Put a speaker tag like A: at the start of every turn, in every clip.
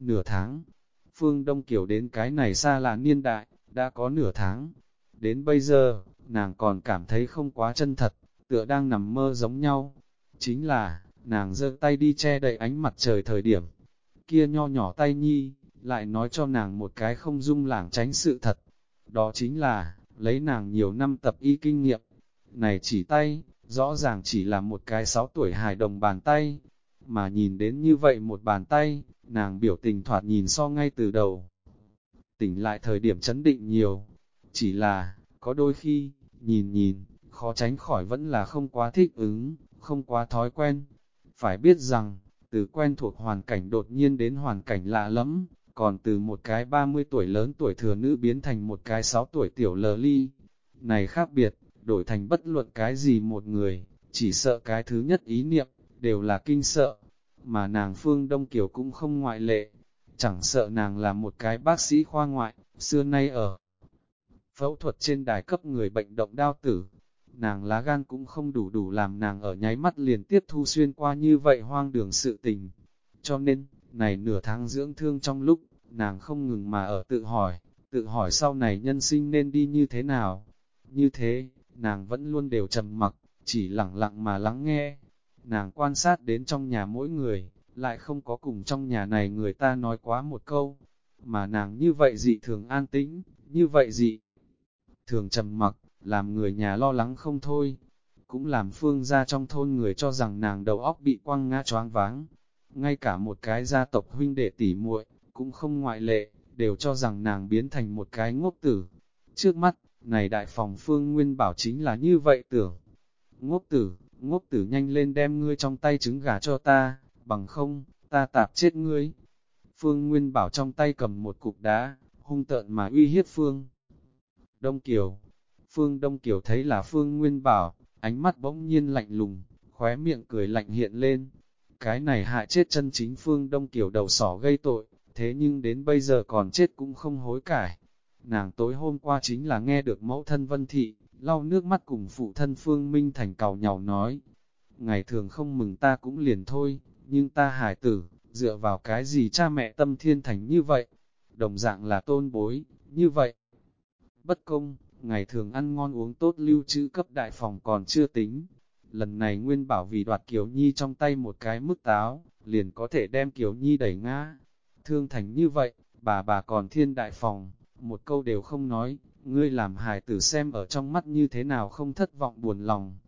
A: nửa tháng. Phương Đông Kiều đến cái này xa là niên đại, đã có nửa tháng. Đến bây giờ, nàng còn cảm thấy không quá chân thật, tựa đang nằm mơ giống nhau. Chính là, nàng giơ tay đi che đậy ánh mặt trời thời điểm. Kia nho nhỏ tay nhi, lại nói cho nàng một cái không dung lảng tránh sự thật. Đó chính là, lấy nàng nhiều năm tập y kinh nghiệm. Này chỉ tay, rõ ràng chỉ là một cái sáu tuổi hài đồng bàn tay. Mà nhìn đến như vậy một bàn tay, nàng biểu tình thoạt nhìn so ngay từ đầu. Tỉnh lại thời điểm chấn định nhiều. Chỉ là, có đôi khi, nhìn nhìn, khó tránh khỏi vẫn là không quá thích ứng, không quá thói quen. Phải biết rằng, từ quen thuộc hoàn cảnh đột nhiên đến hoàn cảnh lạ lẫm, còn từ một cái 30 tuổi lớn tuổi thừa nữ biến thành một cái 6 tuổi tiểu lờ ly. Này khác biệt, đổi thành bất luận cái gì một người, chỉ sợ cái thứ nhất ý niệm, đều là kinh sợ, mà nàng Phương Đông Kiều cũng không ngoại lệ, chẳng sợ nàng là một cái bác sĩ khoa ngoại, xưa nay ở phẫu thuật trên đài cấp người bệnh động đao tử, nàng lá gan cũng không đủ đủ làm nàng ở nháy mắt liền tiếp thu xuyên qua như vậy hoang đường sự tình. Cho nên, này nửa tháng dưỡng thương trong lúc, nàng không ngừng mà ở tự hỏi, tự hỏi sau này nhân sinh nên đi như thế nào. Như thế, nàng vẫn luôn đều trầm mặc, chỉ lặng lặng mà lắng nghe. Nàng quan sát đến trong nhà mỗi người, lại không có cùng trong nhà này người ta nói quá một câu. Mà nàng như vậy dị thường an tĩnh, như vậy dị thường trầm mặc, làm người nhà lo lắng không thôi. Cũng làm phương ra trong thôn người cho rằng nàng đầu óc bị quăng ngã choáng váng. Ngay cả một cái gia tộc huynh đệ tỉ muội cũng không ngoại lệ, đều cho rằng nàng biến thành một cái ngốc tử. Trước mắt, này đại phòng phương nguyên bảo chính là như vậy tưởng. Ngốc tử, ngốc tử nhanh lên đem ngươi trong tay trứng gà cho ta, bằng không, ta tạp chết ngươi. Phương Nguyên bảo trong tay cầm một cục đá, hung tợn mà uy hiếp Phương. Đông Kiều Phương Đông Kiều thấy là Phương Nguyên bảo, ánh mắt bỗng nhiên lạnh lùng, khóe miệng cười lạnh hiện lên. Cái này hại chết chân chính Phương Đông Kiều đầu sỏ gây tội, thế nhưng đến bây giờ còn chết cũng không hối cải. Nàng tối hôm qua chính là nghe được mẫu thân Vân Thị, lau nước mắt cùng phụ thân Phương Minh Thành cầu nhau nói. Ngày thường không mừng ta cũng liền thôi, nhưng ta hải tử, dựa vào cái gì cha mẹ tâm thiên thành như vậy? Đồng dạng là tôn bối, như vậy. Bất công, ngày thường ăn ngon uống tốt lưu trữ cấp đại phòng còn chưa tính. Lần này Nguyên bảo vì đoạt Kiều Nhi trong tay một cái mức táo, liền có thể đem Kiều Nhi đẩy ngã. Thương thành như vậy, bà bà còn thiên đại phòng, một câu đều không nói, ngươi làm hài tử xem ở trong mắt như thế nào không thất vọng buồn lòng.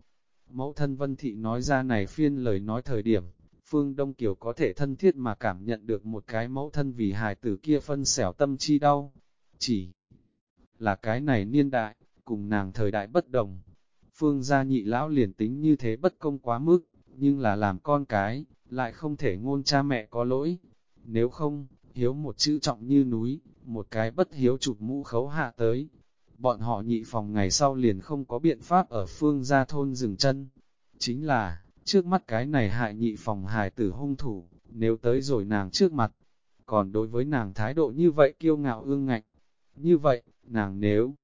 A: Mẫu thân Vân Thị nói ra này phiên lời nói thời điểm, Phương Đông Kiều có thể thân thiết mà cảm nhận được một cái mẫu thân vì hài tử kia phân xẻo tâm chi đau. Chỉ là cái này niên đại, cùng nàng thời đại bất đồng. Phương gia nhị lão liền tính như thế bất công quá mức, nhưng là làm con cái, lại không thể ngôn cha mẹ có lỗi. Nếu không, hiếu một chữ trọng như núi, một cái bất hiếu chụp mũ khấu hạ tới. Bọn họ nhị phòng ngày sau liền không có biện pháp ở phương gia thôn dừng chân. Chính là, trước mắt cái này hại nhị phòng hài tử hung thủ, nếu tới rồi nàng trước mặt. Còn đối với nàng thái độ như vậy kiêu ngạo ương ngạnh. Như vậy, nàng nếu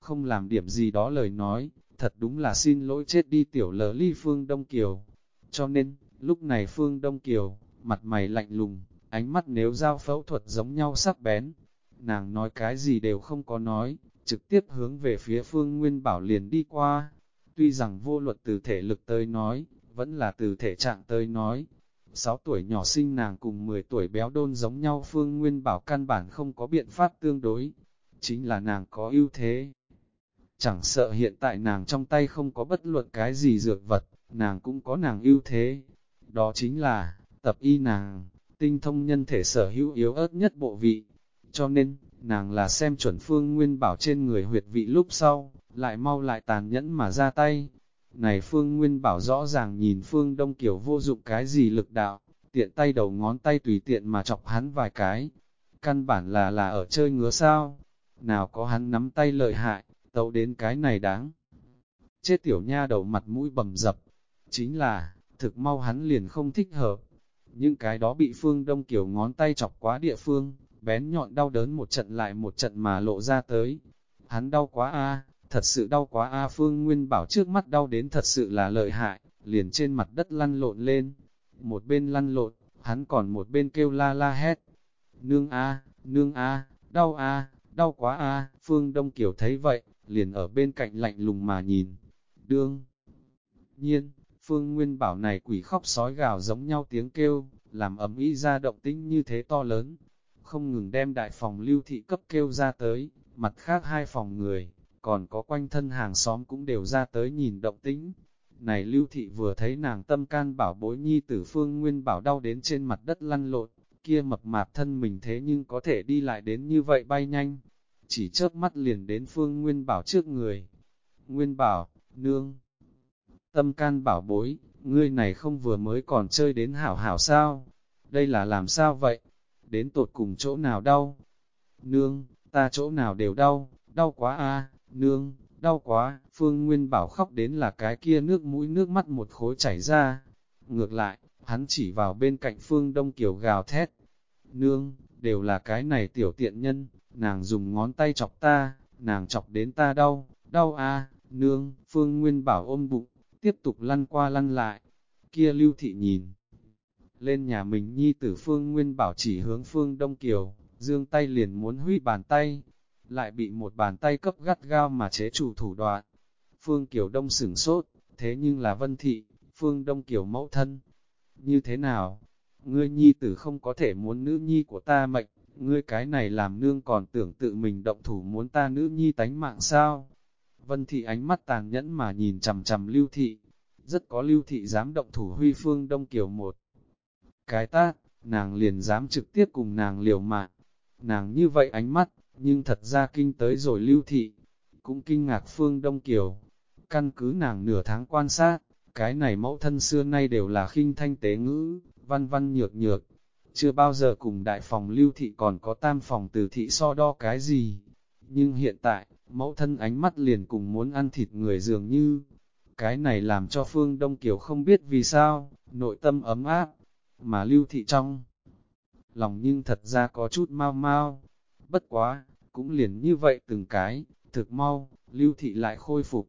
A: không làm điểm gì đó lời nói, thật đúng là xin lỗi chết đi tiểu lờ ly Phương Đông Kiều. Cho nên, lúc này Phương Đông Kiều, mặt mày lạnh lùng, ánh mắt nếu giao phẫu thuật giống nhau sắc bén. Nàng nói cái gì đều không có nói, trực tiếp hướng về phía Phương Nguyên Bảo liền đi qua. Tuy rằng vô luật từ thể lực tới nói, vẫn là từ thể trạng tới nói. 6 tuổi nhỏ sinh nàng cùng 10 tuổi béo đôn giống nhau Phương Nguyên Bảo căn bản không có biện pháp tương đối. Chính là nàng có ưu thế. Chẳng sợ hiện tại nàng trong tay không có bất luận cái gì dược vật, nàng cũng có nàng ưu thế. Đó chính là, tập y nàng, tinh thông nhân thể sở hữu yếu ớt nhất bộ vị. Cho nên, nàng là xem chuẩn phương nguyên bảo trên người huyệt vị lúc sau, lại mau lại tàn nhẫn mà ra tay. Này phương nguyên bảo rõ ràng nhìn phương đông kiểu vô dụng cái gì lực đạo, tiện tay đầu ngón tay tùy tiện mà chọc hắn vài cái. Căn bản là là ở chơi ngứa sao, nào có hắn nắm tay lợi hại, tấu đến cái này đáng. Chết tiểu nha đầu mặt mũi bầm dập, chính là, thực mau hắn liền không thích hợp. Những cái đó bị phương đông kiểu ngón tay chọc quá địa phương, bén nhọn đau đớn một trận lại một trận mà lộ ra tới. Hắn đau quá a thật sự đau quá a phương nguyên bảo trước mắt đau đến thật sự là lợi hại, liền trên mặt đất lăn lộn lên. Một bên lăn lộn, hắn còn một bên kêu la la hét, nương a, nương a, đau a, đau quá a, Phương Đông Kiều thấy vậy, liền ở bên cạnh lạnh lùng mà nhìn. Đương nhiên, Phương Nguyên bảo này quỷ khóc sói gào giống nhau tiếng kêu, làm ấm ý ra động tĩnh như thế to lớn, không ngừng đem đại phòng lưu thị cấp kêu ra tới, mặt khác hai phòng người, còn có quanh thân hàng xóm cũng đều ra tới nhìn động tĩnh. Này lưu thị vừa thấy nàng tâm can bảo bối nhi tử phương nguyên bảo đau đến trên mặt đất lăn lộn, kia mập mạp thân mình thế nhưng có thể đi lại đến như vậy bay nhanh. Chỉ chớp mắt liền đến phương nguyên bảo trước người. Nguyên bảo, nương. Tâm can bảo bối, ngươi này không vừa mới còn chơi đến hảo hảo sao? Đây là làm sao vậy? Đến tột cùng chỗ nào đau? Nương, ta chỗ nào đều đau, đau quá a nương, đau quá, Phương Nguyên Bảo khóc đến là cái kia nước mũi nước mắt một khối chảy ra. Ngược lại, hắn chỉ vào bên cạnh Phương Đông Kiều gào thét. Nương, đều là cái này tiểu tiện nhân, nàng dùng ngón tay chọc ta, nàng chọc đến ta đau, đau a nương, Phương Nguyên Bảo ôm bụng, tiếp tục lăn qua lăn lại. Kia lưu thị nhìn, lên nhà mình nhi tử Phương Nguyên Bảo chỉ hướng Phương Đông Kiều, dương tay liền muốn huy bàn tay, lại bị một bàn tay cấp gắt gao mà chế chủ thủ đoạn. Phương Kiều Đông sửng sốt, thế nhưng là Vân Thị, Phương Đông Kiều mẫu thân. Như thế nào? Ngươi nhi tử không có thể muốn nữ nhi của ta mệnh, ngươi cái này làm nương còn tưởng tự mình động thủ muốn ta nữ nhi tánh mạng sao? Vân Thị ánh mắt tàn nhẫn mà nhìn chầm chầm Lưu Thị, rất có Lưu Thị dám động thủ huy Phương Đông Kiều một. Cái tát, nàng liền dám trực tiếp cùng nàng liều mạng. Nàng như vậy ánh mắt, nhưng thật ra kinh tới rồi lưu thị, cũng kinh ngạc phương Đông Kiều. Căn cứ nàng nửa tháng quan sát, cái này mẫu thân xưa nay đều là khinh thanh tế ngữ, văn văn nhược nhược, chưa bao giờ cùng đại phòng lưu thị còn có tam phòng từ thị so đo cái gì. Nhưng hiện tại, mẫu thân ánh mắt liền cùng muốn ăn thịt người dường như, cái này làm cho Phương Đông Kiều không biết vì sao, nội tâm ấm áp, mà lưu thị trong. Lòng nhưng thật ra có chút mau mau, bất quá, cũng liền như vậy từng cái, thực mau, lưu thị lại khôi phục.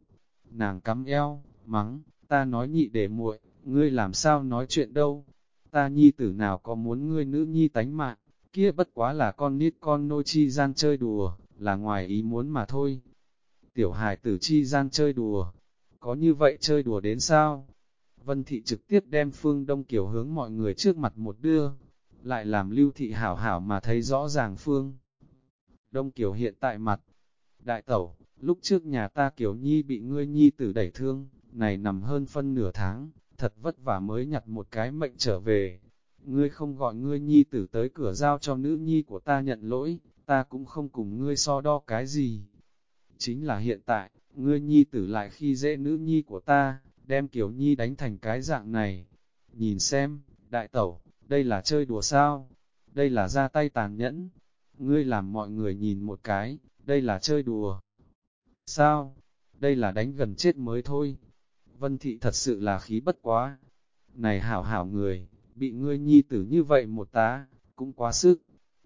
A: Nàng cắm eo, mắng, ta nói nhị để muội, ngươi làm sao nói chuyện đâu, ta nhi tử nào có muốn ngươi nữ nhi tánh mạng, kia bất quá là con nít con nôi chi gian chơi đùa, là ngoài ý muốn mà thôi. Tiểu hài tử chi gian chơi đùa, có như vậy chơi đùa đến sao? Vân thị trực tiếp đem phương đông Kiều hướng mọi người trước mặt một đưa, lại làm lưu thị hảo hảo mà thấy rõ ràng phương. Đông Kiều hiện tại mặt. Đại tẩu, lúc trước nhà ta Kiều Nhi bị ngươi Nhi tử đẩy thương, này nằm hơn phân nửa tháng, thật vất vả mới nhặt một cái mệnh trở về. Ngươi không gọi ngươi Nhi tử tới cửa giao cho nữ Nhi của ta nhận lỗi, ta cũng không cùng ngươi so đo cái gì. Chính là hiện tại, ngươi Nhi tử lại khi dễ nữ Nhi của ta, đem Kiều Nhi đánh thành cái dạng này. Nhìn xem, đại tẩu, đây là chơi đùa sao? Đây là ra tay tàn nhẫn, ngươi làm mọi người nhìn một cái, đây là chơi đùa. Sao? Đây là đánh gần chết mới thôi. Vân thị thật sự là khí bất quá. Này hảo hảo người, bị ngươi nhi tử như vậy một tá, cũng quá sức.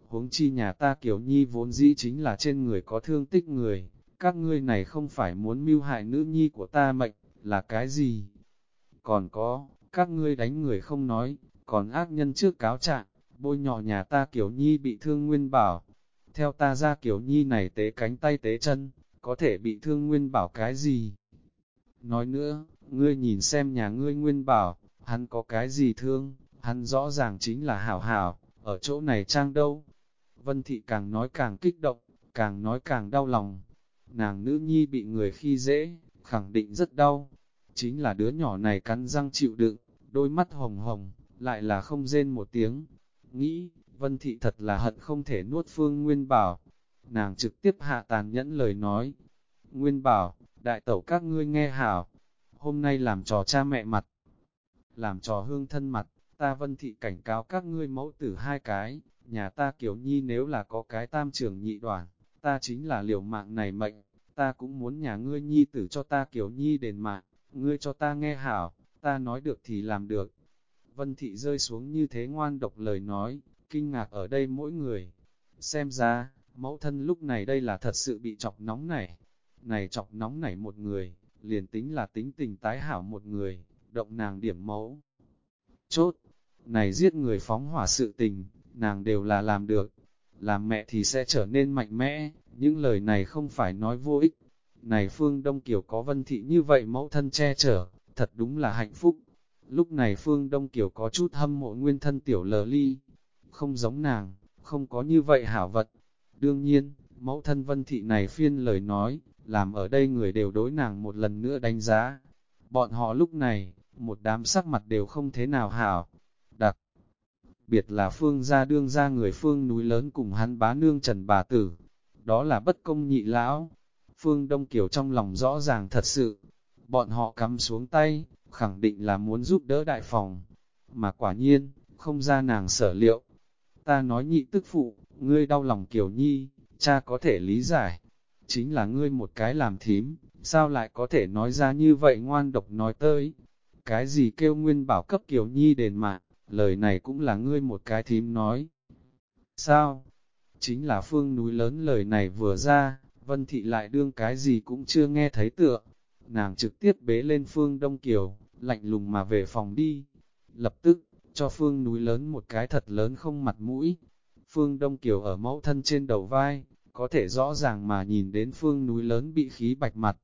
A: Huống chi nhà ta kiểu nhi vốn dĩ chính là trên người có thương tích người, các ngươi này không phải muốn mưu hại nữ nhi của ta mệnh, là cái gì? Còn có, các ngươi đánh người không nói, còn ác nhân trước cáo trạng, bôi nhỏ nhà ta kiểu nhi bị thương nguyên bảo. Theo ta ra kiểu nhi này tế cánh tay tế chân, có thể bị thương nguyên bảo cái gì? Nói nữa, ngươi nhìn xem nhà ngươi nguyên bảo, hắn có cái gì thương, hắn rõ ràng chính là hảo hảo, ở chỗ này trang đâu. Vân thị càng nói càng kích động, càng nói càng đau lòng. Nàng nữ nhi bị người khi dễ, khẳng định rất đau. Chính là đứa nhỏ này cắn răng chịu đựng, đôi mắt hồng hồng, lại là không rên một tiếng, nghĩ, Vân Thị thật là hận không thể nuốt Phương Nguyên Bảo. Nàng trực tiếp hạ tàn nhẫn lời nói. Nguyên Bảo, đại tẩu các ngươi nghe hảo, hôm nay làm trò cha mẹ mặt, làm trò hương thân mặt, ta Vân Thị cảnh cáo các ngươi mẫu tử hai cái, nhà ta Kiều Nhi nếu là có cái tam trưởng nhị đoàn, ta chính là liều mạng này mệnh, ta cũng muốn nhà ngươi Nhi tử cho ta kiểu Nhi đền mạng, ngươi cho ta nghe hảo, ta nói được thì làm được. Vân Thị rơi xuống như thế ngoan độc lời nói, kinh ngạc ở đây mỗi người. Xem ra, mẫu thân lúc này đây là thật sự bị chọc nóng nảy. Này chọc nóng nảy một người, liền tính là tính tình tái hảo một người, động nàng điểm mẫu. Chốt, này giết người phóng hỏa sự tình, nàng đều là làm được. Làm mẹ thì sẽ trở nên mạnh mẽ, những lời này không phải nói vô ích. Này Phương Đông Kiều có vân thị như vậy mẫu thân che chở, thật đúng là hạnh phúc. Lúc này Phương Đông Kiều có chút hâm mộ nguyên thân tiểu lờ ly, không giống nàng, không có như vậy hảo vật. Đương nhiên, mẫu thân vân thị này phiên lời nói, làm ở đây người đều đối nàng một lần nữa đánh giá. Bọn họ lúc này, một đám sắc mặt đều không thế nào hảo. Biệt là phương gia đương ra người phương núi lớn cùng hắn bá nương trần bà tử. Đó là bất công nhị lão. Phương Đông Kiều trong lòng rõ ràng thật sự. Bọn họ cắm xuống tay, khẳng định là muốn giúp đỡ đại phòng. Mà quả nhiên, không ra nàng sở liệu. Ta nói nhị tức phụ, ngươi đau lòng Kiều Nhi, cha có thể lý giải. Chính là ngươi một cái làm thím, sao lại có thể nói ra như vậy ngoan độc nói tới. Cái gì kêu nguyên bảo cấp Kiều Nhi đền mạng, lời này cũng là ngươi một cái thím nói. Sao? Chính là phương núi lớn lời này vừa ra, Vân Thị lại đương cái gì cũng chưa nghe thấy tựa. Nàng trực tiếp bế lên phương Đông Kiều, lạnh lùng mà về phòng đi. Lập tức, cho phương núi lớn một cái thật lớn không mặt mũi. Phương Đông Kiều ở mẫu thân trên đầu vai, có thể rõ ràng mà nhìn đến phương núi lớn bị khí bạch mặt.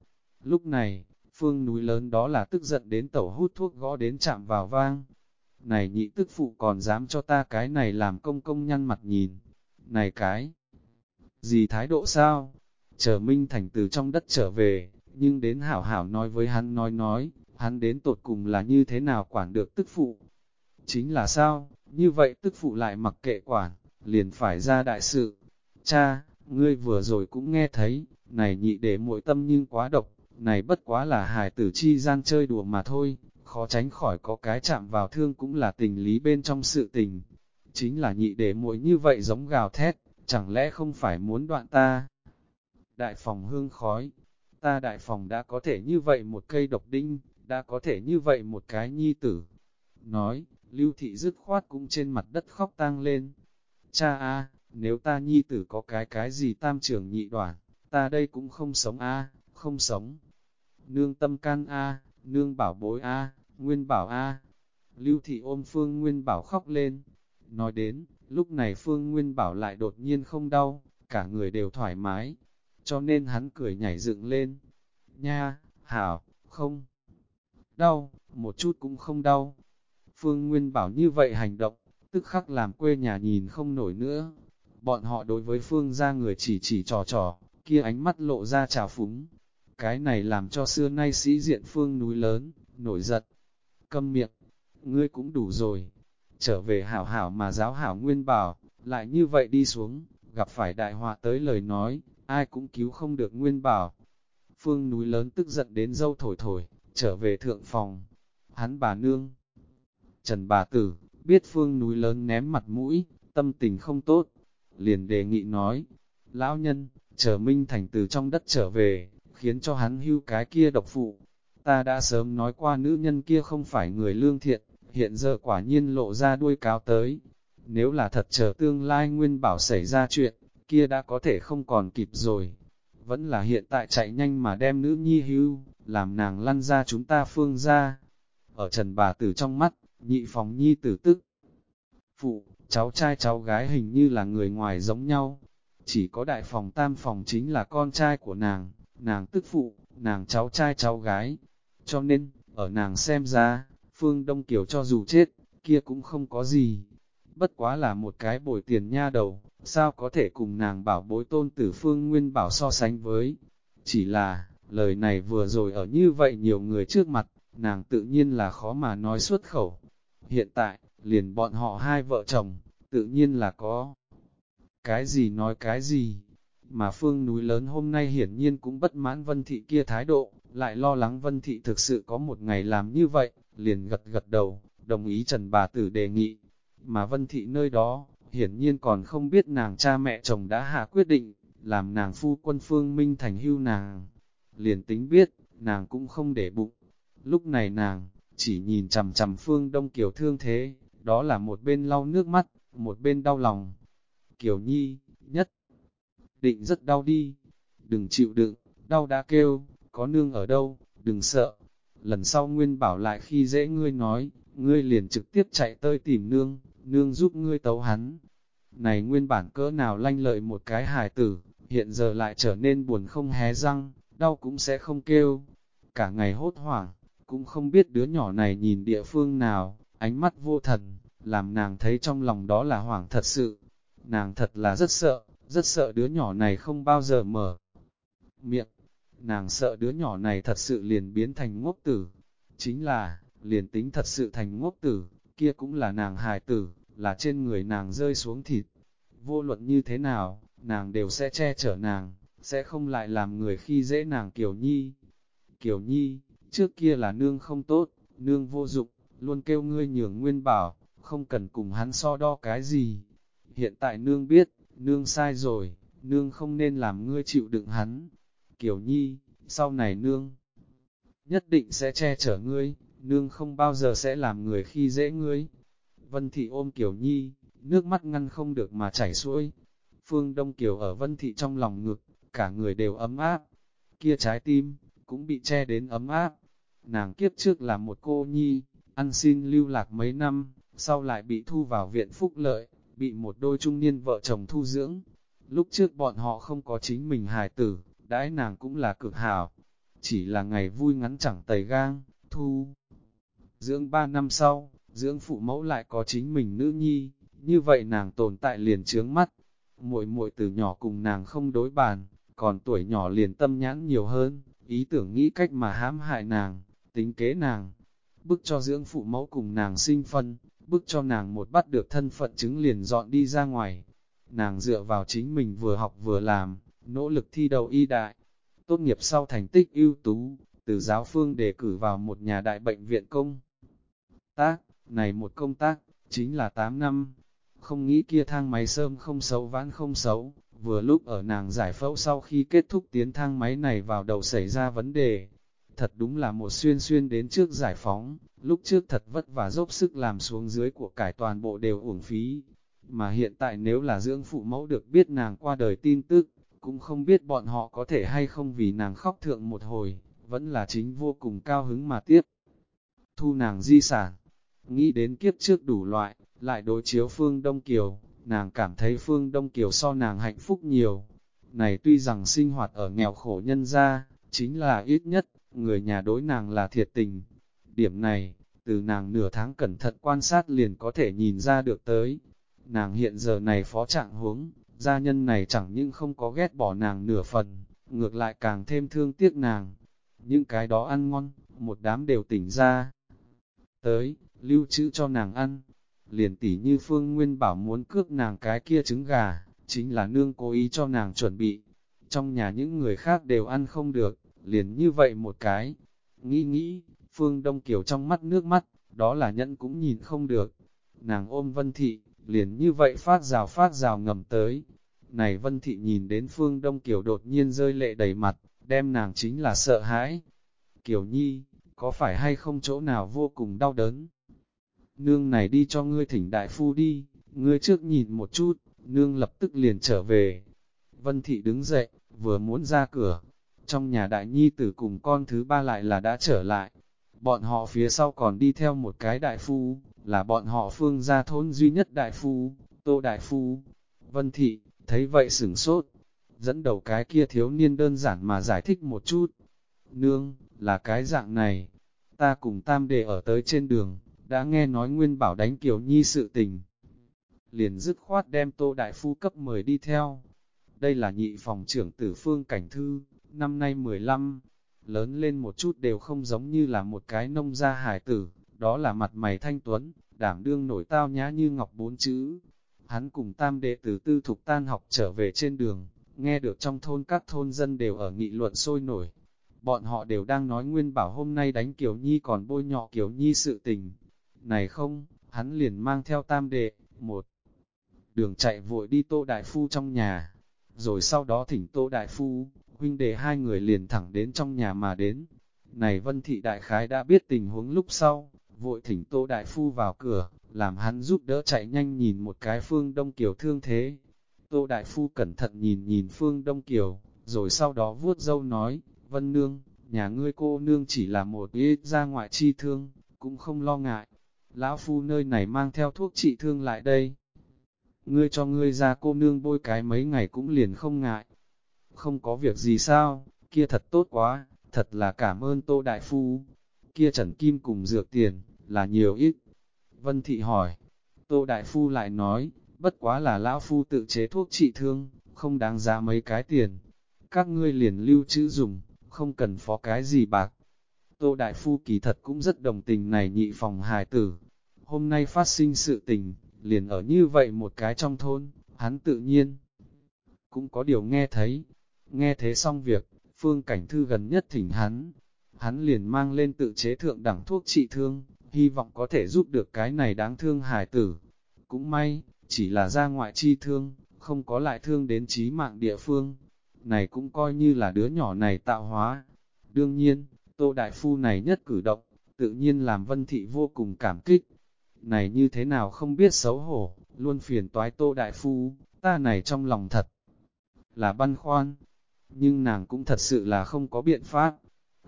A: Lúc này, phương núi lớn đó là tức giận đến tẩu hút thuốc gõ đến chạm vào vang. Này nhị tức phụ còn dám cho ta cái này làm công công nhăn mặt nhìn. Này cái, gì thái độ sao? Chờ Minh Thành từ trong đất trở về, nhưng đến hảo hảo nói với hắn nói nói, hắn đến tột cùng là như thế nào quản được tức phụ. Chính là sao, như vậy tức phụ lại mặc kệ quản, liền phải ra đại sự. Cha, ngươi vừa rồi cũng nghe thấy, này nhị để muội tâm nhưng quá độc, này bất quá là hài tử chi gian chơi đùa mà thôi, khó tránh khỏi có cái chạm vào thương cũng là tình lý bên trong sự tình. Chính là nhị để muội như vậy giống gào thét, chẳng lẽ không phải muốn đoạn ta? Đại phòng hương khói, ta đại phòng đã có thể như vậy một cây độc đinh, đã có thể như vậy một cái nhi tử. Nói, lưu thị dứt khoát cũng trên mặt đất khóc tang lên. Cha a, nếu ta nhi tử có cái cái gì tam trưởng nhị đoàn, ta đây cũng không sống a, không sống. Nương tâm can a, nương bảo bối a, nguyên bảo a. Lưu thị ôm Phương Nguyên Bảo khóc lên. Nói đến, lúc này Phương Nguyên Bảo lại đột nhiên không đau, cả người đều thoải mái. Cho nên hắn cười nhảy dựng lên. Nha, hảo, không. Đau, một chút cũng không đau. Phương Nguyên Bảo như vậy hành động, tức khắc làm quê nhà nhìn không nổi nữa. Bọn họ đối với Phương ra người chỉ chỉ trò trò, kia ánh mắt lộ ra trào phúng. Cái này làm cho xưa nay sĩ diện Phương núi lớn, nổi giật. Câm miệng, ngươi cũng đủ rồi. Trở về hảo hảo mà giáo hảo Nguyên Bảo, lại như vậy đi xuống, gặp phải đại họa tới lời nói, ai cũng cứu không được Nguyên Bảo. Phương núi lớn tức giận đến dâu thổi thổi, trở về thượng phòng. Hắn bà nương, Trần bà tử, biết phương núi lớn ném mặt mũi, tâm tình không tốt, liền đề nghị nói, lão nhân, chờ Minh Thành từ trong đất trở về, khiến cho hắn hưu cái kia độc phụ. Ta đã sớm nói qua nữ nhân kia không phải người lương thiện, hiện giờ quả nhiên lộ ra đuôi cáo tới. Nếu là thật chờ tương lai nguyên bảo xảy ra chuyện, kia đã có thể không còn kịp rồi. Vẫn là hiện tại chạy nhanh mà đem nữ nhi hưu, làm nàng lăn ra chúng ta phương ra. Ở trần bà tử trong mắt, nhị phòng nhi tử tức. Phụ, cháu trai cháu gái hình như là người ngoài giống nhau. Chỉ có đại phòng tam phòng chính là con trai của nàng, nàng tức phụ, nàng cháu trai cháu gái. Cho nên, ở nàng xem ra, Phương Đông Kiều cho dù chết, kia cũng không có gì. Bất quá là một cái bồi tiền nha đầu, sao có thể cùng nàng bảo bối tôn tử Phương Nguyên bảo so sánh với. Chỉ là, lời này vừa rồi ở như vậy nhiều người trước mặt, nàng tự nhiên là khó mà nói xuất khẩu. Hiện tại, liền bọn họ hai vợ chồng, tự nhiên là có. Cái gì nói cái gì, mà phương núi lớn hôm nay hiển nhiên cũng bất mãn vân thị kia thái độ, lại lo lắng vân thị thực sự có một ngày làm như vậy, liền gật gật đầu, đồng ý trần bà tử đề nghị. Mà vân thị nơi đó, hiển nhiên còn không biết nàng cha mẹ chồng đã hạ quyết định, làm nàng phu quân phương minh thành hưu nàng. Liền tính biết, nàng cũng không để bụng. Lúc này nàng, chỉ nhìn chằm chằm phương đông kiều thương thế, đó là một bên lau nước mắt, một bên đau lòng. Kiều Nhi, nhất định rất đau đi, đừng chịu đựng, đau đã kêu, có nương ở đâu, đừng sợ. Lần sau Nguyên bảo lại khi dễ ngươi nói, ngươi liền trực tiếp chạy tới tìm nương, nương giúp ngươi tấu hắn. Này nguyên bản cỡ nào lanh lợi một cái hài tử, hiện giờ lại trở nên buồn không hé răng, đau cũng sẽ không kêu. Cả ngày hốt hoảng, cũng không biết đứa nhỏ này nhìn địa phương nào, ánh mắt vô thần, làm nàng thấy trong lòng đó là hoảng thật sự. Nàng thật là rất sợ, rất sợ đứa nhỏ này không bao giờ mở miệng. Nàng sợ đứa nhỏ này thật sự liền biến thành ngốc tử. Chính là, liền tính thật sự thành ngốc tử, kia cũng là nàng hài tử, là trên người nàng rơi xuống thịt. Vô luận như thế nào, nàng đều sẽ che chở nàng, sẽ không lại làm người khi dễ nàng Kiều Nhi. Kiều Nhi, trước kia là nương không tốt, nương vô dụng, luôn kêu ngươi nhường nguyên bảo, không cần cùng hắn so đo cái gì. Hiện tại nương biết, nương sai rồi, nương không nên làm ngươi chịu đựng hắn. Kiều Nhi, sau này nương nhất định sẽ che chở ngươi, nương không bao giờ sẽ làm người khi dễ ngươi. Vân Thị ôm Kiều Nhi, nước mắt ngăn không được mà chảy xuôi. Phương Đông Kiều ở Vân Thị trong lòng ngực, cả người đều ấm áp. Kia trái tim, cũng bị che đến ấm áp. Nàng kiếp trước là một cô nhi, ăn xin lưu lạc mấy năm, sau lại bị thu vào viện phúc lợi, bị một đôi trung niên vợ chồng thu dưỡng. Lúc trước bọn họ không có chính mình hài tử, đãi nàng cũng là cực hảo. Chỉ là ngày vui ngắn chẳng tầy gang, thu. Dưỡng ba năm sau, dưỡng phụ mẫu lại có chính mình nữ nhi, như vậy nàng tồn tại liền trướng mắt. muội muội từ nhỏ cùng nàng không đối bàn, còn tuổi nhỏ liền tâm nhãn nhiều hơn, ý tưởng nghĩ cách mà hãm hại nàng, tính kế nàng, bức cho dưỡng phụ mẫu cùng nàng sinh phân, bức cho nàng một bắt được thân phận chứng liền dọn đi ra ngoài. Nàng dựa vào chính mình vừa học vừa làm, nỗ lực thi đầu y đại, tốt nghiệp sau thành tích ưu tú, từ giáo phương đề cử vào một nhà đại bệnh viện công. Tác, này một công tác, chính là 8 năm. Không nghĩ kia thang máy sơm không xấu vãn không xấu, vừa lúc ở nàng giải phẫu sau khi kết thúc tiến thang máy này vào đầu xảy ra vấn đề. Thật đúng là một xuyên xuyên đến trước giải phóng, lúc trước thật vất vả dốc sức làm xuống dưới của cải toàn bộ đều uổng phí. Mà hiện tại nếu là dưỡng phụ mẫu được biết nàng qua đời tin tức, cũng không biết bọn họ có thể hay không vì nàng khóc thượng một hồi, vẫn là chính vô cùng cao hứng mà tiếp. Thu nàng di sản, nghĩ đến kiếp trước đủ loại, lại đối chiếu Phương Đông Kiều, nàng cảm thấy Phương Đông Kiều so nàng hạnh phúc nhiều. Này tuy rằng sinh hoạt ở nghèo khổ nhân gia, chính là ít nhất, người nhà đối nàng là thiệt tình. Điểm này, từ nàng nửa tháng cẩn thận quan sát liền có thể nhìn ra được tới. Nàng hiện giờ này phó trạng huống, gia nhân này chẳng những không có ghét bỏ nàng nửa phần, ngược lại càng thêm thương tiếc nàng. Những cái đó ăn ngon, một đám đều tỉnh ra. Tới, lưu trữ cho nàng ăn. Liền tỉ như Phương Nguyên bảo muốn cướp nàng cái kia trứng gà, chính là nương cố ý cho nàng chuẩn bị. Trong nhà những người khác đều ăn không được, liền như vậy một cái. Nghĩ nghĩ, Phương Đông Kiều trong mắt nước mắt, đó là nhẫn cũng nhìn không được. Nàng ôm Vân Thị, liền như vậy phát rào phát rào ngầm tới. Này Vân Thị nhìn đến Phương Đông Kiều đột nhiên rơi lệ đầy mặt, đem nàng chính là sợ hãi. Kiều Nhi, có phải hay không chỗ nào vô cùng đau đớn? Nương này đi cho ngươi thỉnh đại phu đi, ngươi trước nhìn một chút, nương lập tức liền trở về. Vân Thị đứng dậy, vừa muốn ra cửa, trong nhà đại nhi tử cùng con thứ ba lại là đã trở lại. Bọn họ phía sau còn đi theo một cái đại phu, là bọn họ phương gia thôn duy nhất đại phu, tô đại phu. Vân Thị, thấy vậy sửng sốt, dẫn đầu cái kia thiếu niên đơn giản mà giải thích một chút. Nương, là cái dạng này, ta cùng tam đệ ở tới trên đường, đã nghe nói Nguyên Bảo đánh Kiều Nhi sự tình. Liền dứt khoát đem Tô Đại Phu cấp mời đi theo. Đây là nhị phòng trưởng tử Phương Cảnh Thư, năm nay 15, lớn lên một chút đều không giống như là một cái nông gia hải tử, đó là mặt mày thanh tuấn, đảm đương nổi tao nhã như ngọc bốn chữ. Hắn cùng tam đệ tử tư thục tan học trở về trên đường, nghe được trong thôn các thôn dân đều ở nghị luận sôi nổi. Bọn họ đều đang nói Nguyên Bảo hôm nay đánh Kiều Nhi còn bôi nhọ Kiều Nhi sự tình. Này không, hắn liền mang theo tam đệ, một đường chạy vội đi Tô Đại Phu trong nhà, rồi sau đó thỉnh Tô Đại Phu, huynh đệ hai người liền thẳng đến trong nhà mà đến. Này Vân Thị Đại Khái đã biết tình huống lúc sau, vội thỉnh Tô Đại Phu vào cửa, làm hắn giúp đỡ chạy nhanh nhìn một cái Phương Đông Kiều thương thế. Tô Đại Phu cẩn thận nhìn nhìn Phương Đông Kiều, rồi sau đó vuốt dâu nói, Vân Nương, nhà ngươi cô nương chỉ là một ít ra ngoại chi thương, cũng không lo ngại. Lão Phu nơi này mang theo thuốc trị thương lại đây. ngươi cho ngươi ra cô nương bôi cái mấy ngày cũng liền không ngại. Không có việc gì sao, kia thật tốt quá, thật là cảm ơn Tô Đại Phu. Kia Trần Kim cùng dược tiền, là nhiều ít. Vân Thị hỏi, Tô Đại Phu lại nói, bất quá là lão phu tự chế thuốc trị thương, không đáng giá mấy cái tiền. Các ngươi liền lưu trữ dùng, không cần phó cái gì bạc. Tô Đại Phu kỳ thật cũng rất đồng tình này nhị phòng hài tử. Hôm nay phát sinh sự tình, liền ở như vậy một cái trong thôn, hắn tự nhiên. Cũng có điều nghe thấy, nghe thế xong việc, phương cảnh thư gần nhất thỉnh hắn. Hắn liền mang lên tự chế thượng đẳng thuốc trị thương, hy vọng có thể giúp được cái này đáng thương hài tử. Cũng may, chỉ là ra ngoại chi thương, không có lại thương đến trí mạng địa phương. Này cũng coi như là đứa nhỏ này tạo hóa. Đương nhiên, Tô Đại Phu này nhất cử động, tự nhiên làm Vân Thị vô cùng cảm kích. Này như thế nào không biết xấu hổ, luôn phiền toái Tô Đại Phu, ta này trong lòng thật là băn khoăn. Nhưng nàng cũng thật sự là không có biện pháp.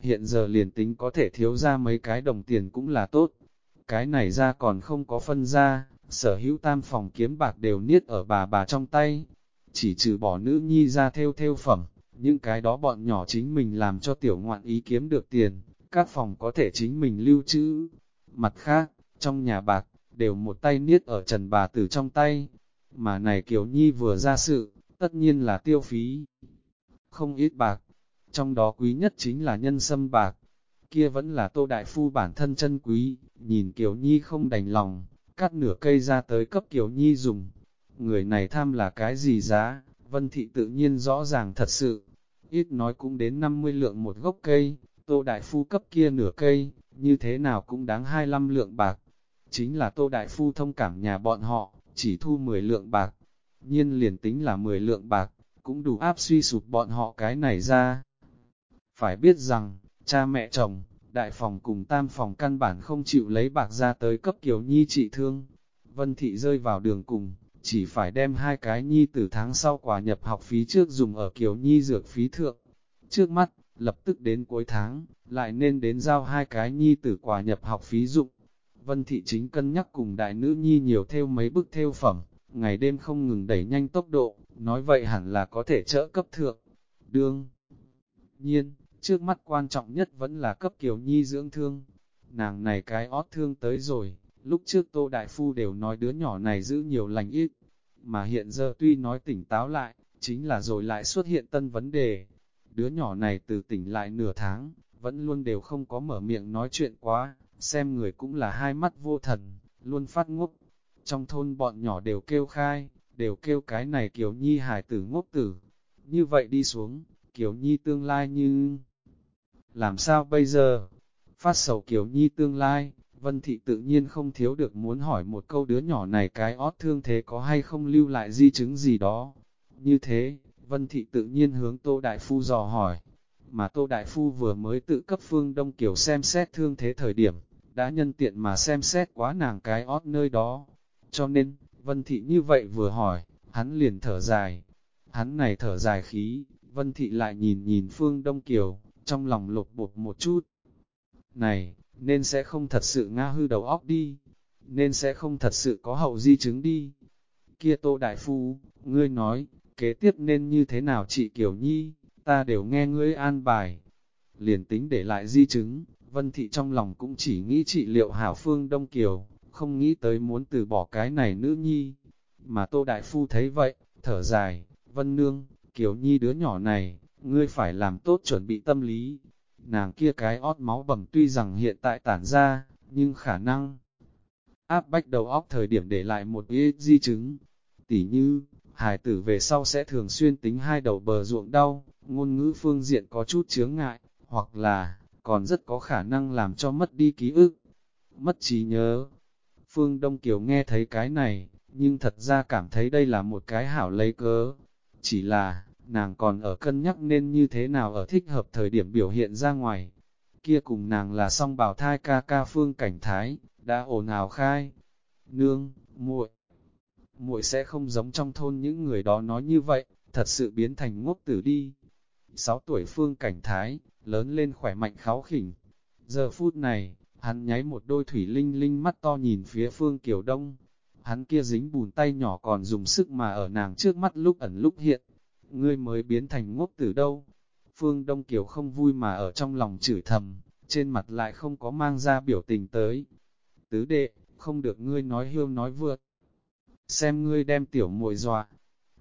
A: Hiện giờ liền tính có thể thiếu ra mấy cái đồng tiền cũng là tốt. Cái này ra còn không có phân ra, sở hữu tam phòng kiếm bạc đều niết ở bà bà trong tay. Chỉ trừ bỏ nữ nhi ra theo theo phẩm, những cái đó bọn nhỏ chính mình làm cho tiểu ngoạn ý kiếm được tiền, các phòng có thể chính mình lưu trữ. Mặt khác, trong nhà bạc, đều một tay niết ở trần bà tử trong tay. Mà này Kiều Nhi vừa ra sự, tất nhiên là tiêu phí. Không ít bạc, trong đó quý nhất chính là nhân sâm bạc. Kia vẫn là tô đại phu bản thân chân quý, nhìn Kiều Nhi không đành lòng, cắt nửa cây ra tới cấp Kiều Nhi dùng. Người này tham là cái gì giá, Vân Thị tự nhiên rõ ràng thật sự, ít nói cũng đến 50 lượng một gốc cây, Tô Đại Phu cấp kia nửa cây, như thế nào cũng đáng 25 lượng bạc. Chính là Tô Đại Phu thông cảm nhà bọn họ, chỉ thu 10 lượng bạc. Nhiên liền tính là 10 lượng bạc, cũng đủ áp suy sụp bọn họ cái này ra. Phải biết rằng, cha mẹ chồng, đại phòng cùng tam phòng căn bản không chịu lấy bạc ra tới cấp Kiều Nhi trị thương. Vân Thị rơi vào đường cùng, chỉ phải đem hai cái nhi từ tháng sau quả nhập học phí trước dùng ở Kiều Nhi dược phí thượng. Trước mắt, lập tức đến cuối tháng, lại nên đến giao hai cái nhi tử quả nhập học phí dụng. Vân Thị chính cân nhắc cùng đại nữ nhi nhiều theo mấy bức theo phẩm, ngày đêm không ngừng đẩy nhanh tốc độ, nói vậy hẳn là có thể trợ cấp thượng. Đương nhiên, trước mắt quan trọng nhất vẫn là cấp Kiều Nhi dưỡng thương. Nàng này cái ót thương tới rồi, lúc trước Tô Đại Phu đều nói đứa nhỏ này giữ nhiều lành ít, mà hiện giờ tuy nói tỉnh táo lại, chính là rồi lại xuất hiện tân vấn đề. Đứa nhỏ này từ tỉnh lại nửa tháng, vẫn luôn đều không có mở miệng nói chuyện quá, xem người cũng là hai mắt vô thần, luôn phát ngốc. Trong thôn bọn nhỏ đều kêu khai, đều kêu cái này Kiều Nhi hải tử ngốc tử. Như vậy đi xuống, Kiều Nhi tương lai như... Làm sao bây giờ? Phát sầu Kiều Nhi tương lai, Vân Thị tự nhiên không thiếu được muốn hỏi một câu đứa nhỏ này cái ót thương thế có hay không lưu lại di chứng gì đó. Như thế, Vân Thị tự nhiên hướng Tô Đại Phu dò hỏi. Mà Tô Đại Phu vừa mới tự cấp Phương Đông Kiều xem xét thương thế thời điểm, đã nhân tiện mà xem xét quá nàng cái ót nơi đó. Cho nên, Vân Thị như vậy vừa hỏi, hắn liền thở dài. Hắn này thở dài khí, Vân Thị lại nhìn nhìn Phương Đông Kiều, trong lòng lột bột một chút. Này, nên sẽ không thật sự nga hư đầu óc đi, nên sẽ không thật sự có hậu di chứng đi. Kia Tô Đại Phu, ngươi nói, kế tiếp nên như thế nào chị Kiều Nhi, ta đều nghe ngươi an bài. Liền tính để lại di chứng, Vân Thị trong lòng cũng chỉ nghĩ trị liệu hảo phương Đông Kiều, không nghĩ tới muốn từ bỏ cái này nữ nhi. Mà Tô Đại Phu thấy vậy, thở dài, Vân Nương, Kiều Nhi đứa nhỏ này, ngươi phải làm tốt chuẩn bị tâm lý, nàng kia cái ót máu bầm tuy rằng hiện tại tản ra, nhưng khả năng áp bách đầu óc thời điểm để lại một ít di chứng. Tỉ như, hài tử về sau sẽ thường xuyên tính hai đầu bờ ruộng đau, ngôn ngữ phương diện có chút chướng ngại, hoặc là, còn rất có khả năng làm cho mất đi ký ức, mất trí nhớ. Phương Đông Kiều nghe thấy cái này, nhưng thật ra cảm thấy đây là một cái hảo lấy cớ. Chỉ là, nàng còn ở cân nhắc nên như thế nào ở thích hợp thời điểm biểu hiện ra ngoài. Kia cùng nàng là song bảo thai ca ca phương cảnh thái, đã ồn ào khai. Nương, muội muội sẽ không giống trong thôn những người đó nói như vậy, thật sự biến thành ngốc tử đi. Sáu tuổi phương cảnh thái, lớn lên khỏe mạnh kháo khỉnh. Giờ phút này, hắn nháy một đôi thủy linh linh mắt to nhìn phía phương Kiều Đông. hắn kia dính bùn tay nhỏ còn dùng sức mà ở nàng trước mắt lúc ẩn lúc hiện. Ngươi mới biến thành ngốc từ đâu? Phương Đông Kiều không vui mà ở trong lòng chửi thầm, trên mặt lại không có mang ra biểu tình tới. Tứ đệ, không được ngươi nói hiêu nói vượt. Xem ngươi đem tiểu muội dọa,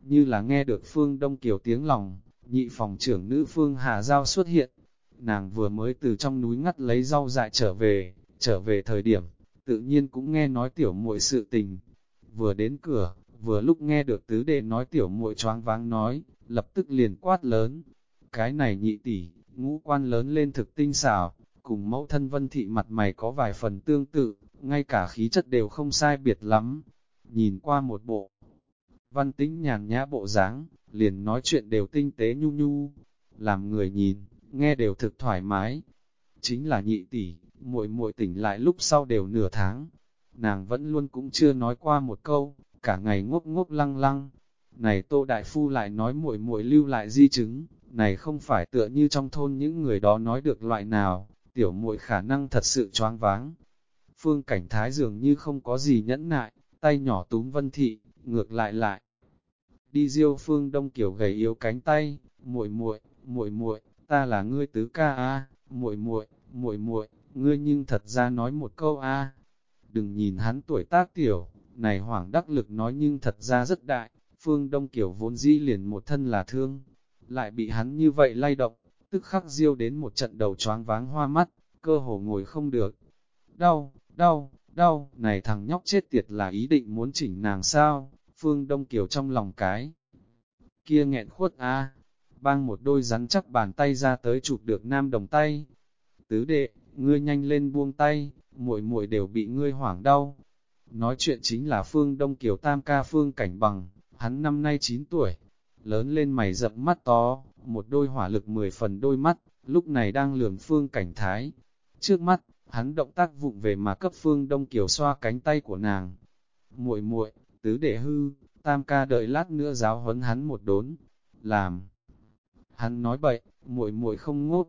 A: như là nghe được Phương Đông Kiều tiếng lòng, nhị phòng trưởng nữ Phương Hà Giao xuất hiện. Nàng vừa mới từ trong núi ngắt lấy rau dại trở về, trở về thời điểm, tự nhiên cũng nghe nói tiểu muội sự tình. Vừa đến cửa, vừa lúc nghe được tứ đệ nói tiểu muội choáng váng nói, lập tức liền quát lớn. Cái này nhị tỷ, ngũ quan lớn lên thực tinh xảo, cùng mẫu thân vân thị mặt mày có vài phần tương tự, ngay cả khí chất đều không sai biệt lắm. Nhìn qua một bộ, văn tính nhàn nhã bộ dáng, liền nói chuyện đều tinh tế nhu nhu, làm người nhìn, nghe đều thực thoải mái. Chính là nhị tỷ, muội muội tỉnh lại lúc sau đều nửa tháng, nàng vẫn luôn cũng chưa nói qua một câu, cả ngày ngốc ngốc lăng lăng. Này Tô Đại Phu lại nói muội muội lưu lại di chứng, này không phải tựa như trong thôn những người đó nói được loại nào, tiểu muội khả năng thật sự choáng váng. Phương cảnh thái dường như không có gì nhẫn nại, tay nhỏ túm vân thị, ngược lại lại. Đi diêu phương đông kiểu gầy yếu cánh tay, muội muội, muội muội, ta là ngươi tứ ca a, muội muội, muội muội, ngươi nhưng thật ra nói một câu a. Đừng nhìn hắn tuổi tác tiểu, này hoàng đắc lực nói nhưng thật ra rất đại, phương đông kiều vốn dĩ liền một thân là thương, lại bị hắn như vậy lay động, tức khắc diêu đến một trận đầu choáng váng hoa mắt, cơ hồ ngồi không được. Đau, đau, đau, này thằng nhóc chết tiệt là ý định muốn chỉnh nàng sao, phương đông kiều trong lòng cái. Kia nghẹn khuất a bang một đôi rắn chắc bàn tay ra tới chụp được nam đồng tay. Tứ đệ, ngươi nhanh lên buông tay, muội muội đều bị ngươi hoảng đau. Nói chuyện chính là phương đông kiều tam ca phương cảnh bằng, hắn năm nay 9 tuổi, lớn lên mày rậm mắt to, một đôi hỏa lực mười phần đôi mắt, lúc này đang lường phương cảnh thái. Trước mắt, hắn động tác vụng về mà cấp phương đông kiều xoa cánh tay của nàng. muội muội tứ đệ hư, tam ca đợi lát nữa giáo huấn hắn một đốn, làm. Hắn nói bậy, muội muội không ngốt,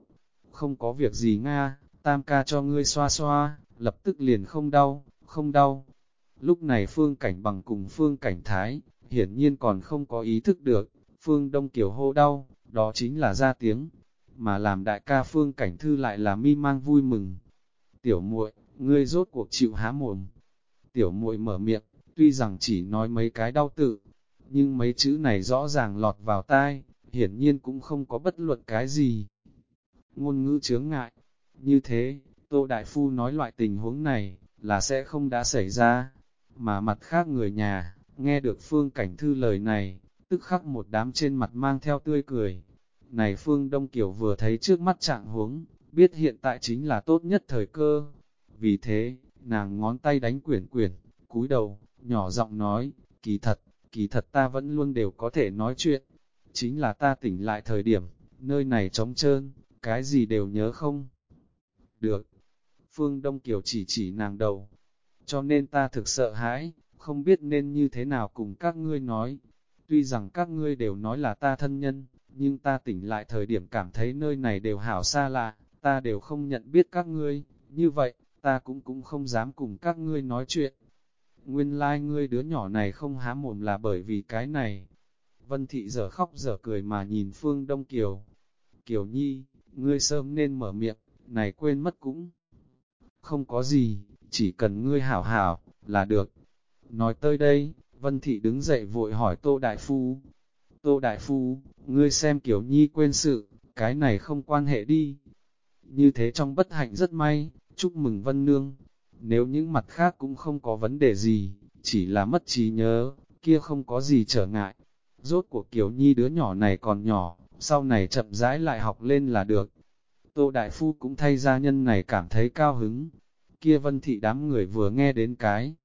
A: không có việc gì nga, tam ca cho ngươi xoa xoa, lập tức liền không đau, không đau. Lúc này phương cảnh bằng cùng phương cảnh thái, hiển nhiên còn không có ý thức được, phương đông kiều hô đau, đó chính là ra tiếng, mà làm đại ca phương cảnh thư lại là mi mang vui mừng. Tiểu muội, ngươi rốt cuộc chịu há mồm. Tiểu muội mở miệng, tuy rằng chỉ nói mấy cái đau tự, nhưng mấy chữ này rõ ràng lọt vào tai, hiển nhiên cũng không có bất luận cái gì. Ngôn ngữ chướng ngại, như thế, Tô Đại Phu nói loại tình huống này, là sẽ không đã xảy ra, mà mặt khác người nhà, nghe được Phương Cảnh Thư lời này, tức khắc một đám trên mặt mang theo tươi cười. Này Phương Đông Kiều vừa thấy trước mắt trạng huống, biết hiện tại chính là tốt nhất thời cơ. Vì thế, nàng ngón tay đánh quyển quyển, cúi đầu, nhỏ giọng nói, kỳ thật, kỳ thật ta vẫn luôn đều có thể nói chuyện. Chính là ta tỉnh lại thời điểm, nơi này trống trơn, cái gì đều nhớ không? Được. Phương Đông Kiều chỉ chỉ nàng đầu. Cho nên ta thực sợ hãi, không biết nên như thế nào cùng các ngươi nói. Tuy rằng các ngươi đều nói là ta thân nhân, nhưng ta tỉnh lại thời điểm cảm thấy nơi này đều hảo xa lạ, ta đều không nhận biết các ngươi, như vậy, ta cũng cũng không dám cùng các ngươi nói chuyện. Nguyên lai like ngươi đứa nhỏ này không há mồm là bởi vì cái này. Vân thị giờ khóc giờ cười mà nhìn Phương Đông Kiều. Kiều Nhi, ngươi sớm nên mở miệng, này quên mất cũng không có gì, chỉ cần ngươi hảo hảo, là được. Nói tới đây, Vân Thị đứng dậy vội hỏi Tô Đại Phu. Tô Đại Phu, ngươi xem Kiều Nhi quên sự, cái này không quan hệ đi. Như thế trong bất hạnh rất may, chúc mừng Vân Nương. Nếu những mặt khác cũng không có vấn đề gì, chỉ là mất trí nhớ, kia không có gì trở ngại. Rốt cuộc Kiều Nhi đứa nhỏ này còn nhỏ, sau này chậm rãi lại học lên là được. Tô Đại Phu cũng thay gia nhân này cảm thấy cao hứng. Kia vân thị đám người vừa nghe đến cái.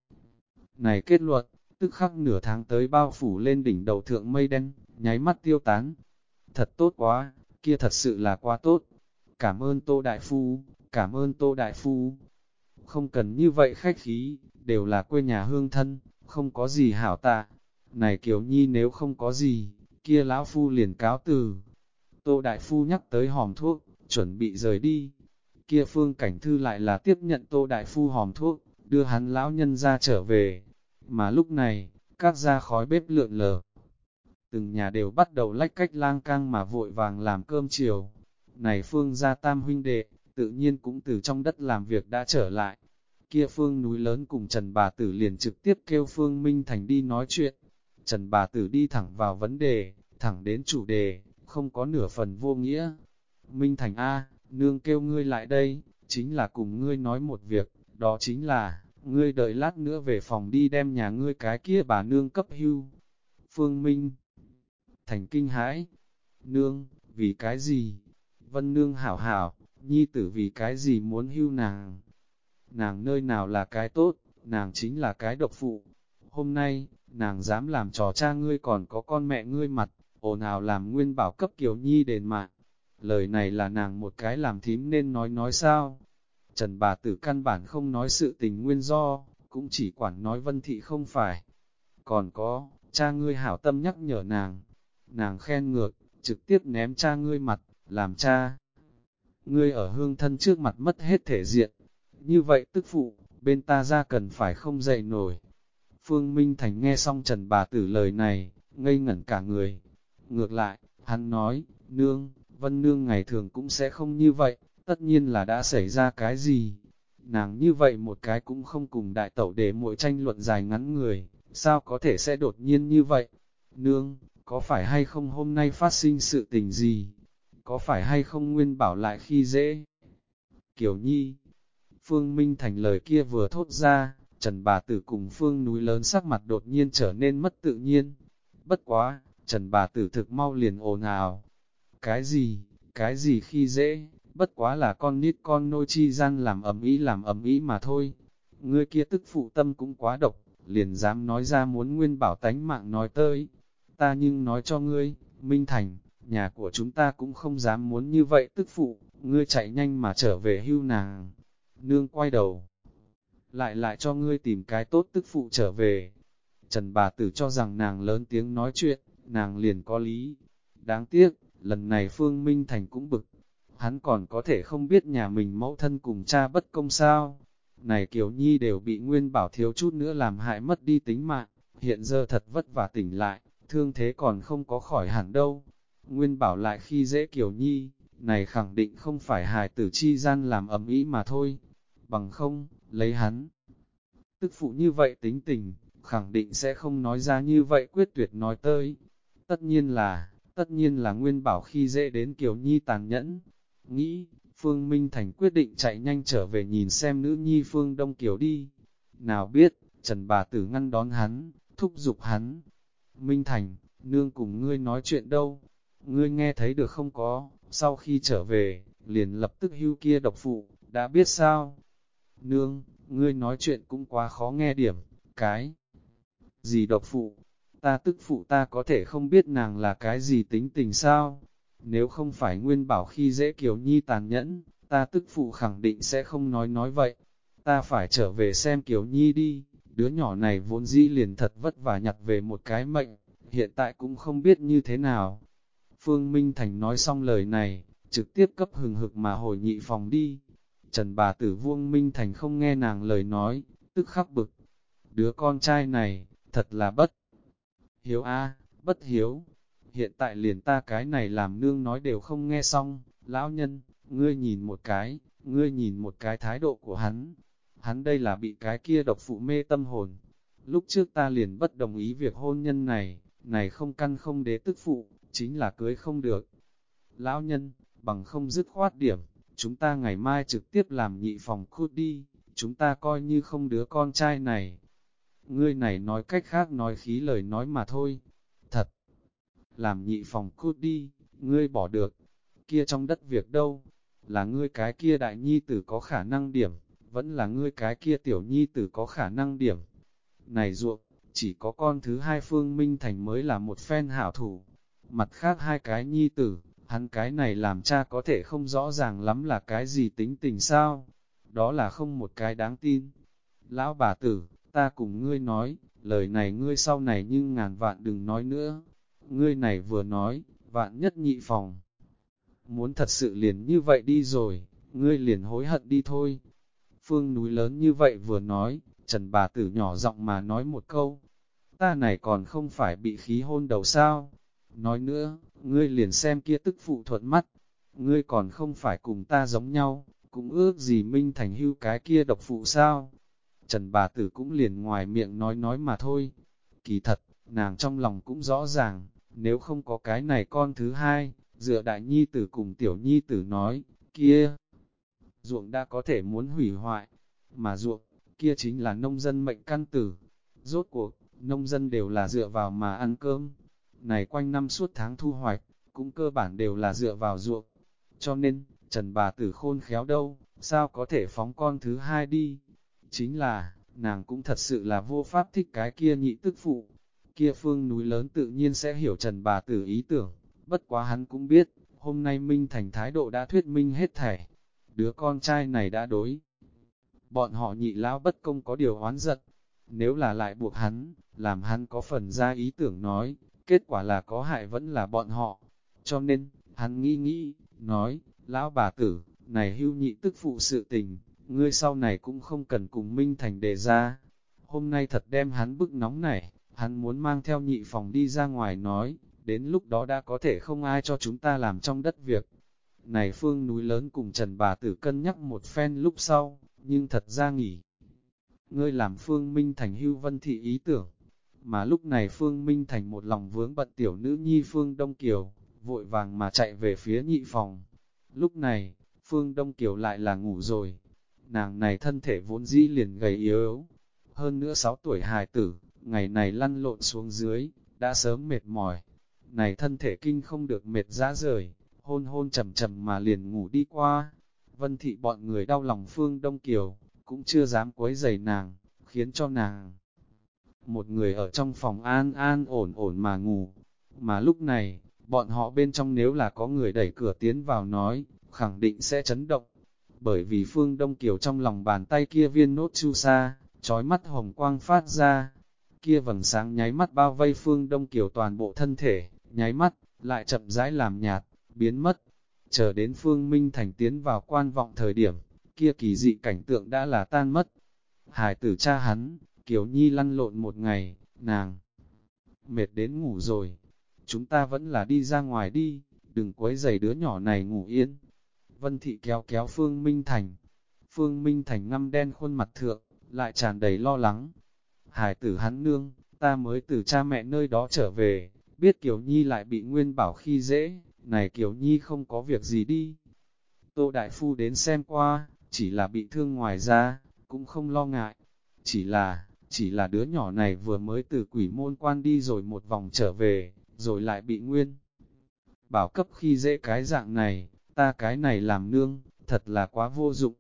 A: Này kết luận, tức khắc nửa tháng tới bao phủ lên đỉnh đầu thượng mây đen, nháy mắt tiêu tán. Thật tốt quá, kia thật sự là quá tốt. Cảm ơn Tô Đại Phu, cảm ơn Tô Đại Phu. Không cần như vậy khách khí, đều là quê nhà hương thân, không có gì hảo tạ. Này Kiều Nhi nếu không có gì, kia lão phu liền cáo từ. Tô Đại Phu nhắc tới hòm thuốc, chuẩn bị rời đi. Kia phương cảnh thư lại là tiếp nhận Tô Đại Phu hòm thuốc, đưa hắn lão nhân ra trở về. mà lúc này, các gia khói bếp lượn lờ. Từng nhà đều bắt đầu lách cách lang cang mà vội vàng làm cơm chiều. Này Phương gia tam huynh đệ, tự nhiên cũng từ trong đất làm việc đã trở lại. Kia Phương núi lớn cùng Trần Bà Tử liền trực tiếp kêu Phương Minh Thành đi nói chuyện. Trần Bà Tử đi thẳng vào vấn đề, thẳng đến chủ đề, không có nửa phần vô nghĩa. Minh Thành A, nương kêu ngươi lại đây, chính là cùng ngươi nói một việc, đó chính là, ngươi đợi lát nữa về phòng đi đem nhà ngươi cái kia bà nương cấp hưu. Phương Minh Thành kinh hãi, nương, vì cái gì? Vân nương hảo hảo, nhi tử vì cái gì muốn hưu nàng? Nàng nơi nào là cái tốt, nàng chính là cái độc phụ. Hôm nay, nàng dám làm trò cha ngươi còn có con mẹ ngươi mặt, ồn ào làm nguyên bảo cấp kiều nhi đền mạng. Lời này là nàng một cái làm thím nên nói nói sao? Trần bà tử căn bản không nói sự tình nguyên do, cũng chỉ quản nói vân thị không phải. Còn có, cha ngươi hảo tâm nhắc nhở nàng. Nàng khen ngược, trực tiếp ném cha ngươi mặt, làm cha. Ngươi ở hương thân trước mặt mất hết thể diện. Như vậy tức phụ, bên ta ra cần phải không dậy nổi. Phương Minh Thành nghe xong Trần bà tử lời này, ngây ngẩn cả người. Ngược lại, hắn nói, nương, vân nương ngày thường cũng sẽ không như vậy, tất nhiên là đã xảy ra cái gì. Nàng như vậy một cái cũng không cùng đại tẩu để muội tranh luận dài ngắn người, sao có thể sẽ đột nhiên như vậy? Nương, có phải hay không hôm nay phát sinh sự tình gì? Có phải hay không nguyên bảo lại khi dễ? Kiều Nhi, Phương Minh Thành lời kia vừa thốt ra, Trần bà tử cùng Phương núi lớn sắc mặt đột nhiên trở nên mất tự nhiên. Bất quá, Trần bà tử thực mau liền ồn ào. Cái gì, cái gì khi dễ, bất quá là con nít con nôi chi gian làm ẩm ý làm ẩm ý mà thôi. Ngươi kia tức phụ tâm cũng quá độc, liền dám nói ra muốn nguyên bảo tánh mạng nói tới. Ta nhưng nói cho ngươi, Minh Thành, nhà của chúng ta cũng không dám muốn như vậy tức phụ, ngươi chạy nhanh mà trở về hưu nàng. Nương quay đầu, lại lại cho ngươi tìm cái tốt tức phụ trở về. Trần bà tử cho rằng nàng lớn tiếng nói chuyện, nàng liền có lý. Đáng tiếc, lần này Phương Minh Thành cũng bực, hắn còn có thể không biết nhà mình mẫu thân cùng cha bất công sao. Này Kiều Nhi đều bị Nguyên Bảo thiếu chút nữa làm hại mất đi tính mạng, hiện giờ thật vất vả tỉnh lại, thương thế còn không có khỏi hẳn đâu. Nguyên Bảo lại khi dễ Kiều Nhi, này khẳng định không phải hài tử chi gian làm ấm ý mà thôi, bằng không, lấy hắn. Tức phụ như vậy tính tình, khẳng định sẽ không nói ra như vậy quyết tuyệt nói tới. Tất nhiên là, tất nhiên là Nguyên Bảo khi dễ đến Kiều Nhi tàn nhẫn, Nghĩ, Phương Minh Thành quyết định chạy nhanh trở về nhìn xem nữ nhi Phương Đông Kiều đi. Nào biết, Trần bà tử ngăn đón hắn, thúc giục hắn. Minh Thành, nương cùng ngươi nói chuyện đâu? Ngươi nghe thấy được không có, sau khi trở về, liền lập tức hưu kia độc phụ, đã biết sao? Nương, ngươi nói chuyện cũng quá khó nghe điểm, cái gì độc phụ? Ta tức phụ ta có thể không biết nàng là cái gì tính tình sao? Nếu không phải nguyên bảo khi dễ Kiều Nhi tàn nhẫn, ta tức phụ khẳng định sẽ không nói nói vậy. Ta phải trở về xem Kiều Nhi đi, đứa nhỏ này vốn dĩ liền thật vất vả nhặt về một cái mệnh, hiện tại cũng không biết như thế nào. Phương Minh Thành nói xong lời này, trực tiếp cấp hừng hực mà hồi nhị phòng đi. Trần bà tử vuông Minh Thành không nghe nàng lời nói, tức khắc bực. Đứa con trai này, thật là bất hiếu a bất hiếu, hiện tại liền ta cái này làm nương nói đều không nghe xong, lão nhân, ngươi nhìn một cái, ngươi nhìn một cái thái độ của hắn, hắn đây là bị cái kia độc phụ mê tâm hồn. Lúc trước ta liền bất đồng ý việc hôn nhân này, này không căn không đế tức phụ, chính là cưới không được. Lão nhân, bằng không dứt khoát điểm, chúng ta ngày mai trực tiếp làm nhị phòng cút đi, chúng ta coi như không đứa con trai này. Ngươi này nói cách khác nói khí lời nói mà thôi, Thật, làm nhị phòng cút đi, ngươi bỏ được, kia trong đất việc đâu, là ngươi cái kia đại nhi tử có khả năng điểm, vẫn là ngươi cái kia tiểu nhi tử có khả năng điểm. Này ruộng, chỉ có con thứ hai phương minh thành mới là một phen hảo thủ, mặt khác hai cái nhi tử, hắn cái này làm cha có thể không rõ ràng lắm là cái gì tính tình sao, đó là không một cái đáng tin. Lão bà tử, ta cùng ngươi nói, lời này ngươi sau này nhưng ngàn vạn đừng nói nữa, ngươi này vừa nói, vạn nhất nhị phòng. Muốn thật sự liền như vậy đi rồi, ngươi liền hối hận đi thôi. Phương núi lớn như vậy vừa nói, Trần bà tử nhỏ giọng mà nói một câu, ta này còn không phải bị khí hôn đầu sao? Nói nữa, ngươi liền xem kia tức phụ thuận mắt, ngươi còn không phải cùng ta giống nhau, cũng ước gì Minh Thành hưu cái kia độc phụ sao? Trần bà tử cũng liền ngoài miệng nói nói mà thôi. Kỳ thật, nàng trong lòng cũng rõ ràng, nếu không có cái này con thứ hai, dựa đại nhi tử cùng tiểu nhi tử nói, kia, ruộng đã có thể muốn hủy hoại, mà ruộng, kia chính là nông dân mệnh căn tử. Rốt cuộc, nông dân đều là dựa vào mà ăn cơm. Này quanh năm suốt tháng thu hoạch, cũng cơ bản đều là dựa vào ruộng. Cho nên, Trần bà tử khôn khéo đâu, sao có thể phóng con thứ hai đi? Chính là, nàng cũng thật sự là vô pháp thích cái kia nhị tức phụ. Kia phương núi lớn tự nhiên sẽ hiểu Trần bà tử ý tưởng, bất quá hắn cũng biết, hôm nay Minh Thành thái độ đã thuyết minh hết thảy. Đứa con trai này đã đối. Bọn họ nhị lão bất công có điều oán giận. Nếu là lại buộc hắn, làm hắn có phần ra ý tưởng nói, kết quả là có hại vẫn là bọn họ. Cho nên, hắn nghĩ nghĩ, nói, lão bà tử, này hưu nhị tức phụ sự tình, ngươi sau này cũng không cần cùng Minh Thành đề ra. Hôm nay thật đem hắn bức nóng này, hắn muốn mang theo nhị phòng đi ra ngoài nói, đến lúc đó đã có thể không ai cho chúng ta làm trong đất việc. Này phương núi lớn cùng Trần bà tử cân nhắc một phen lúc sau, nhưng thật ra nghỉ. Ngươi làm phương Minh Thành hưu vân thị ý tưởng, mà lúc này phương Minh Thành một lòng vướng bận tiểu nữ nhi phương Đông Kiều, vội vàng mà chạy về phía nhị phòng. Lúc này, phương Đông Kiều lại là ngủ rồi, nàng này thân thể vốn dĩ liền gầy yếu, hơn nữa 6 tuổi hài tử, ngày này lăn lộn xuống dưới, đã sớm mệt mỏi, này thân thể kinh không được mệt ra rời, hôn hôn trầm trầm mà liền ngủ đi qua. Vân thị bọn người đau lòng Phương Đông Kiều, cũng chưa dám quấy giày nàng, khiến cho nàng. Một người ở trong phòng an an ổn ổn mà ngủ, mà lúc này, bọn họ bên trong nếu là có người đẩy cửa tiến vào nói, khẳng định sẽ chấn động. Bởi vì Phương Đông Kiều trong lòng bàn tay kia viên nốt chu sa, trói mắt hồng quang phát ra, kia vầng sáng nháy mắt bao vây Phương Đông Kiều toàn bộ thân thể, nháy mắt, lại chậm rãi làm nhạt, biến mất. Chờ đến Phương Minh Thành tiến vào quan vọng thời điểm, kia kỳ dị cảnh tượng đã là tan mất. Hải tử cha hắn, Kiều Nhi lăn lộn một ngày, nàng mệt đến ngủ rồi. Chúng ta vẫn là đi ra ngoài đi, đừng quấy giày đứa nhỏ này ngủ yên. Vân Thị kéo kéo Phương Minh Thành. Phương Minh Thành ngăm đen khuôn mặt thượng, lại tràn đầy lo lắng. Hải tử hắn nương, ta mới từ cha mẹ nơi đó trở về, biết Kiều Nhi lại bị Nguyên Bảo khi dễ, này Kiều Nhi không có việc gì đi. Tô Đại Phu đến xem qua, chỉ là bị thương ngoài ra, cũng không lo ngại. Chỉ là, chỉ là đứa nhỏ này vừa mới từ quỷ môn quan đi rồi một vòng trở về, rồi lại bị Nguyên. Bảo cấp khi dễ cái dạng này, ta cái này làm nương, thật là quá vô dụng.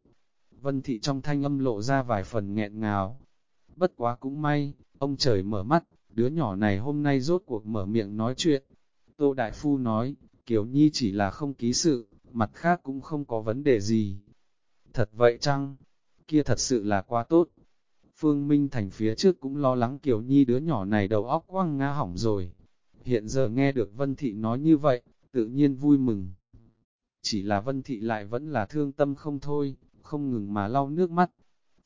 A: Vân thị trong thanh âm lộ ra vài phần nghẹn ngào. Bất quá cũng may, ông trời mở mắt, đứa nhỏ này hôm nay rốt cuộc mở miệng nói chuyện. Tô Đại Phu nói, Kiều Nhi chỉ là không ký sự, mặt khác cũng không có vấn đề gì. Thật vậy chăng? Kia thật sự là quá tốt. Phương Minh Thành phía trước cũng lo lắng Kiều Nhi đứa nhỏ này đầu óc quăng nga hỏng rồi. Hiện giờ nghe được Vân Thị nói như vậy, tự nhiên vui mừng. Chỉ là Vân Thị lại vẫn là thương tâm không thôi, không ngừng mà lau nước mắt.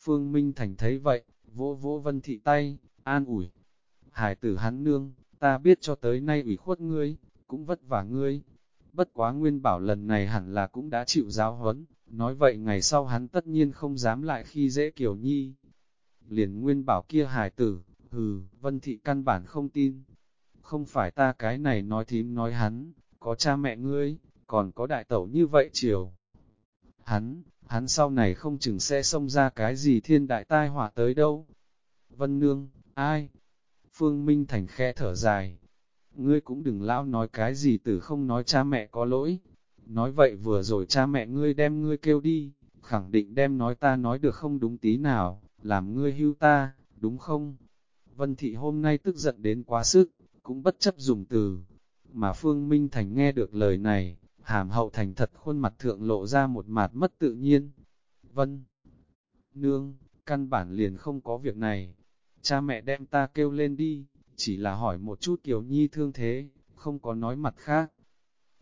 A: Phương Minh Thành thấy vậy, vỗ vỗ Vân Thị tay, an ủi, Hải tử hắn nương, ta biết cho tới nay ủy khuất ngươi, cũng vất vả ngươi. Bất quá nguyên bảo lần này hẳn là cũng đã chịu giáo huấn, nói vậy ngày sau hắn tất nhiên không dám lại khi dễ kiểu nhi. Liền nguyên bảo kia hài tử, hừ, vân thị căn bản không tin. Không phải ta cái này nói thím nói hắn, có cha mẹ ngươi, còn có đại tẩu như vậy chiều. Hắn, hắn sau này không chừng sẽ xông ra cái gì thiên đại tai họa tới đâu. Vân nương, ai, Phương Minh Thành khe thở dài. Ngươi cũng đừng lão nói cái gì tử không nói cha mẹ có lỗi. Nói vậy vừa rồi cha mẹ ngươi đem ngươi kêu đi, khẳng định đem nói ta nói được không đúng tí nào, làm ngươi hưu ta, đúng không? Vân Thị hôm nay tức giận đến quá sức, cũng bất chấp dùng từ. Mà Phương Minh Thành nghe được lời này, hàm hậu thành thật khuôn mặt thượng lộ ra một mặt mất tự nhiên. Vân, nương, căn bản liền không có việc này, cha mẹ đem ta kêu lên đi, chỉ là hỏi một chút Kiều Nhi thương thế, không có nói mặt khác.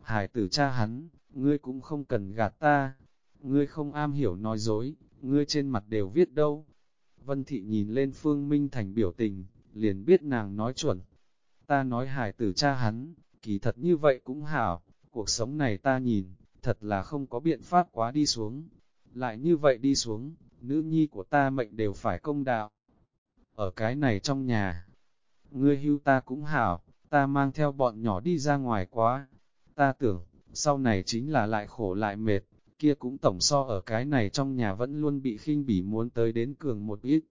A: Hải tử cha hắn, ngươi cũng không cần gạt ta, ngươi không am hiểu nói dối, ngươi trên mặt đều viết đâu. Vân Thị nhìn lên Phương Minh Thành biểu tình, liền biết nàng nói chuẩn. Ta nói hài tử cha hắn, kỳ thật như vậy cũng hảo, cuộc sống này ta nhìn, thật là không có biện pháp quá đi xuống. Lại như vậy đi xuống, nữ nhi của ta mệnh đều phải công đạo. Ở cái này trong nhà, ngươi hưu ta cũng hảo, ta mang theo bọn nhỏ đi ra ngoài quá. Ta tưởng, sau này chính là lại khổ lại mệt, kia cũng tổng so ở cái này trong nhà vẫn luôn bị khinh bỉ muốn tới đến cường một ít.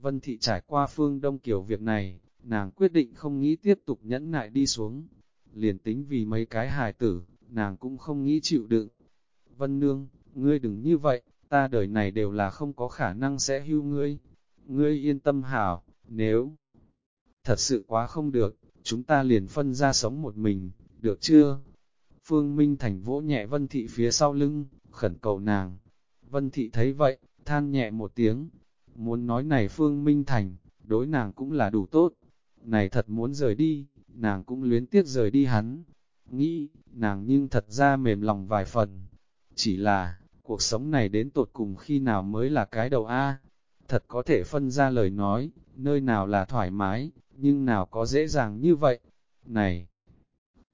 A: Vân Thị trải qua phương Đông Kiều việc này, nàng quyết định không nghĩ tiếp tục nhẫn nại đi xuống. Liền tính vì mấy cái hài tử, nàng cũng không nghĩ chịu đựng. Vân Nương, ngươi đừng như vậy, ta đời này đều là không có khả năng sẽ hưu ngươi. Ngươi yên tâm hảo, nếu thật sự quá không được, chúng ta liền phân ra sống một mình, được chưa? Phương Minh Thành vỗ nhẹ Vân Thị phía sau lưng, khẩn cầu nàng. Vân Thị thấy vậy, than nhẹ một tiếng. Muốn nói này Phương Minh Thành, đối nàng cũng là đủ tốt. Này thật muốn rời đi, nàng cũng luyến tiếc rời đi hắn. Nghĩ, nàng nhưng thật ra mềm lòng vài phần. Chỉ là, cuộc sống này đến tột cùng khi nào mới là cái đầu A. Thật có thể phân ra lời nói, nơi nào là thoải mái, nhưng nào có dễ dàng như vậy. Này!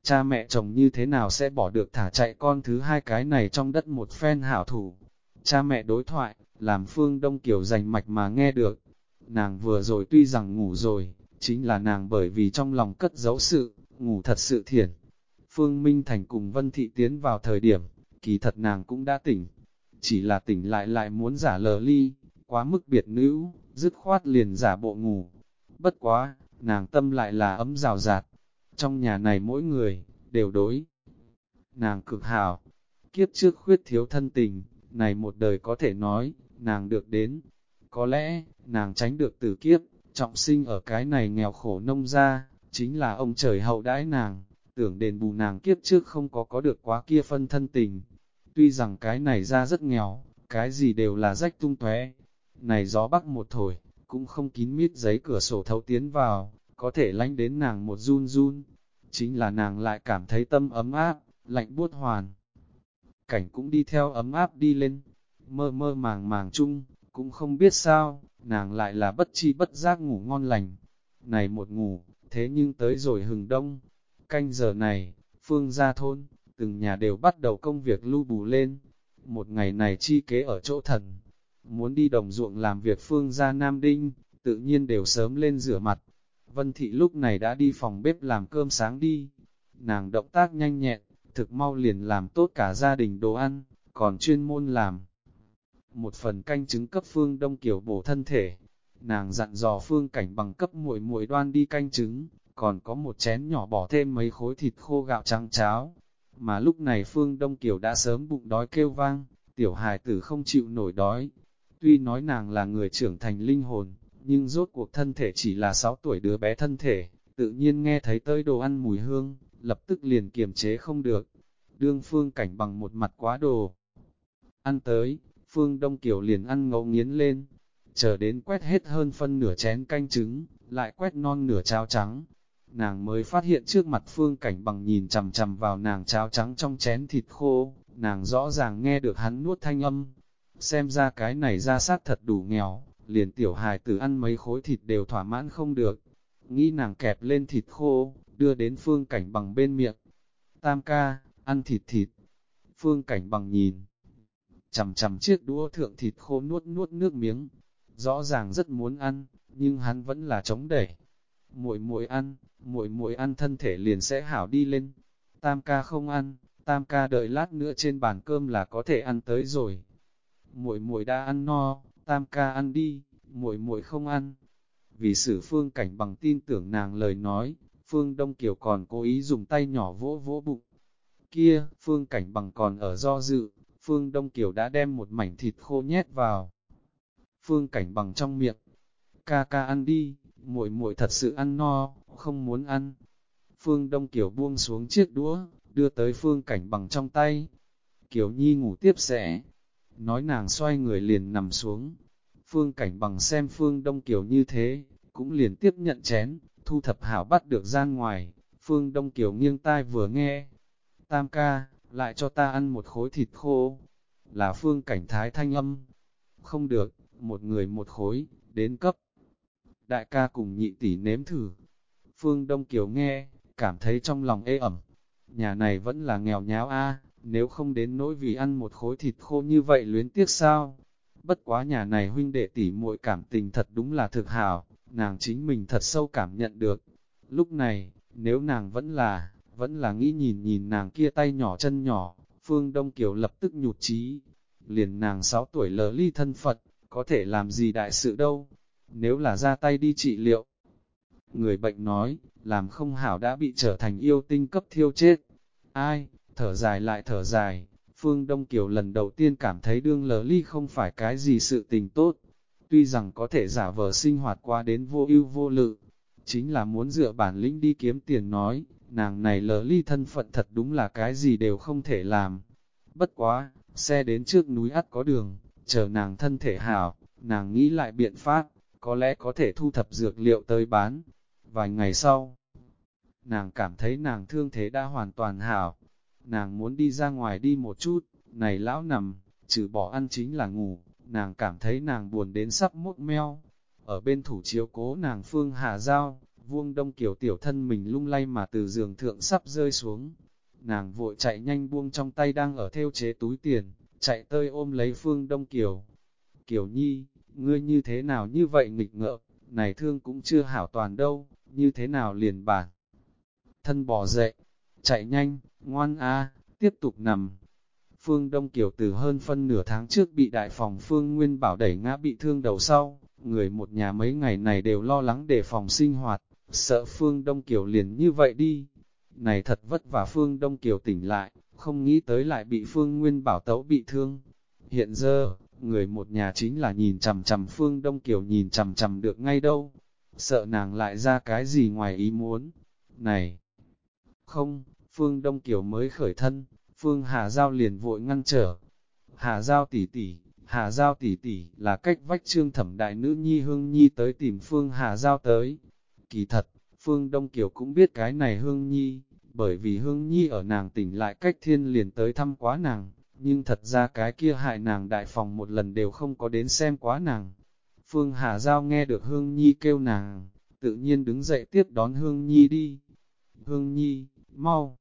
A: Cha mẹ chồng như thế nào sẽ bỏ được thả chạy con thứ hai cái này trong đất một phen hảo thủ. Cha mẹ đối thoại, làm Phương Đông Kiều rành mạch mà nghe được. Nàng vừa rồi tuy rằng ngủ rồi, chính là nàng bởi vì trong lòng cất giấu sự, ngủ thật sự thiệt. Phương Minh Thành cùng Vân Thị tiến vào thời điểm, kỳ thật nàng cũng đã tỉnh. Chỉ là tỉnh lại lại muốn giả lờ ly, quá mức biệt nữ, dứt khoát liền giả bộ ngủ. Bất quá, nàng tâm lại là ấm rào rạt, trong nhà này mỗi người, đều đối. Nàng cực hảo, kiếp trước khuyết thiếu thân tình, này một đời có thể nói, nàng được đến. Có lẽ, nàng tránh được tử kiếp, trọng sinh ở cái này nghèo khổ nông ra, chính là ông trời hậu đãi nàng, tưởng đền bù nàng kiếp trước không có có được quá kia phân thân tình. Tuy rằng cái này ra rất nghèo, cái gì đều là rách tung tóe. Này gió bắc một thổi, cũng không kín mít giấy cửa sổ thấu tiến vào, có thể lánh đến nàng một run run, chính là nàng lại cảm thấy tâm ấm áp, lạnh buốt hoàn. Cảnh cũng đi theo ấm áp đi lên, mơ mơ màng màng chung, cũng không biết sao, nàng lại là bất chi bất giác ngủ ngon lành. Này một ngủ, thế nhưng tới rồi hừng đông, canh giờ này, phương gia thôn, từng nhà đều bắt đầu công việc lưu bù lên. Một ngày này chi kế ở chỗ thần, muốn đi đồng ruộng làm việc phương gia Nam Đinh, tự nhiên đều sớm lên rửa mặt, Vân Thị lúc này đã đi phòng bếp làm cơm sáng đi. Nàng động tác nhanh nhẹn, thực mau liền làm tốt cả gia đình đồ ăn, còn chuyên môn làm. Một phần canh trứng cấp phương đông Kiều bổ thân thể. Nàng dặn dò phương cảnh bằng cấp muội muội đoan đi canh trứng, còn có một chén nhỏ bỏ thêm mấy khối thịt khô gạo trắng cháo. Mà lúc này phương đông Kiều đã sớm bụng đói kêu vang, tiểu hài tử không chịu nổi đói. Tuy nói nàng là người trưởng thành linh hồn, nhưng rốt cuộc thân thể chỉ là 6 tuổi đứa bé thân thể, tự nhiên nghe thấy tới đồ ăn mùi hương, lập tức liền kiềm chế không được. Đương Phương Cảnh bằng một mặt quá đồ. Ăn tới, Phương Đông Kiều liền ăn ngấu nghiến lên, chờ đến quét hết hơn phân nửa chén canh trứng, lại quét non nửa cháo trắng. Nàng mới phát hiện trước mặt Phương Cảnh bằng nhìn chầm chầm vào nàng cháo trắng trong chén thịt khô, nàng rõ ràng nghe được hắn nuốt thanh âm. Xem ra cái này ra sát thật đủ nghèo, liền tiểu hài tử ăn mấy khối thịt đều thỏa mãn không được. Nghĩ nàng kẹp lên thịt khô, đưa đến phương cảnh bằng bên miệng. Tam ca, ăn thịt thịt. Phương cảnh bằng nhìn. Chầm chầm chiếc đũa thượng thịt khô nuốt nuốt nước miếng. Rõ ràng rất muốn ăn, nhưng hắn vẫn là chống đẩy. Muội muội ăn, muội muội ăn thân thể liền sẽ hảo đi lên. Tam ca không ăn, tam ca đợi lát nữa trên bàn cơm là có thể ăn tới rồi. Muội muội đã ăn no, tam ca ăn đi, muội muội không ăn. Vì sử phương cảnh bằng tin tưởng nàng lời nói, phương Đông Kiều còn cố ý dùng tay nhỏ vỗ vỗ bụng. Kia, phương cảnh bằng còn ở do dự, phương Đông Kiều đã đem một mảnh thịt khô nhét vào. Phương cảnh bằng trong miệng, ca ca ăn đi, muội muội thật sự ăn no, không muốn ăn. Phương Đông Kiều buông xuống chiếc đũa, đưa tới phương cảnh bằng trong tay. Kiều Nhi ngủ tiếp sẽ, nói nàng xoay người liền nằm xuống. Phương cảnh bằng xem Phương Đông Kiều như thế, cũng liền tiếp nhận chén, thu thập hảo bắt được gian ngoài. Phương Đông Kiều nghiêng tai vừa nghe, tam ca, lại cho ta ăn một khối thịt khô, là Phương cảnh thái thanh âm. Không được, một người một khối, đến cấp. Đại ca cùng nhị tỷ nếm thử. Phương Đông Kiều nghe, cảm thấy trong lòng ê ẩm. Nhà này vẫn là nghèo nháo a nếu không đến nỗi vì ăn một khối thịt khô như vậy luyến tiếc sao. Bất quá nhà này huynh đệ tỷ muội cảm tình thật đúng là thực hảo, nàng chính mình thật sâu cảm nhận được. Lúc này, nếu nàng vẫn là, vẫn là nghĩ nhìn nhìn nàng kia tay nhỏ chân nhỏ, Phương Đông Kiều lập tức nhụt chí Liền nàng 6 tuổi lờ ly thân Phật, có thể làm gì đại sự đâu, nếu là ra tay đi trị liệu. Người bệnh nói, làm không hảo đã bị trở thành yêu tinh cấp thiêu chết. Ai, thở dài lại thở dài, Phương Đông Kiều lần đầu tiên cảm thấy đương lờ ly không phải cái gì sự tình tốt. Tuy rằng có thể giả vờ sinh hoạt qua đến vô ưu vô lự, chính là muốn dựa bản lĩnh đi kiếm tiền nói, nàng này lờ ly thân phận thật đúng là cái gì đều không thể làm. Bất quá, xe đến trước núi ắt có đường, chờ nàng thân thể hảo, nàng nghĩ lại biện pháp, có lẽ có thể thu thập dược liệu tới bán. Vài ngày sau, nàng cảm thấy nàng thương thế đã hoàn toàn hảo, nàng muốn đi ra ngoài đi một chút, này lão nằm, trừ bỏ ăn chính là ngủ, nàng cảm thấy nàng buồn đến sắp mốt meo. Ở bên thủ chiếu cố nàng Phương Hà Giao, vuông đông kiểu tiểu thân mình lung lay mà từ giường thượng sắp rơi xuống. Nàng vội chạy nhanh buông trong tay đang ở theo chế túi tiền, chạy tơi ôm lấy Phương Đông Kiều. Kiều Nhi, ngươi như thế nào như vậy nghịch ngợm, này thương cũng chưa hảo toàn đâu, như thế nào liền bản. Thân bỏ dậy, chạy nhanh, ngoan a, tiếp tục nằm. Phương Đông Kiều từ hơn phân nửa tháng trước bị đại phòng Phương Nguyên Bảo đẩy ngã bị thương đầu sau, người một nhà mấy ngày này đều lo lắng để phòng sinh hoạt, sợ Phương Đông Kiều liền như vậy đi. Này thật vất vả Phương Đông Kiều tỉnh lại, không nghĩ tới lại bị Phương Nguyên Bảo tấu bị thương. Hiện giờ, người một nhà chính là nhìn chằm chằm Phương Đông Kiều nhìn chằm chằm được ngay đâu. Sợ nàng lại ra cái gì ngoài ý muốn. Này! Không, Phương Đông Kiều mới khởi thân, Phương Hà Giao liền vội ngăn trở. Hà Giao tỷ tỷ, Hà Giao tỷ tỷ là cách vách trương thẩm đại nữ nhi Hương Nhi tới tìm Phương Hà Giao tới. Kỳ thật, Phương Đông Kiều cũng biết cái này Hương Nhi, bởi vì Hương Nhi ở nàng tỉnh lại cách thiên liền tới thăm quá nàng, nhưng thật ra cái kia hại nàng đại phòng một lần đều không có đến xem quá nàng. Phương Hà Giao nghe được Hương Nhi kêu nàng, tự nhiên đứng dậy tiếp đón Hương Nhi đi. Hương Nhi, mau!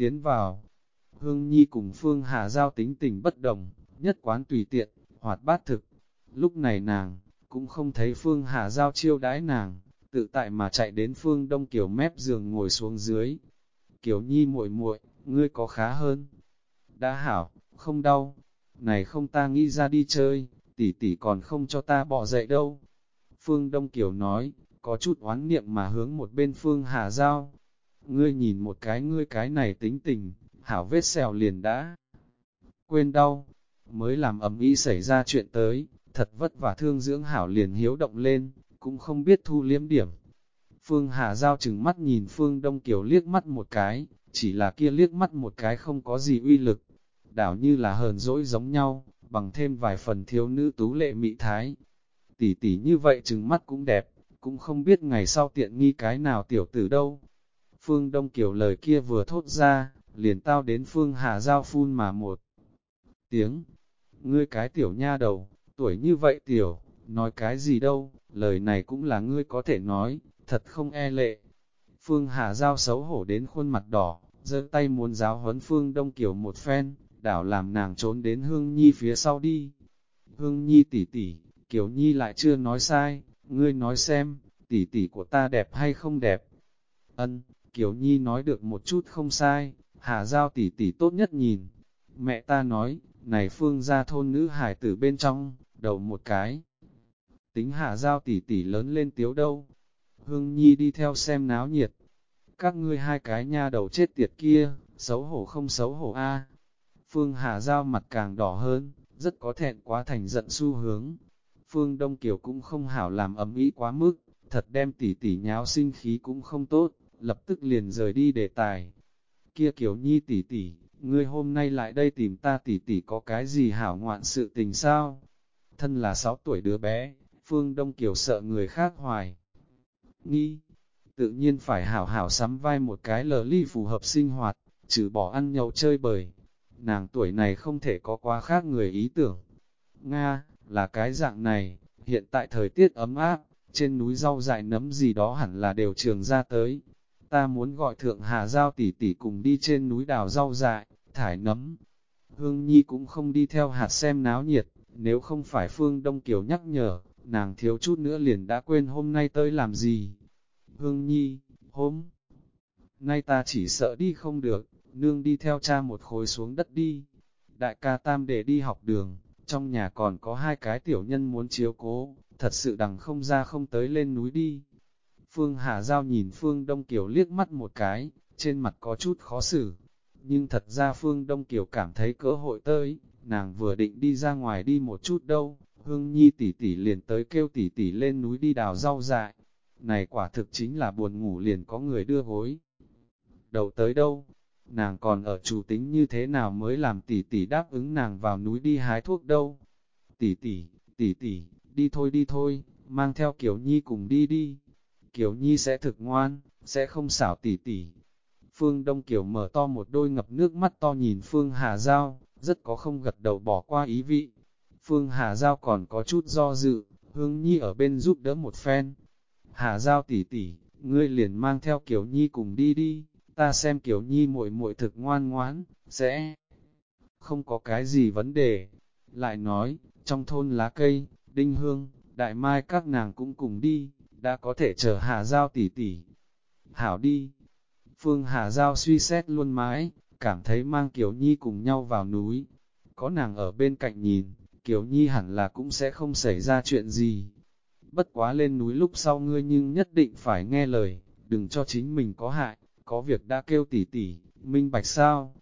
A: Tiến vào! Hương Nhi cùng Phương Hà Giao tính tình bất đồng, nhất quán tùy tiện, hoạt bát thực. Lúc này nàng, cũng không thấy Phương Hà Giao chiêu đãi nàng, tự tại mà chạy đến Phương Đông Kiều mép giường ngồi xuống dưới. Kiều Nhi muội muội, ngươi có khá hơn? Đã hảo, không đau. Này không ta nghĩ ra đi chơi, tỷ tỷ còn không cho ta bỏ dậy đâu. Phương Đông Kiều nói, có chút oán niệm mà hướng một bên Phương Hà Giao. Ngươi nhìn một cái ngươi cái này tính tình, hảo vết xèo liền đã. Quên đau, mới làm ầm ĩ xảy ra chuyện tới, thật vất vả thương dưỡng hảo liền hiếu động lên, cũng không biết thu liếm điểm. Phương Hà Giao chừng mắt nhìn Phương Đông Kiều liếc mắt một cái, chỉ là kia liếc mắt một cái không có gì uy lực, đảo như là hờn dỗi giống nhau, bằng thêm vài phần thiếu nữ tú lệ mỹ thái. Tỷ tỷ như vậy chừng mắt cũng đẹp, cũng không biết ngày sau tiện nghi cái nào tiểu tử đâu. Phương Đông Kiều lời kia vừa thốt ra, liền tao đến Phương Hà Giao phun mà một tiếng. Ngươi cái tiểu nha đầu, tuổi như vậy tiểu, nói cái gì đâu, lời này cũng là ngươi có thể nói, thật không e lệ. Phương Hà Giao xấu hổ đến khuôn mặt đỏ, giơ tay muốn giáo huấn Phương Đông Kiều một phen, đảo làm nàng trốn đến Hương Nhi phía sau đi. Hương Nhi tỷ tỷ, Kiều Nhi lại chưa nói sai, ngươi nói xem, tỷ tỷ của ta đẹp hay không đẹp. Ân, Kiều Nhi nói được một chút không sai, Hà Giao tỷ tỷ tốt nhất nhìn. Mẹ ta nói, này Phương ra thôn nữ hải tử bên trong, đầu một cái. Tính Hà Giao tỷ tỷ lớn lên tiếu đâu. Hương Nhi đi theo xem náo nhiệt. Các ngươi hai cái nha đầu chết tiệt kia, xấu hổ không xấu hổ a Phương Hà Giao mặt càng đỏ hơn, rất có thẹn quá thành giận xu hướng. Phương Đông Kiều cũng không hảo làm ấm ý quá mức, thật đem tỷ tỷ nháo sinh khí cũng không tốt, lập tức liền rời đi đề tài. Kia Kiều Nhi tỷ tỷ ngươi hôm nay lại đây tìm ta tỷ tỷ có cái gì hảo ngoạn sự tình sao? Thân là 6 tuổi đứa bé, Phương Đông Kiều sợ người khác hoài. Nghi, tự nhiên phải hảo hảo sắm vai một cái lờ ly phù hợp sinh hoạt, trừ bỏ ăn nhậu chơi bời, nàng tuổi này không thể có quá khác người ý tưởng. Nga, là cái dạng này, Hiện tại thời tiết ấm áp, trên núi rau dại nấm gì đó hẳn là đều trường ra tới. Ta muốn gọi thượng Hà Giao tỷ tỷ cùng đi trên núi đào rau dại, thải nấm. Hương Nhi cũng không đi theo hạt xem náo nhiệt, nếu không phải Phương Đông Kiều nhắc nhở, nàng thiếu chút nữa liền đã quên hôm nay tới làm gì. Hương Nhi, hôm nay ta chỉ sợ đi không được, nương đi theo cha một khối xuống đất đi. Đại ca tam để đi học đường, trong nhà còn có hai cái tiểu nhân muốn chiếu cố, thật sự đằng không ra không tới lên núi đi. Phương Hà Giao nhìn Phương Đông Kiều liếc mắt một cái, trên mặt có chút khó xử. Nhưng thật ra Phương Đông Kiều cảm thấy cơ hội tới, nàng vừa định đi ra ngoài đi một chút đâu, Hương Nhi tỷ tỷ liền tới kêu tỷ tỷ lên núi đi đào rau dại. Này quả thực chính là buồn ngủ liền có người đưa gối. Đầu tới đâu, nàng còn ở chủ tính như thế nào mới làm tỷ tỷ đáp ứng nàng vào núi đi hái thuốc đâu. Tỷ tỷ, tỷ tỷ, đi thôi đi thôi, mang theo Kiều Nhi cùng đi đi. Kiều Nhi sẽ thực ngoan, sẽ không xảo tỷ tỷ. Phương Đông Kiều mở to một đôi ngập nước mắt to nhìn Phương Hà Giao, rất có không gật đầu bỏ qua ý vị. Phương Hà Giao còn có chút do dự, Hương Nhi ở bên giúp đỡ một phen. Hà Giao tỷ tỷ, ngươi liền mang theo Kiều Nhi cùng đi đi, ta xem Kiều Nhi muội muội thực ngoan ngoãn, sẽ không có cái gì vấn đề. Lại nói, trong thôn lá cây, đinh hương, đại mai các nàng cũng cùng đi, đã có thể chờ Hà Giao tỷ tỷ. Hảo đi. Phương Hà Giao suy xét luôn mãi, cảm thấy mang Kiều Nhi cùng nhau vào núi. Có nàng ở bên cạnh nhìn, Kiều Nhi hẳn là cũng sẽ không xảy ra chuyện gì. Bất quá lên núi lúc sau ngươi nhưng nhất định phải nghe lời, đừng cho chính mình có hại, có việc đã kêu tỉ tỉ, minh bạch sao.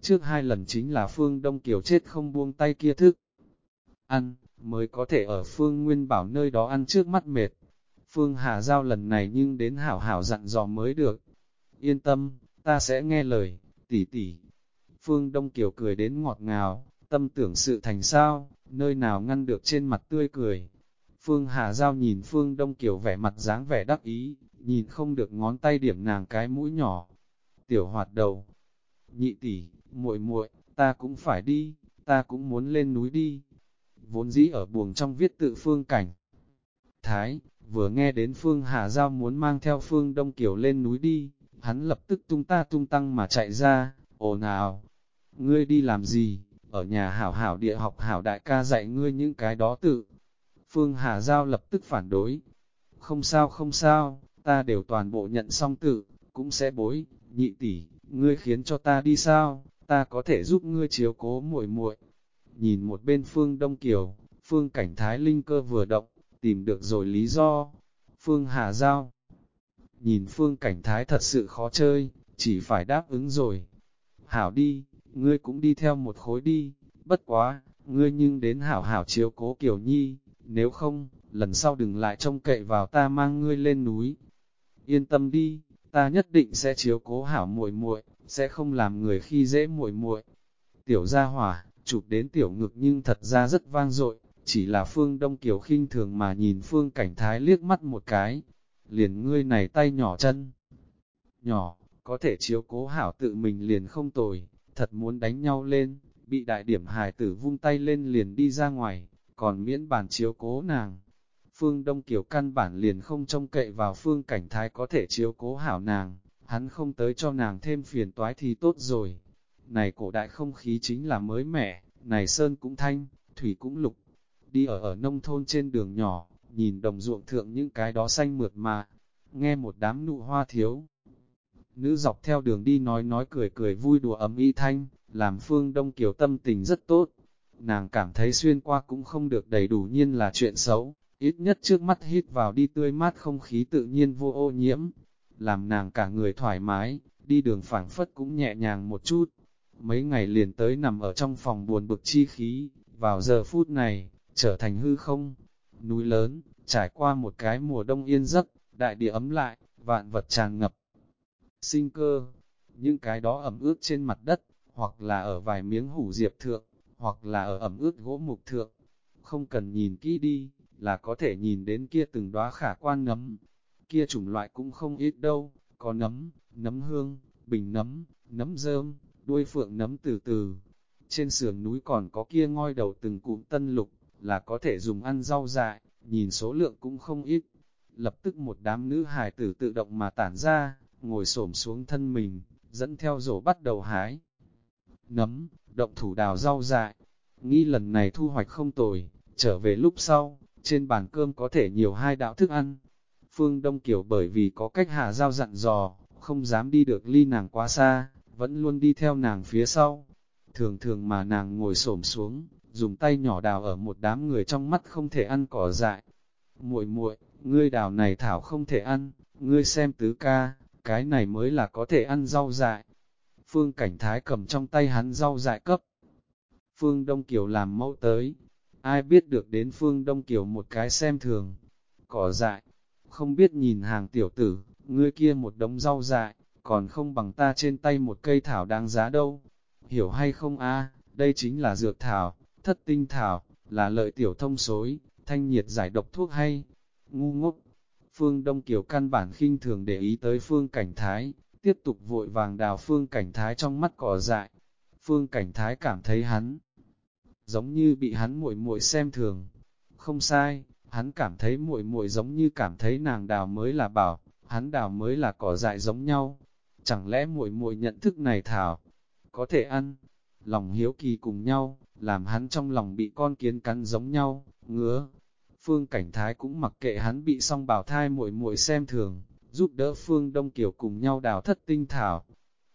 A: Trước hai lần chính là Phương Đông Kiều chết không buông tay kia thức. Ăn, mới có thể ở Phương Nguyên Bảo nơi đó ăn trước mắt mệt. Phương Hà Giao lần này nhưng đến hảo hảo dặn dò mới được. Yên tâm, ta sẽ nghe lời, tỷ tỷ. Phương Đông Kiều cười đến ngọt ngào, tâm tưởng sự thành sao, nơi nào ngăn được trên mặt tươi cười. Phương Hà Giao nhìn Phương Đông Kiều vẻ mặt dáng vẻ đắc ý, nhìn không được ngón tay điểm nàng cái mũi nhỏ. Tiểu hoạt đầu, nhị tỷ, muội muội, ta cũng phải đi, ta cũng muốn lên núi đi. Vốn dĩ ở buồng trong viết tự phương cảnh. Thái, vừa nghe đến Phương Hà Giao muốn mang theo Phương Đông Kiều lên núi đi, hắn lập tức tung ta tung tăng mà chạy ra, ồ nào, ngươi đi làm gì, ở nhà hảo hảo địa học hảo đại ca dạy ngươi những cái đó tự. Phương Hà Giao lập tức phản đối, không sao không sao, ta đều toàn bộ nhận xong tự, cũng sẽ bối, nhị tỷ, ngươi khiến cho ta đi sao, ta có thể giúp ngươi chiếu cố muội muội. Nhìn một bên Phương Đông Kiều, Phương Cảnh Thái Linh cơ vừa động, tìm được rồi lý do. Phương Hà Giao Nhìn Phương Cảnh Thái thật sự khó chơi, chỉ phải đáp ứng rồi. Hảo đi, ngươi cũng đi theo một khối đi, bất quá, ngươi nhưng đến hảo hảo chiếu cố Kiều Nhi, nếu không, lần sau đừng lại trông cậy vào ta mang ngươi lên núi. Yên tâm đi, ta nhất định sẽ chiếu cố hảo muội muội, sẽ không làm người khi dễ muội muội. Tiểu gia hỏa, chụp đến tiểu ngực nhưng thật ra rất vang dội, chỉ là Phương Đông Kiều khinh thường mà nhìn Phương Cảnh Thái liếc mắt một cái, liền ngươi này tay nhỏ chân. Nhỏ, có thể chiếu cố hảo tự mình liền không tồi, thật muốn đánh nhau lên, bị đại điểm hài tử vung tay lên liền đi ra ngoài, còn miễn bàn chiếu cố nàng. Phương Đông Kiều căn bản liền không trông cậy vào phương cảnh thái có thể chiếu cố hảo nàng, hắn không tới cho nàng thêm phiền toái thì tốt rồi. Này cổ đại không khí chính là mới mẻ, này sơn cũng thanh, thủy cũng lục, đi ở ở nông thôn trên đường nhỏ, nhìn đồng ruộng thượng những cái đó xanh mượt mà, nghe một đám nụ hoa thiếu. Nữ dọc theo đường đi nói nói cười cười vui đùa ấm y thanh, làm phương đông kiều tâm tình rất tốt. Nàng cảm thấy xuyên qua cũng không được đầy đủ nhiên là chuyện xấu, ít nhất trước mắt hít vào đi tươi mát không khí tự nhiên vô ô nhiễm, làm nàng cả người thoải mái, đi đường phảng phất cũng nhẹ nhàng một chút. Mấy ngày liền tới nằm ở trong phòng buồn bực chi khí, vào giờ phút này, trở thành hư không, núi lớn, trải qua một cái mùa đông yên giấc, đại địa ấm lại, vạn vật tràn ngập. Sinh cơ, những cái đó ẩm ướt trên mặt đất, hoặc là ở vài miếng hủ diệp thượng, hoặc là ở ẩm ướt gỗ mục thượng. Không cần nhìn kỹ đi, là có thể nhìn đến kia từng đóa khả quan nấm. Kia chủng loại cũng không ít đâu, có nấm, nấm hương, bình nấm, nấm rơm, đuôi phượng nấm từ từ. Trên sườn núi còn có kia ngoi đầu từng cụm tân lục, là có thể dùng ăn rau dại, nhìn số lượng cũng không ít. Lập tức một đám nữ hài tử tự động mà tản ra, ngồi xổm xuống thân mình, dẫn theo rổ bắt đầu hái. Nấm, động thủ đào rau dại, nghĩ lần này thu hoạch không tồi, trở về lúc sau, trên bàn cơm có thể nhiều hai đạo thức ăn. Phương Đông Kiều bởi vì có cách hạ giao dặn dò, không dám đi được ly nàng quá xa, vẫn luôn đi theo nàng phía sau. Thường thường mà nàng ngồi xổm xuống, dùng tay nhỏ đào ở một đám người trong mắt không thể ăn cỏ dại. muội muội ngươi đào này thảo không thể ăn, ngươi xem tứ ca, cái này mới là có thể ăn rau dại. Phương Cảnh Thái cầm trong tay hắn rau dại cấp. Phương Đông Kiều làm mẫu tới, ai biết được đến Phương Đông Kiều một cái xem thường. Cỏ dại, không biết nhìn hàng tiểu tử, ngươi kia một đống rau dại, còn không bằng ta trên tay một cây thảo đáng giá đâu. Hiểu hay không a đây chính là dược thảo, thất tinh thảo, là lợi tiểu thông xối, thanh nhiệt giải độc thuốc hay. Ngu ngốc, Phương Đông Kiều căn bản khinh thường để ý tới Phương Cảnh Thái, tiếp tục vội vàng đào Phương Cảnh Thái trong mắt cỏ dại. Phương Cảnh Thái cảm thấy hắn, giống như bị hắn muội muội xem thường. Không sai, hắn cảm thấy muội muội giống như cảm thấy nàng đào mới là bảo, hắn đào mới là cỏ dại giống nhau. Chẳng lẽ muội muội nhận thức này thảo, có thể ăn, lòng hiếu kỳ cùng nhau, làm hắn trong lòng bị con kiến cắn giống nhau, ngứa. Phương Cảnh Thái cũng mặc kệ hắn bị song bảo thai muội muội xem thường, giúp đỡ Phương Đông Kiều cùng nhau đào thất tinh thảo.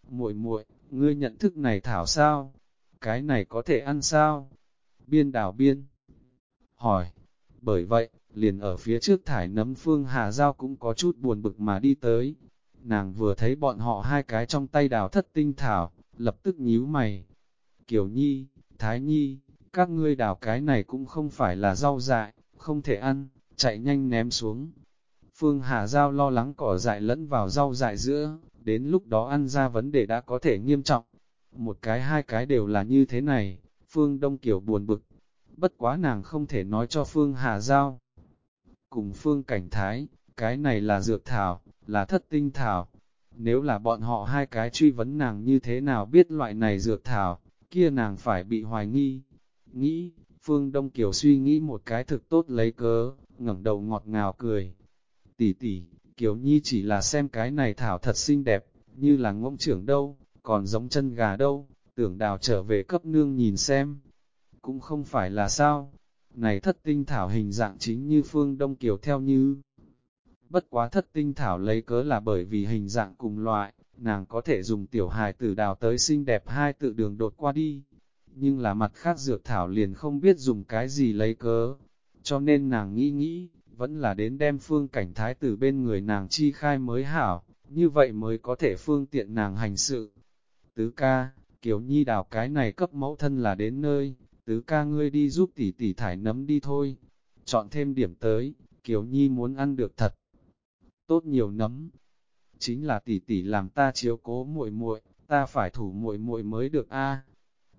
A: Muội muội, ngươi nhận thức này thảo sao? Cái này có thể ăn sao? Biên đào biên. Hỏi, bởi vậy, liền ở phía trước thải nấm Phương Hà Giao cũng có chút buồn bực mà đi tới. Nàng vừa thấy bọn họ hai cái trong tay đào thất tinh thảo, lập tức nhíu mày. Kiều Nhi, Thái Nhi, các ngươi đào cái này cũng không phải là rau dại, không thể ăn, chạy nhanh ném xuống. Phương Hà Giao lo lắng cỏ dại lẫn vào rau dại giữa, đến lúc đó ăn ra vấn đề đã có thể nghiêm trọng. Một cái hai cái đều là như thế này, Phương Đông Kiều buồn bực. Bất quá nàng không thể nói cho Phương Hà Giao. Cùng Phương Cảnh Thái, cái này là dược thảo, là thất tinh thảo. Nếu là bọn họ hai cái truy vấn nàng như thế nào biết loại này dược thảo, kia nàng phải bị hoài nghi. Nghĩ, Phương Đông Kiều suy nghĩ một cái thực tốt lấy cớ, ngẩng đầu ngọt ngào cười. Tỷ tỷ, Kiều Nhi chỉ là xem cái này thảo thật xinh đẹp, như là ngỗng trưởng đâu, còn giống chân gà đâu, tưởng đào trở về cấp nương nhìn xem. Cũng không phải là sao, này thất tinh thảo hình dạng chính như Phương Đông Kiều theo như. Bất quá thất tinh thảo lấy cớ là bởi vì hình dạng cùng loại, nàng có thể dùng tiểu hài tử đào tới xinh đẹp hai tự đường đột qua đi. Nhưng là mặt khác dược thảo liền không biết dùng cái gì lấy cớ. Cho nên nàng nghĩ nghĩ, vẫn là đến đem phương cảnh thái tử bên người nàng chi khai mới hảo, như vậy mới có thể phương tiện nàng hành sự. Tứ ca, Kiều Nhi đào cái này cấp mẫu thân là đến nơi, tứ ca ngươi đi giúp tỷ tỷ thải nấm đi thôi. Chọn thêm điểm tới, Kiều Nhi muốn ăn được thật. Tốt nhiều nấm, chính là tỷ tỷ làm ta chiếu cố muội muội, ta phải thủ muội muội mới được a.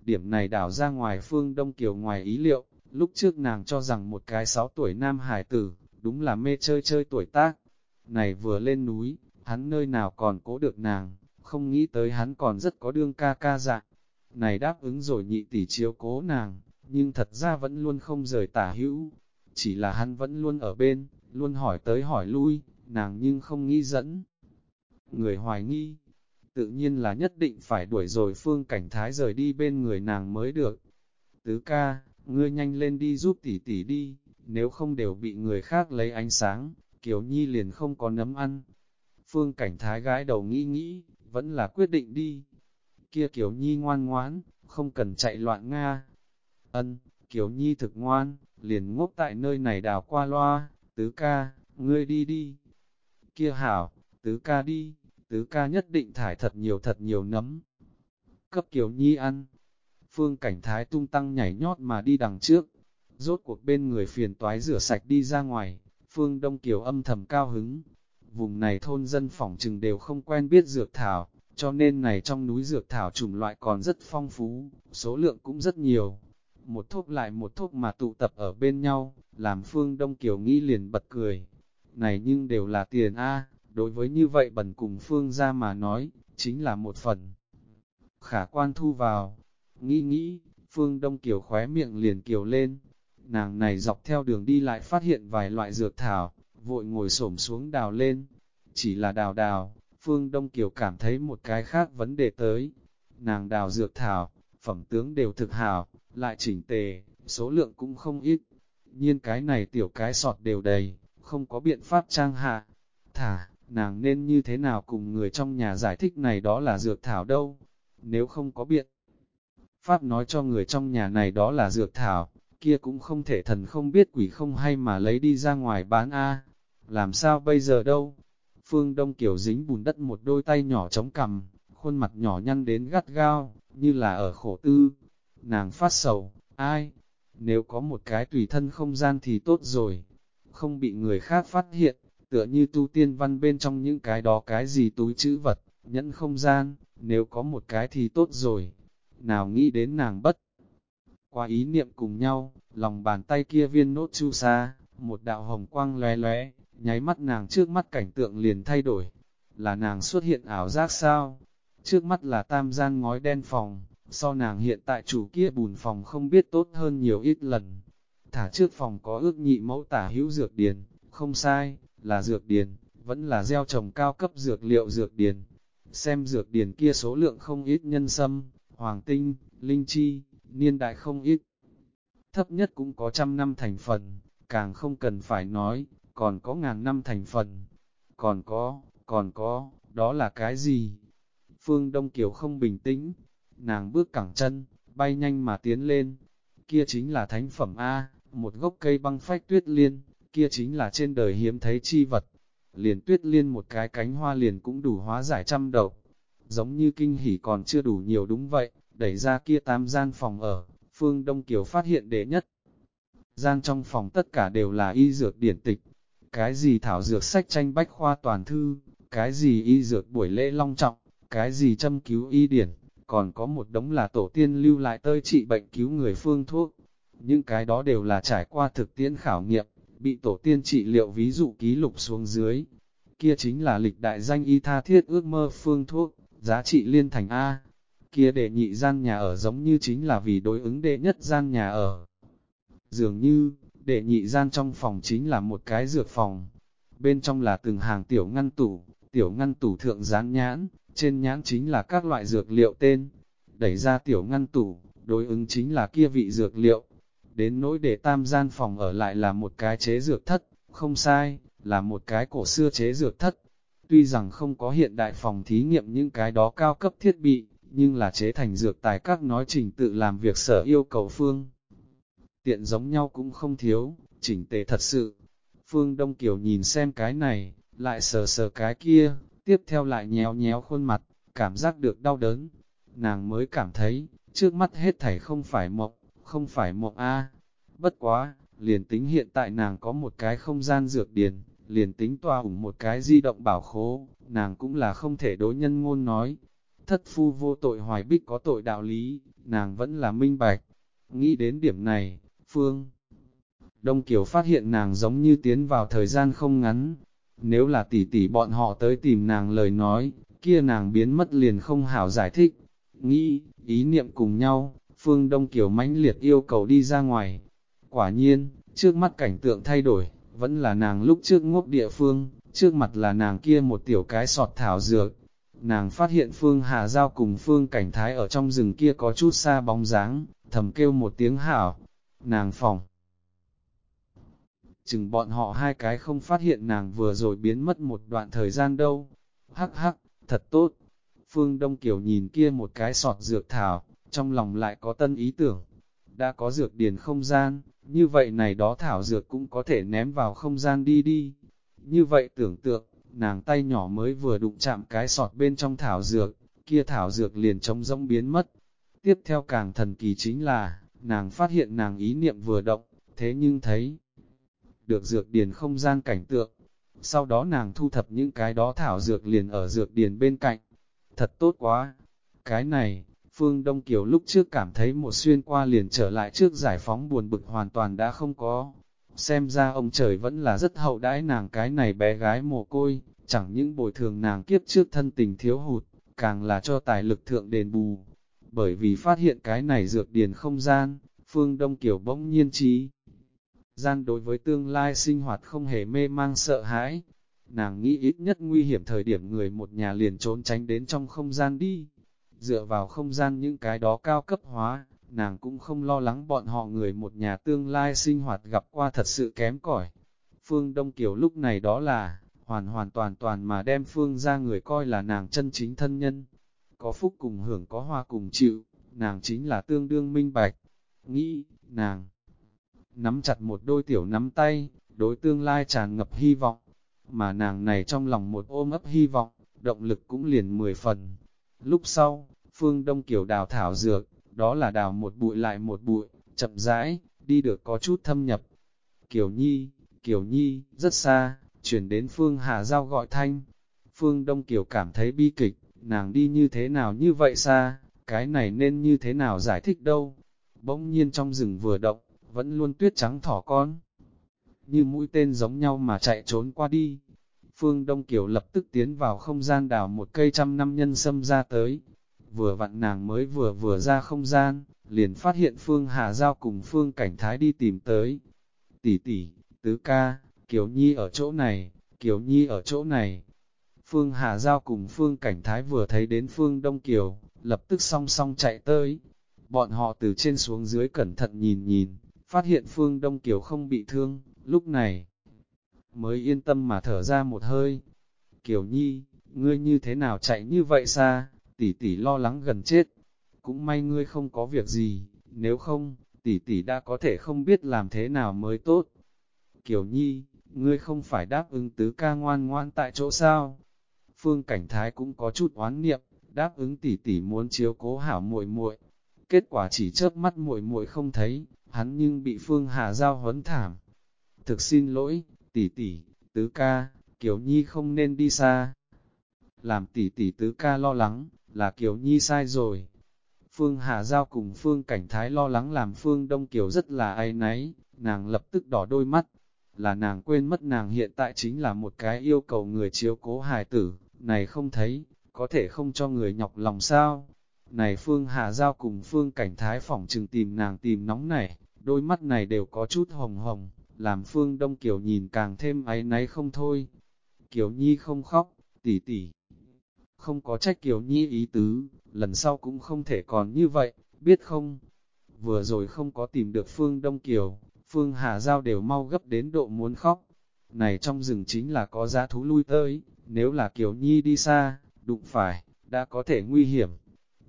A: Điểm này đảo ra ngoài phương Đông Kiều ngoài ý liệu, lúc trước nàng cho rằng một cái 6 tuổi nam hải tử, đúng là mê chơi chơi tuổi tác. Này vừa lên núi, hắn nơi nào còn cố được nàng, không nghĩ tới hắn còn rất có đương ca ca dạng. Này đáp ứng rồi nhị tỷ chiếu cố nàng, nhưng thật ra vẫn luôn không rời tả hữu. Chỉ là hắn vẫn luôn ở bên, luôn hỏi tới hỏi lui, nàng nhưng không nghĩ dẫn người hoài nghi, tự nhiên là nhất định phải đuổi rồi phương cảnh thái rời đi bên người nàng mới được. Tứ ca, ngươi nhanh lên đi giúp tỷ tỷ đi, nếu không đều bị người khác lấy ánh sáng, Kiều Nhi liền không có nấm ăn. Phương cảnh thái gái đầu nghĩ nghĩ, vẫn là quyết định đi. Kia Kiều Nhi ngoan ngoãn, không cần chạy loạn Nga. Ân, Kiều Nhi thực ngoan, liền ngốc tại nơi này đào qua loa, tứ ca, ngươi đi đi. Kia hảo, tứ ca đi tứ ca nhất định thải thật nhiều thật nhiều nấm. Cấp Kiều Nhi ăn, phương cảnh thái tung tăng nhảy nhót mà đi đằng trước, rốt cuộc bên người phiền toái rửa sạch đi ra ngoài, phương Đông Kiều âm thầm cao hứng. Vùng này thôn dân phỏng trừng đều không quen biết dược thảo, cho nên này trong núi dược thảo chủng loại còn rất phong phú, số lượng cũng rất nhiều. Một thuốc lại một thuốc mà tụ tập ở bên nhau, làm phương Đông Kiều nghĩ liền bật cười. Này nhưng đều là tiền A, đối với như vậy bần cùng phương ra mà nói, chính là một phần. Khả quan thu vào, nghĩ nghĩ, phương đông kiều khóe miệng liền kiều lên, Nàng này dọc theo đường đi lại phát hiện vài loại dược thảo, vội ngồi xổm xuống đào lên. Chỉ là đào đào, Phương Đông Kiều cảm thấy một cái khác vấn đề tới. Nàng đào dược thảo, phẩm tướng đều thực hảo, lại chỉnh tề, số lượng cũng không ít. Nhiên cái này tiểu cái sọt đều đầy, không có biện pháp trang hạ. Thả, nàng nên như thế nào cùng người trong nhà giải thích này đó là dược thảo đâu. Nếu không có biện pháp nói cho người trong nhà này đó là dược thảo, kia cũng không thể thần không biết quỷ không hay mà lấy đi ra ngoài bán a Làm sao bây giờ đâu? Phương Đông Kiều dính bùn đất một đôi tay nhỏ chống cằm, khuôn mặt nhỏ nhăn đến gắt gao, như là ở khổ tư. Nàng phát sầu, ai? Nếu có một cái tùy thân không gian thì tốt rồi, không bị người khác phát hiện, tựa như tu tiên văn bên trong những cái đó cái gì túi chữ vật, nhẫn không gian, nếu có một cái thì tốt rồi. Nào nghĩ đến nàng bất. Qua ý niệm cùng nhau, lòng bàn tay kia viên nốt chu sa, một đạo hồng quang lóe lóe, nháy mắt nàng trước mắt cảnh tượng liền thay đổi. Là nàng xuất hiện ảo giác sao? Trước mắt là tam gian ngói đen phòng, so nàng hiện tại chủ kia bùn phòng không biết tốt hơn nhiều ít lần. Thả trước phòng có ước nhị mẫu tả hữu dược điền, không sai, là dược điền, vẫn là gieo trồng cao cấp dược liệu dược điền. Xem dược điền kia số lượng không ít nhân sâm, hoàng tinh, linh chi, niên đại không ít. Thấp nhất cũng có trăm năm thành phần, càng không cần phải nói, còn có ngàn năm thành phần. Còn có, còn có, đó là cái gì? Phương Đông Kiều không bình tĩnh, nàng bước cẳng chân, bay nhanh mà tiến lên. Kia chính là thánh phẩm A, một gốc cây băng phách tuyết liên, kia chính là trên đời hiếm thấy chi vật. Liền tuyết liên một cái cánh hoa liền cũng đủ hóa giải trăm độc. Giống như kinh hỉ còn chưa đủ nhiều đúng vậy, đẩy ra kia tám gian phòng ở, Phương Đông Kiều phát hiện đệ nhất. Gian trong phòng tất cả đều là y dược điển tịch, cái gì thảo dược sách tranh bách khoa toàn thư, cái gì y dược buổi lễ long trọng, cái gì châm cứu y điển, còn có một đống là tổ tiên lưu lại tơi trị bệnh cứu người phương thuốc. Những cái đó đều là trải qua thực tiễn khảo nghiệm, bị tổ tiên trị liệu ví dụ ký lục xuống dưới. Kia chính là lịch đại danh y tha thiết ước mơ phương thuốc, giá trị liên thành A. Kia đệ nhị gian nhà ở giống như chính là vì đối ứng đệ nhất gian nhà ở. Dường như, đệ nhị gian trong phòng chính là một cái dược phòng. Bên trong là từng hàng tiểu ngăn tủ, tiểu ngăn tủ thượng dán nhãn, trên nhãn chính là các loại dược liệu tên. Đẩy ra tiểu ngăn tủ, đối ứng chính là kia vị dược liệu. Đến nỗi để tam gian phòng ở lại là một cái chế dược thất, không sai, là một cái cổ xưa chế dược thất. Tuy rằng không có hiện đại phòng thí nghiệm những cái đó cao cấp thiết bị, nhưng là chế thành dược tài các nói trình tự làm việc sở yêu cầu phương. Tiện giống nhau cũng không thiếu, chỉnh tề thật sự. Phương Đông Kiều nhìn xem cái này, lại sờ sờ cái kia, tiếp theo lại nhéo nhéo khuôn mặt, cảm giác được đau đớn. Nàng mới cảm thấy, trước mắt hết thảy không phải mộng, không phải mộng A. Bất quá, liền tính hiện tại nàng có một cái không gian dược điền, liền tính toa ủng một cái di động bảo khố, nàng cũng là không thể đối nhân ngôn nói. Thất phu vô tội hoài bích có tội đạo lý, nàng vẫn là minh bạch. Nghĩ đến điểm này, Phương Đông Kiều phát hiện nàng giống như tiến vào thời gian không ngắn, nếu là tỷ tỷ bọn họ tới tìm nàng lời nói, kia nàng biến mất liền không hảo giải thích. Nghĩ, ý niệm cùng nhau, Phương Đông Kiều mãnh liệt yêu cầu đi ra ngoài. Quả nhiên, trước mắt cảnh tượng thay đổi, vẫn là nàng lúc trước ngốc địa phương, trước mặt là nàng kia một tiểu cái sọt thảo dược. Nàng phát hiện Phương Hà Giao cùng Phương Cảnh Thái ở trong rừng kia có chút xa bóng dáng, thầm kêu một tiếng hảo. Nàng phòng, chừng bọn họ hai cái không phát hiện nàng vừa rồi biến mất một đoạn thời gian đâu. Hắc hắc, thật tốt. Phương Đông Kiều nhìn kia một cái sọt dược thảo, trong lòng lại có tân ý tưởng. Đã có dược điền không gian, như vậy này đó thảo dược cũng có thể ném vào không gian đi đi. Như vậy tưởng tượng, nàng tay nhỏ mới vừa đụng chạm cái sọt bên trong thảo dược, kia thảo dược liền trống rỗng biến mất. Tiếp theo càng thần kỳ chính là, nàng phát hiện nàng ý niệm vừa động, thế nhưng thấy được dược điền không gian cảnh tượng. Sau đó nàng thu thập những cái đó thảo dược liền ở dược điền bên cạnh. Thật tốt quá! Cái này, Phương Đông Kiều lúc trước cảm thấy một xuyên qua liền trở lại trước giải phóng buồn bực hoàn toàn đã không có. Xem ra ông trời vẫn là rất hậu đãi nàng cái này bé gái mồ côi, chẳng những bồi thường nàng kiếp trước thân tình thiếu hụt, càng là cho tài lực thượng đền bù. Bởi vì phát hiện cái này dược điền không gian, Phương Đông Kiều bỗng nhiên trí gian đối với tương lai sinh hoạt không hề mê mang sợ hãi. Nàng nghĩ ít nhất nguy hiểm thời điểm người một nhà liền trốn tránh đến trong không gian đi. Dựa vào không gian những cái đó cao cấp hóa, nàng cũng không lo lắng bọn họ người một nhà tương lai sinh hoạt gặp qua thật sự kém cỏi. Phương Đông Kiều lúc này đó là, hoàn hoàn toàn toàn mà đem Phương ra người coi là nàng chân chính thân nhân. Có phúc cùng hưởng có hoa cùng chịu, nàng chính là tương đương minh bạch. Nghĩ, nàng nắm chặt một đôi tiểu nắm tay, đối tương lai tràn ngập hy vọng, mà nàng này trong lòng một ôm ấp hy vọng, động lực cũng liền mười phần. Lúc sau, Phương Đông Kiều đào thảo dược, đó là đào một bụi lại một bụi, chậm rãi, đi được có chút thâm nhập. kiểu Nhi, kiểu Nhi, rất xa, chuyển đến Phương Hà Giao gọi thanh. Phương Đông Kiều cảm thấy bi kịch, nàng đi như thế nào như vậy xa, cái này nên như thế nào giải thích đâu. Bỗng nhiên trong rừng vừa động, vẫn luôn tuyết trắng thỏ con. Như mũi tên giống nhau mà chạy trốn qua đi. Phương Đông Kiều lập tức tiến vào không gian đào một cây trăm năm nhân sâm ra tới. Vừa vặn nàng mới vừa vừa ra không gian, liền phát hiện Phương Hà Giao cùng Phương Cảnh Thái đi tìm tới. Tỷ tỷ, tứ ca, Kiều Nhi ở chỗ này, Kiều Nhi ở chỗ này. Phương Hà Giao cùng Phương Cảnh Thái vừa thấy đến Phương Đông Kiều, lập tức song song chạy tới. Bọn họ từ trên xuống dưới cẩn thận nhìn nhìn, phát hiện Phương Đông Kiều không bị thương, lúc này mới yên tâm mà thở ra một hơi. Kiều Nhi, ngươi như thế nào chạy như vậy xa, tỷ tỷ lo lắng gần chết. Cũng may ngươi không có việc gì, nếu không, tỷ tỷ đã có thể không biết làm thế nào mới tốt. Kiều Nhi, ngươi không phải đáp ứng tứ ca ngoan ngoan tại chỗ sao? Phương Cảnh Thái cũng có chút oán niệm, đáp ứng tỷ tỷ muốn chiếu cố hảo muội muội. Kết quả chỉ chớp mắt muội muội không thấy, hắn nhưng bị Phương Hà Giao huấn thảm. Thực xin lỗi, tỷ tỷ, tứ ca, Kiều Nhi không nên đi xa. Làm tỷ tỷ tứ ca lo lắng, là Kiều Nhi sai rồi. Phương Hà Giao cùng Phương Cảnh Thái lo lắng làm Phương Đông Kiều rất là ai náy, nàng lập tức đỏ đôi mắt. Là nàng quên mất nàng hiện tại chính là một cái yêu cầu người chiếu cố hài tử, này không thấy, có thể không cho người nhọc lòng sao. Này Phương Hà Giao cùng Phương Cảnh Thái phỏng trừng tìm nàng tìm nóng này, đôi mắt này đều có chút hồng hồng, làm Phương Đông Kiều nhìn càng thêm áy náy không thôi. Kiều Nhi không khóc, tỷ tỷ. Không có trách Kiều Nhi ý tứ, lần sau cũng không thể còn như vậy, biết không? Vừa rồi không có tìm được Phương Đông Kiều, Phương Hà Giao đều mau gấp đến độ muốn khóc. Này trong rừng chính là có giá thú lui tới, nếu là Kiều Nhi đi xa, đụng phải, đã có thể nguy hiểm.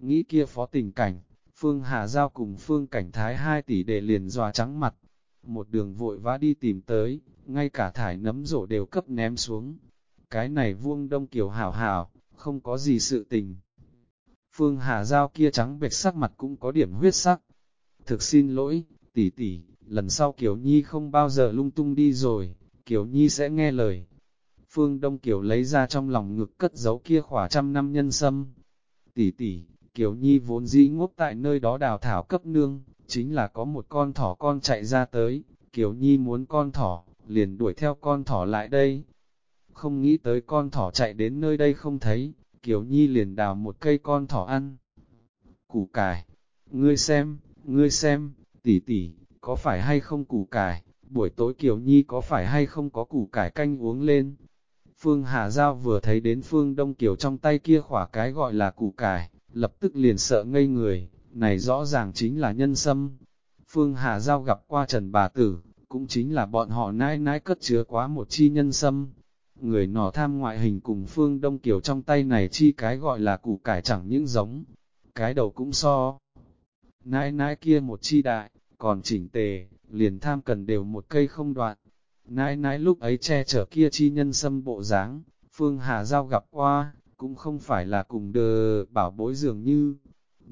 A: Nghĩ kia phó tình cảnh, Phương Hà Giao cùng Phương Cảnh Thái hai tỷ để liền dòa trắng mặt. Một đường vội vã đi tìm tới, ngay cả thải nấm rổ đều cấp ném xuống. Cái này vuông đông kiều hảo hảo, không có gì sự tình. Phương Hà Giao kia trắng bệch sắc mặt cũng có điểm huyết sắc. Thực xin lỗi, tỷ tỷ, lần sau Kiều Nhi không bao giờ lung tung đi rồi, Kiều Nhi sẽ nghe lời. Phương Đông Kiều lấy ra trong lòng ngực cất giấu kia khỏa trăm năm nhân sâm. Tỷ tỷ, Kiều Nhi vốn dĩ ngốc tại nơi đó đào thảo cấp nương, chính là có một con thỏ con chạy ra tới, Kiều Nhi muốn con thỏ, liền đuổi theo con thỏ lại đây. Không nghĩ tới con thỏ chạy đến nơi đây không thấy, Kiều Nhi liền đào một cây con thỏ ăn. Củ cải, ngươi xem, ngươi xem, tỷ tỷ, có phải hay không củ cải, buổi tối Kiều Nhi có phải hay không có củ cải canh uống lên. Phương Hà Giao vừa thấy đến Phương Đông Kiều trong tay kia khỏa cái gọi là củ cải, lập tức liền sợ ngây người, này rõ ràng chính là nhân sâm. Phương Hà Giao gặp qua Trần Bà Tử, cũng chính là bọn họ nãi nãi cất chứa quá một chi nhân sâm. Người nọ tham ngoại hình cùng Phương Đông Kiều trong tay này chi cái gọi là củ cải chẳng những giống, cái đầu cũng so. Nãi nãi kia một chi đại, còn chỉnh tề, liền tham cần đều một cây không đoạn. Nãi nãi lúc ấy che chở kia chi nhân sâm bộ dáng Phương Hà Giao gặp qua, cũng không phải là cùng đờ bảo bối dường như,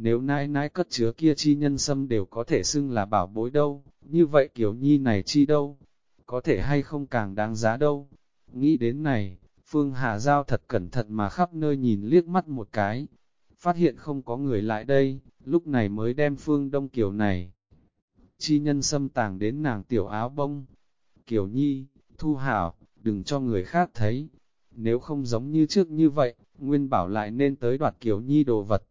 A: nếu nãi nãi cất chứa kia chi nhân sâm đều có thể xưng là bảo bối đâu, như vậy kiểu nhi này chi đâu, có thể hay không càng đáng giá đâu. Nghĩ đến này, Phương Hà Giao thật cẩn thận mà khắp nơi nhìn liếc mắt một cái, phát hiện không có người lại đây, lúc này mới đem Phương Đông Kiều này. Chi nhân sâm tàng đến nàng tiểu áo bông. Kiều Nhi, Thu Hảo, đừng cho người khác thấy. Nếu không giống như trước như vậy, Nguyên bảo lại nên tới đoạt Kiều Nhi đồ vật.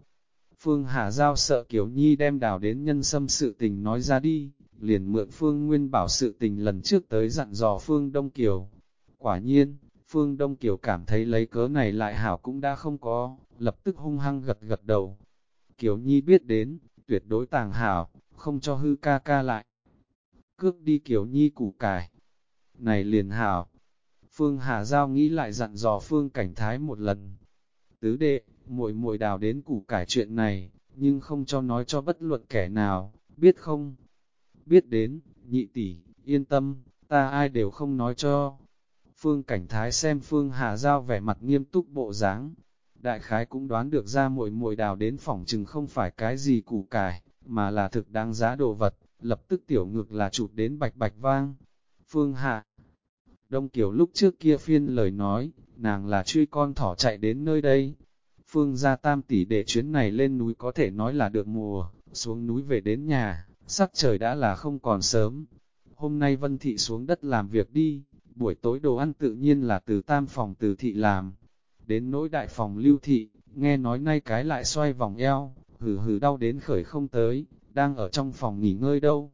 A: Phương Hà Giao sợ Kiều Nhi đem đào đến nhân sâm sự tình nói ra đi, liền mượn Phương Nguyên bảo sự tình lần trước tới dặn dò Phương Đông Kiều. Quả nhiên, Phương Đông Kiều cảm thấy lấy cớ này lại hảo cũng đã không có, lập tức hung hăng gật gật đầu. Kiều Nhi biết đến, tuyệt đối tàng hảo, không cho hư ca ca lại. Cước đi Kiều Nhi củ cải. Này liền hảo. Phương Hà Giao nghĩ lại dặn dò Phương Cảnh Thái một lần. Tứ đệ, muội muội đào đến củ cải chuyện này, nhưng không cho nói cho bất luận kẻ nào, biết không? Biết đến, nhị tỷ, yên tâm, ta ai đều không nói cho. Phương Cảnh Thái xem Phương Hà Giao vẻ mặt nghiêm túc bộ dáng, đại khái cũng đoán được ra muội muội đào đến phòng chừng không phải cái gì củ cải, mà là thực đáng giá đồ vật, lập tức tiểu ngược là chụp đến bạch bạch vang. Phương Hạ Đông Kiều lúc trước kia phiên lời nói, nàng là truy con thỏ chạy đến nơi đây. Phương gia tam tỷ để chuyến này lên núi có thể nói là được mùa, xuống núi về đến nhà, sắc trời đã là không còn sớm. Hôm nay Vân Thị xuống đất làm việc đi, buổi tối đồ ăn tự nhiên là từ tam phòng từ thị làm. Đến nỗi đại phòng lưu thị, nghe nói nay cái lại xoay vòng eo, hừ hừ đau đến khởi không tới, đang ở trong phòng nghỉ ngơi đâu.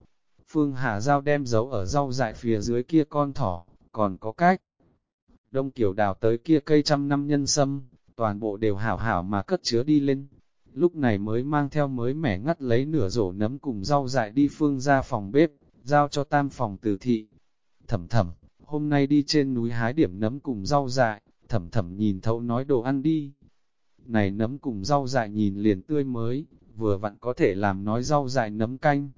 A: Phương Hà Giao đem giấu ở rau dại phía dưới kia con thỏ, còn có cách. Đông Kiều đào tới kia cây trăm năm nhân sâm, toàn bộ đều hảo hảo mà cất chứa đi lên. Lúc này mới mang theo mới mẻ ngắt lấy nửa rổ nấm cùng rau dại đi phương ra phòng bếp, giao cho tam phòng từ thị. Thẩm thẩm, hôm nay đi trên núi hái điểm nấm cùng rau dại, thẩm thẩm nhìn thấu nói đồ ăn đi. Này nấm cùng rau dại nhìn liền tươi mới, vừa vặn có thể làm nói rau dại nấm canh.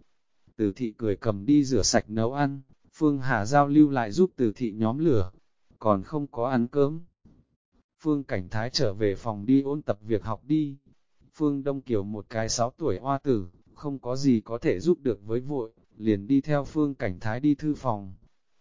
A: Từ thị cười cầm đi rửa sạch nấu ăn, Phương Hà giao lưu lại giúp từ thị nhóm lửa, còn không có ăn cơm. Phương Cảnh Thái trở về phòng đi ôn tập việc học đi. Phương Đông Kiều một cái 6 tuổi hoa tử, không có gì có thể giúp được với vội, liền đi theo Phương Cảnh Thái đi thư phòng.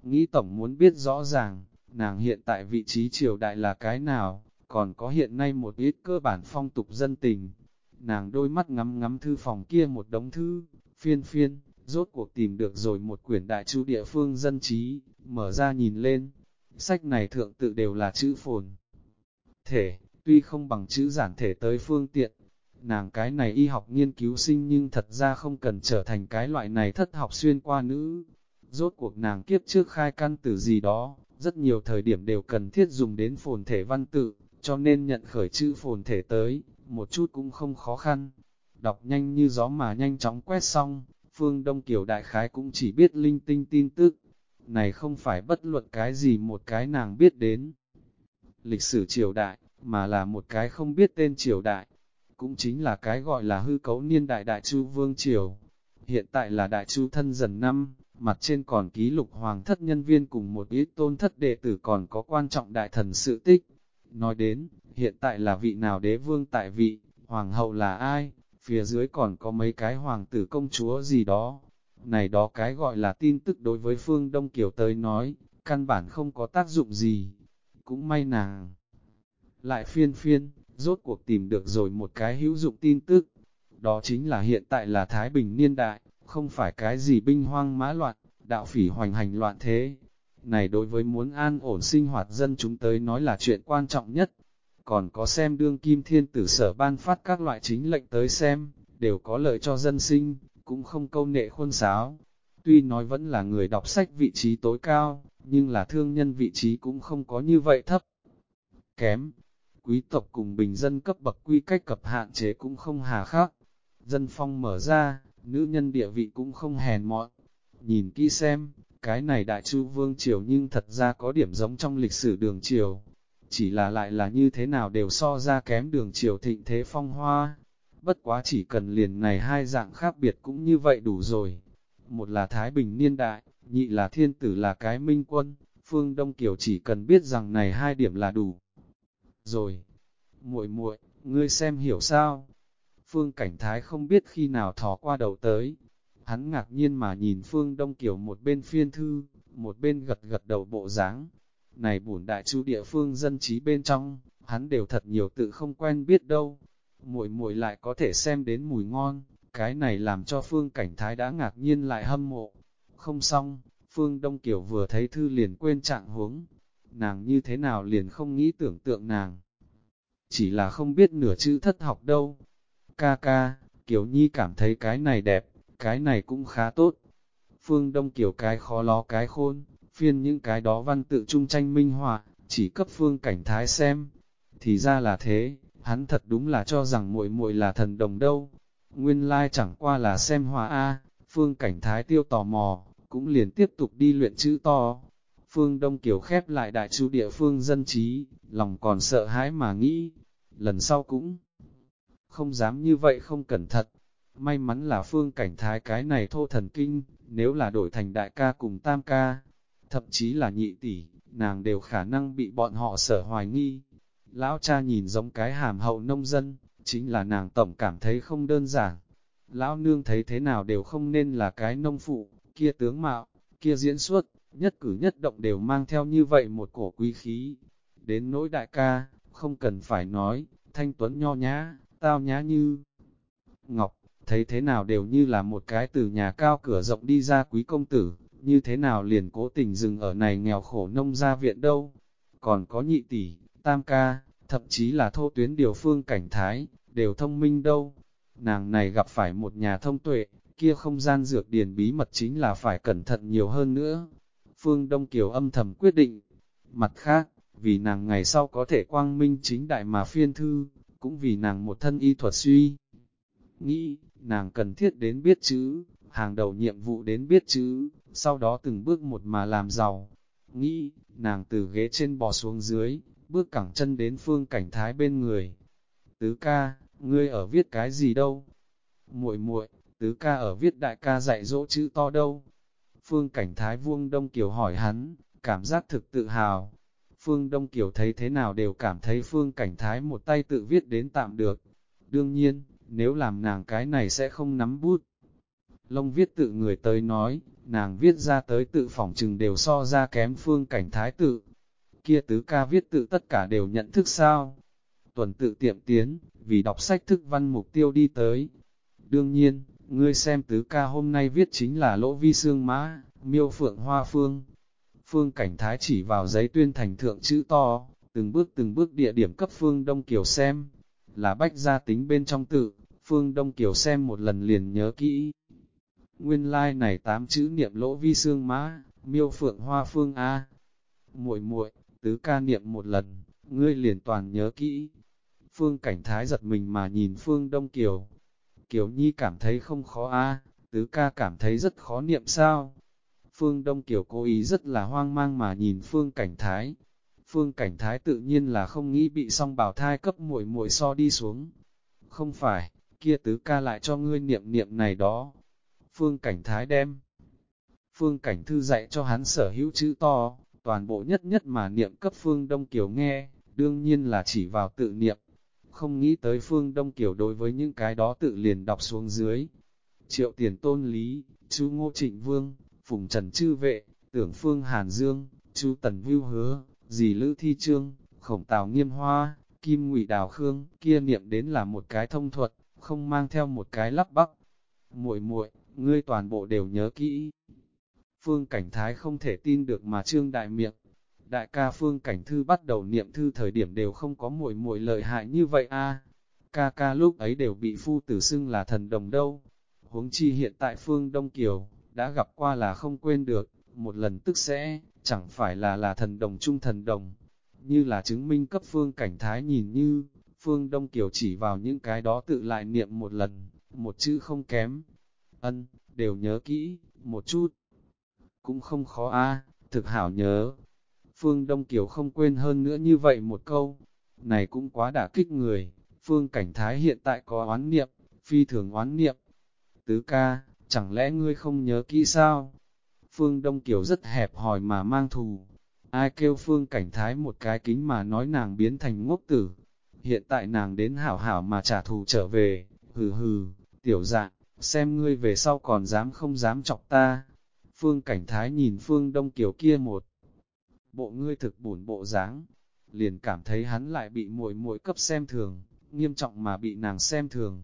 A: Nghĩ Tổng muốn biết rõ ràng, nàng hiện tại vị trí triều đại là cái nào, còn có hiện nay một ít cơ bản phong tục dân tình. Nàng đôi mắt ngắm ngắm thư phòng kia một đống thư, phiên phiên, rốt cuộc tìm được rồi một quyển đại chu địa phương dân trí, mở ra nhìn lên. Sách này thượng tự đều là chữ phồn. Thể, tuy không bằng chữ giản thể tới phương tiện, nàng cái này y học nghiên cứu sinh nhưng thật ra không cần trở thành cái loại này thất học xuyên qua nữ. Rốt cuộc nàng kiếp trước khai căn từ gì đó, rất nhiều thời điểm đều cần thiết dùng đến phồn thể văn tự, cho nên nhận khởi chữ phồn thể tới, một chút cũng không khó khăn. Đọc nhanh như gió mà nhanh chóng quét xong, phương Đông Kiều Đại Khái cũng chỉ biết linh tinh tin tức. Này không phải bất luận cái gì một cái nàng biết đến. Lịch sử triều đại, mà là một cái không biết tên triều đại. Cũng chính là cái gọi là hư cấu niên đại đại chu vương triều. Hiện tại là đại chu thân dần năm, mặt trên còn ký lục hoàng thất nhân viên cùng một ít tôn thất đệ tử còn có quan trọng đại thần sự tích. Nói đến, hiện tại là vị nào đế vương tại vị, hoàng hậu là ai, phía dưới còn có mấy cái hoàng tử công chúa gì đó. Này đó cái gọi là tin tức đối với phương Đông Kiều tới nói, căn bản không có tác dụng gì. Cũng may nàng. Lại phiên phiên, rốt cuộc tìm được rồi một cái hữu dụng tin tức. Đó chính là hiện tại là Thái Bình niên đại, không phải cái gì binh hoang mã loạn, đạo phỉ hoành hành loạn thế. Này đối với muốn an ổn sinh hoạt dân chúng tới nói là chuyện quan trọng nhất. Còn có xem đương kim thiên tử sở ban phát các loại chính lệnh tới xem, đều có lợi cho dân sinh, cũng không câu nệ khuôn sáo. Tuy nói vẫn là người đọc sách vị trí tối cao, nhưng là thương nhân vị trí cũng không có như vậy thấp. Kém, quý tộc cùng bình dân cấp bậc quy cách cập hạn chế cũng không hà khắc. Dân phong mở ra, nữ nhân địa vị cũng không hèn mọn. Nhìn kỹ xem, cái này đại chu vương triều nhưng thật ra có điểm giống trong lịch sử đường triều. Chỉ là lại là như thế nào đều so ra kém đường triều thịnh thế phong hoa. Bất quá chỉ cần liền này hai dạng khác biệt cũng như vậy đủ rồi. Một là Thái Bình niên đại, nhị là thiên tử là cái minh quân, phương Đông Kiều chỉ cần biết rằng này hai điểm là đủ. Rồi, muội muội, ngươi xem hiểu sao? Phương Cảnh Thái không biết khi nào thò qua đầu tới. Hắn ngạc nhiên mà nhìn Phương Đông Kiều một bên phiên thư, một bên gật gật đầu bộ dáng. Này bổn đại chu địa phương dân trí bên trong, hắn đều thật nhiều tự không quen biết đâu. Muội muội lại có thể xem đến mùi ngon, cái này làm cho Phương Cảnh Thái đã ngạc nhiên lại hâm mộ. Không xong, Phương Đông Kiều vừa thấy thư liền quên trạng huống. Nàng như thế nào liền không nghĩ tưởng tượng nàng. Chỉ là không biết nửa chữ thất học đâu, Ca ca, Kiều Nhi cảm thấy cái này đẹp, cái này cũng khá tốt. Phương Đông Kiều cái khó ló cái khôn, phiên những cái đó văn tự trung tranh minh họa, chỉ cấp Phương Cảnh Thái xem. Thì ra là thế, hắn thật đúng là cho rằng muội muội là thần đồng đâu. Nguyên lai chẳng qua là xem hòa A, Phương Cảnh Thái tiêu tò mò, cũng liền tiếp tục đi luyện chữ to. Phương Đông Kiều khép lại đại chu địa phương dân trí, lòng còn sợ hãi mà nghĩ, lần sau cũng không dám như vậy không cẩn thận. May mắn là Phương Cảnh Thái cái này thô thần kinh, nếu là đổi thành đại ca cùng tam ca, thậm chí là nhị tỷ, nàng đều khả năng bị bọn họ sở hoài nghi. Lão cha nhìn giống cái hàm hậu nông dân, chính là nàng tổng cảm thấy không đơn giản. Lão nương thấy thế nào đều không nên là cái nông phụ, kia tướng mạo, kia diễn xuất, nhất cử nhất động đều mang theo như vậy một cổ quý khí. Đến nỗi đại ca, không cần phải nói, thanh tuấn nho nhã, tao nhã như ngọc, thấy thế nào đều như là một cái từ nhà cao cửa rộng đi ra quý công tử, như thế nào liền cố tình dừng ở này nghèo khổ nông gia viện đâu. Còn có nhị tỷ, tam ca, thậm chí là thô tuyến điều phương cảnh thái, đều thông minh đâu. Nàng này gặp phải một nhà thông tuệ, kia không gian dược điền bí mật chính là phải cẩn thận nhiều hơn nữa. Phương Đông Kiều âm thầm quyết định. Mặt khác, vì nàng ngày sau có thể quang minh chính đại mà phiên thư, cũng vì nàng một thân y thuật suy. Nghĩ, nàng cần thiết đến biết chữ, hàng đầu nhiệm vụ đến biết chữ, sau đó từng bước một mà làm giàu. Nghĩ, nàng từ ghế trên bò xuống dưới, bước cẳng chân đến phương cảnh thái bên người. Tứ ca, ngươi ở viết cái gì đâu? muội muội tứ ca ở viết đại ca dạy dỗ chữ to đâu? Phương cảnh thái vuông đông kiều hỏi hắn, cảm giác thực tự hào. Phương Đông Kiều thấy thế nào đều cảm thấy Phương Cảnh Thái một tay tự viết đến tạm được. Đương nhiên, nếu làm nàng cái này sẽ không nắm bút. Lông viết tự người tới nói, nàng viết ra tới tự phỏng chừng đều so ra kém Phương Cảnh Thái tự. Kia tứ ca viết tự tất cả đều nhận thức sao? Tuần tự tiệm tiến, vì đọc sách thức văn mục tiêu đi tới. Đương nhiên, ngươi xem tứ ca hôm nay viết chính là lỗ vi xương mã, miêu phượng hoa phương, Phương Cảnh Thái chỉ vào giấy tuyên thành thượng chữ to, từng bước từng bước địa điểm cấp Phương Đông Kiều xem, là bách gia tính bên trong tự, Phương Đông Kiều xem một lần liền nhớ kỹ. Nguyên lai like này tám chữ niệm lỗ vi xương mã, miêu phượng hoa phương A. muội muội tứ ca niệm một lần, ngươi liền toàn nhớ kỹ. Phương Cảnh Thái giật mình mà nhìn Phương Đông Kiều. Kiều Nhi cảm thấy không khó A, tứ ca cảm thấy rất khó niệm sao. Phương Đông Kiều cố ý rất là hoang mang mà nhìn Phương Cảnh Thái. Phương Cảnh Thái tự nhiên là không nghĩ bị song bảo thai cấp muội muội so đi xuống. Không phải, kia tứ ca lại cho ngươi niệm niệm này đó. Phương Cảnh Thái đem. Phương Cảnh Thư dạy cho hắn sở hữu chữ to, toàn bộ nhất nhất mà niệm cấp Phương Đông Kiều nghe, đương nhiên là chỉ vào tự niệm. Không nghĩ tới Phương Đông Kiều đối với những cái đó tự liền đọc xuống dưới. Triệu tiền tôn lý, chú Ngô Trịnh Vương, Phùng Trần Chư Vệ, Tưởng Phương Hàn Dương, chú Tần Vưu Hứa, Dì Lữ Thi Trương, Khổng Tào Nghiêm Hoa, Kim Ngụy Đào Khương, kia niệm đến là một cái thông thuật, không mang theo một cái lắp bắp Muội muội, ngươi toàn bộ đều nhớ kỹ. Phương Cảnh Thái không thể tin được mà trương đại miệng. Đại ca Phương Cảnh Thư bắt đầu niệm thư thời điểm đều không có muội muội lợi hại như vậy a. Ca ca lúc ấy đều bị phu tử xưng là thần đồng đâu. Huống chi hiện tại Phương Đông Kiều, đã gặp qua là không quên được, một lần tức sẽ, chẳng phải là là thần đồng trung thần đồng, như là chứng minh cấp phương cảnh thái nhìn như, phương Đông Kiều chỉ vào những cái đó tự lại niệm một lần, một chữ không kém, ân, đều nhớ kỹ, một chút, cũng không khó a thực hảo nhớ. Phương Đông Kiều không quên hơn nữa như vậy một câu, này cũng quá đả kích người, phương cảnh thái hiện tại có oán niệm, phi thường oán niệm. Tứ ca, chẳng lẽ ngươi không nhớ kỹ sao? Phương Đông Kiều rất hẹp hòi mà mang thù. Ai kêu Phương Cảnh Thái một cái kính mà nói nàng biến thành ngốc tử. Hiện tại nàng đến hảo hảo mà trả thù trở về, hừ hừ, tiểu dạng, xem ngươi về sau còn dám không dám chọc ta. Phương Cảnh Thái nhìn Phương Đông Kiều kia một bộ ngươi thực buồn bộ dáng, liền cảm thấy hắn lại bị muội muội cấp xem thường, nghiêm trọng mà bị nàng xem thường.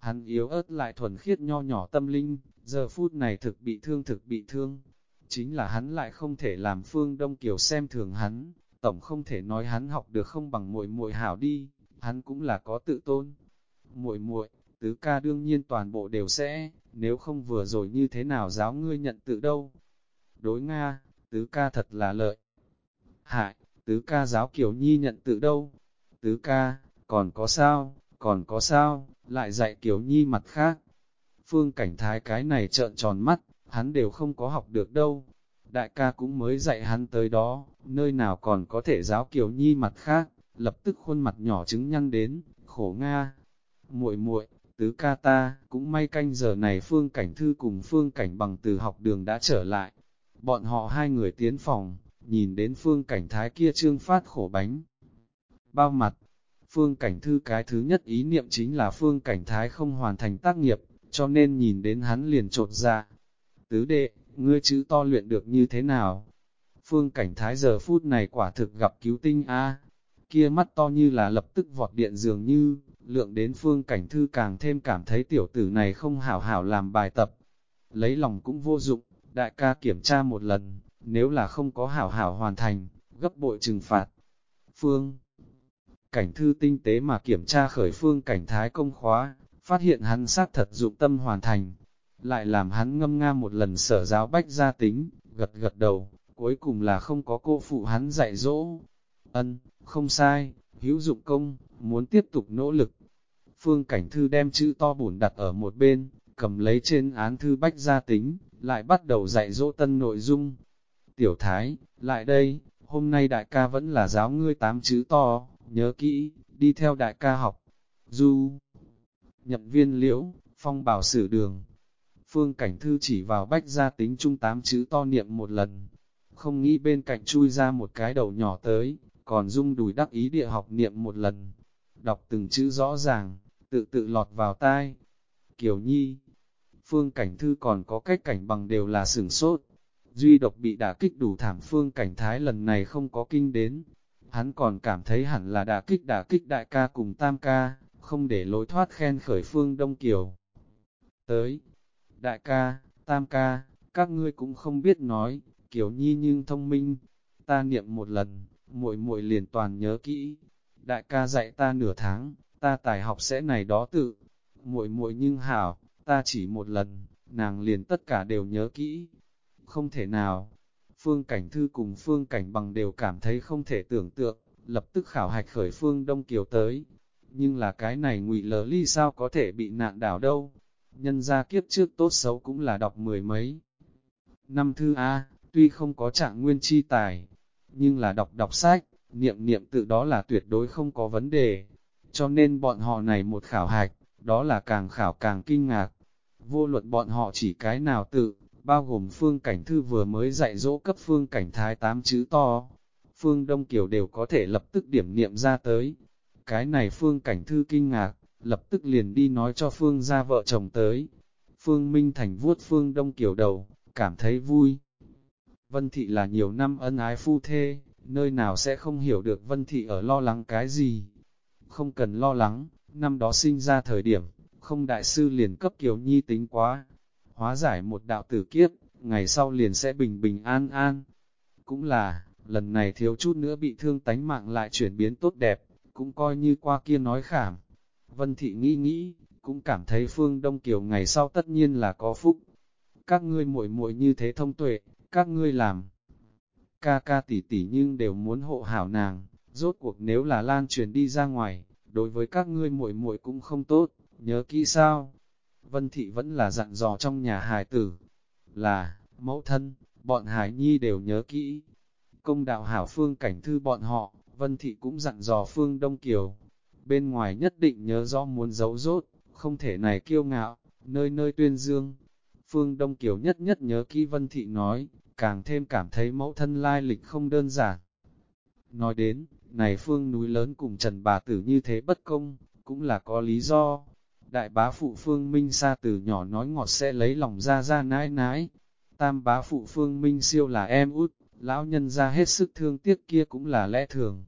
A: Hắn yếu ớt lại thuần khiết nho nhỏ tâm linh, giờ phút này thực bị thương thực bị thương. Chính là hắn lại không thể làm Phương Đông Kiều xem thường hắn, tổng không thể nói hắn học được không bằng muội muội hảo đi, hắn cũng là có tự tôn. Muội muội, tứ ca đương nhiên toàn bộ đều sẽ, nếu không vừa rồi như thế nào giáo ngươi nhận tự đâu. Đối Nga, tứ ca thật là lợi. Hại, tứ ca giáo kiểu Nhi nhận tự đâu. Tứ ca, còn có sao, còn có sao, lại dạy kiểu Nhi mặt khác. Phương cảnh thái cái này trợn tròn mắt, hắn đều không có học được đâu. Đại ca cũng mới dạy hắn tới đó, nơi nào còn có thể giáo kiểu Nhi mặt khác, lập tức khuôn mặt nhỏ trứng nhăn đến, khổ Nga. muội muội tứ ca ta, cũng may canh giờ này phương cảnh thư cùng phương cảnh bằng từ học đường đã trở lại. Bọn họ hai người tiến phòng, nhìn đến phương cảnh thái kia trương phát khổ bánh. Bao mặt, phương cảnh thư cái thứ nhất ý niệm chính là phương cảnh thái không hoàn thành tác nghiệp, cho nên nhìn đến hắn liền trột ra. Tứ đệ, ngươi chữ to luyện được như thế nào? Phương cảnh thái giờ phút này quả thực gặp cứu tinh A, kia mắt to như là lập tức vọt điện dường như, lượng đến phương cảnh thư càng thêm cảm thấy tiểu tử này không hảo hảo làm bài tập. Lấy lòng cũng vô dụng, đại ca kiểm tra một lần, nếu là không có hảo hảo hoàn thành, gấp bội trừng phạt. Phương Cảnh thư tinh tế mà kiểm tra khởi phương cảnh thái công khóa, phát hiện hắn xác thật dụng tâm hoàn thành, lại làm hắn ngâm nga một lần sở giáo bách gia tính, gật gật đầu, cuối cùng là không có cô phụ hắn dạy dỗ. Ân, không sai, hữu dụng công, muốn tiếp tục nỗ lực. Phương Cảnh Thư đem chữ to bổn đặt ở một bên, cầm lấy trên án thư bách gia tính, lại bắt đầu dạy dỗ tân nội dung. Tiểu Thái, lại đây, hôm nay đại ca vẫn là giáo ngươi tám chữ to, nhớ kỹ, đi theo đại ca học. Du, nhập viên liễu, phong bảo sử đường. Phương Cảnh Thư chỉ vào bách gia tính trung tám chữ to niệm một lần. Không nghĩ bên cạnh chui ra một cái đầu nhỏ tới, còn dung đùi đắc ý địa học niệm một lần. Đọc từng chữ rõ ràng, tự tự lọt vào tai. Kiều Nhi, Phương Cảnh Thư còn có cách cảnh bằng đều là sửng sốt. Duy độc bị đả kích đủ thảm Phương Cảnh Thái lần này không có kinh đến. Hắn còn cảm thấy hẳn là đả kích đả kích đại ca cùng tam ca, không để lối thoát khen khởi Phương Đông Kiều. Tới, đại ca, tam ca, các ngươi cũng không biết nói, Kiều Nhi nhưng thông minh, ta niệm một lần, muội muội liền toàn nhớ kỹ. Đại ca dạy ta nửa tháng, ta tài học sẽ này đó tự. Muội muội nhưng hảo, ta chỉ một lần, nàng liền tất cả đều nhớ kỹ. Không thể nào. Phương Cảnh Thư cùng Phương Cảnh Bằng đều cảm thấy không thể tưởng tượng, lập tức khảo hạch khởi Phương Đông Kiều tới. Nhưng là cái này ngụy lờ ly sao có thể bị nạn đảo đâu. Nhân ra kiếp trước tốt xấu cũng là đọc mười mấy. Năm thư A, tuy không có trạng nguyên chi tài, nhưng là đọc đọc sách, niệm niệm tự đó là tuyệt đối không có vấn đề. Cho nên bọn họ này một khảo hạch, đó là càng khảo càng kinh ngạc. Vô luận bọn họ chỉ cái nào tự, bao gồm phương cảnh thư vừa mới dạy dỗ cấp phương cảnh thái tám chữ to. Phương Đông Kiều đều có thể lập tức điểm niệm ra tới. Cái này phương cảnh thư kinh ngạc, lập tức liền đi nói cho phương ra vợ chồng tới. Phương Minh Thành vuốt phương Đông Kiều đầu, cảm thấy vui. Vân Thị là nhiều năm ân ái phu thê, nơi nào sẽ không hiểu được Vân Thị ở lo lắng cái gì. Không cần lo lắng, năm đó sinh ra thời điểm, không đại sư liền cấp Kiều Nhi tính quá. Hóa giải một đạo tử kiếp, ngày sau liền sẽ bình bình an an. Cũng là, lần này thiếu chút nữa bị thương tánh mạng lại chuyển biến tốt đẹp, cũng coi như qua kia nói khảm. Vân Thị nghĩ nghĩ, cũng cảm thấy Phương Đông Kiều ngày sau tất nhiên là có phúc. Các ngươi muội muội như thế thông tuệ, các ngươi làm. Ca ca tỷ tỷ nhưng đều muốn hộ hảo nàng, rốt cuộc nếu là lan truyền đi ra ngoài, đối với các ngươi muội muội cũng không tốt, nhớ kỹ sao? Vân thị vẫn là dặn dò trong nhà hài tử, là, mẫu thân, bọn hài nhi đều nhớ kỹ. Công đạo hảo phương cảnh thư bọn họ, Vân thị cũng dặn dò phương Đông Kiều. Bên ngoài nhất định nhớ rõ muốn giấu rốt, không thể này kiêu ngạo, nơi nơi tuyên dương. Phương Đông Kiều nhất nhất nhớ kỹ Vân thị nói, càng thêm cảm thấy mẫu thân lai lịch không đơn giản. Nói đến, này phương núi lớn cùng Trần Bà Tử như thế bất công, cũng là có lý do. Đại bá phụ phương Minh xa từ nhỏ nói ngọt sẽ lấy lòng ra ra nãi nãi. Tam bá phụ phương Minh siêu là em út, lão nhân ra hết sức thương tiếc kia cũng là lẽ thường.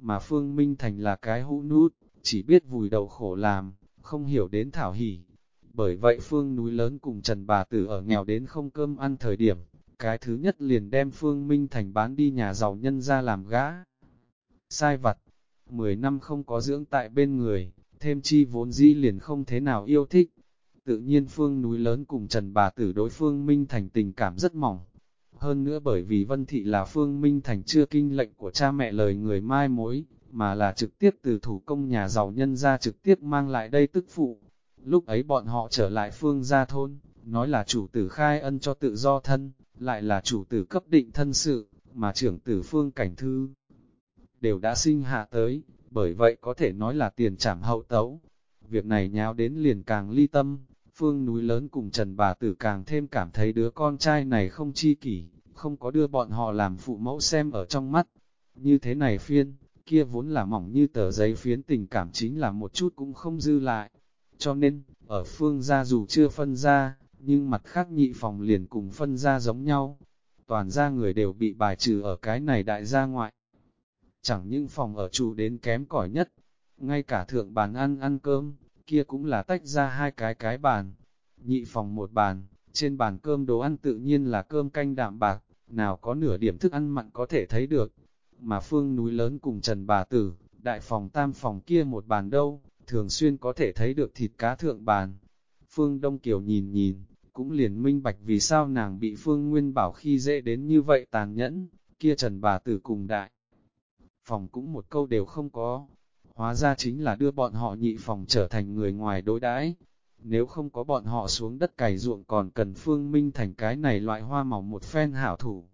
A: Mà phương Minh Thành là cái hũ nút, chỉ biết vùi đầu khổ làm, không hiểu đến thảo hỉ. Bởi vậy phương núi lớn cùng Trần Bà Tử ở nghèo đến không cơm ăn thời điểm, cái thứ nhất liền đem Phương Minh Thành bán đi nhà giàu nhân ra làm gã. Sai vặt, 10 năm không có dưỡng tại bên người, thêm chi vốn dĩ liền không thế nào yêu thích. tự nhiên phương núi lớn cùng Trần Bà Tử đối phương Minh Thành tình cảm rất mỏng. Hơn nữa bởi vì Vân Thị là phương Minh Thành chưa kinh lệnh của cha mẹ lời người mai mối, mà là trực tiếp từ thủ công nhà giàu nhân ra trực tiếp mang lại đây tức phụ. Lúc ấy bọn họ trở lại phương gia thôn, nói là chủ tử khai ân cho tự do thân, lại là chủ tử cấp định thân sự, mà trưởng tử phương cảnh thư đều đã sinh hạ tới, bởi vậy có thể nói là tiền trảm hậu tấu. Việc này nháo đến liền càng ly tâm, phương núi lớn cùng Trần bà tử càng thêm cảm thấy đứa con trai này không chi kỷ, không có đưa bọn họ làm phụ mẫu xem ở trong mắt. Như thế này phiên, kia vốn là mỏng như tờ giấy phiến tình cảm chính là một chút cũng không dư lại. Cho nên, ở phương gia dù chưa phân ra, nhưng mặt khác nhị phòng liền cùng phân ra giống nhau. Toàn gia người đều bị bài trừ ở cái này đại gia ngoại. Chẳng những phòng ở trụ đến kém cỏi nhất, ngay cả thượng bàn ăn ăn cơm, kia cũng là tách ra hai cái cái bàn. Nhị phòng một bàn, trên bàn cơm đồ ăn tự nhiên là cơm canh đạm bạc, nào có nửa điểm thức ăn mặn có thể thấy được. Mà phương núi lớn cùng Trần Bà Tử, đại phòng tam phòng kia một bàn đâu, thường xuyên có thể thấy được thịt cá thượng bàn. Phương Đông Kiều nhìn nhìn, cũng liền minh bạch vì sao nàng bị Phương Nguyên Bảo khi dễ đến như vậy tàn nhẫn, kia Trần Bà Tử cùng đại. Phòng cũng một câu đều không có, hóa ra chính là đưa bọn họ nhị phòng trở thành người ngoài đối đãi. Nếu không có bọn họ xuống đất cày ruộng còn cần Phương Minh thành cái này loại hoa màu một phen hảo thủ.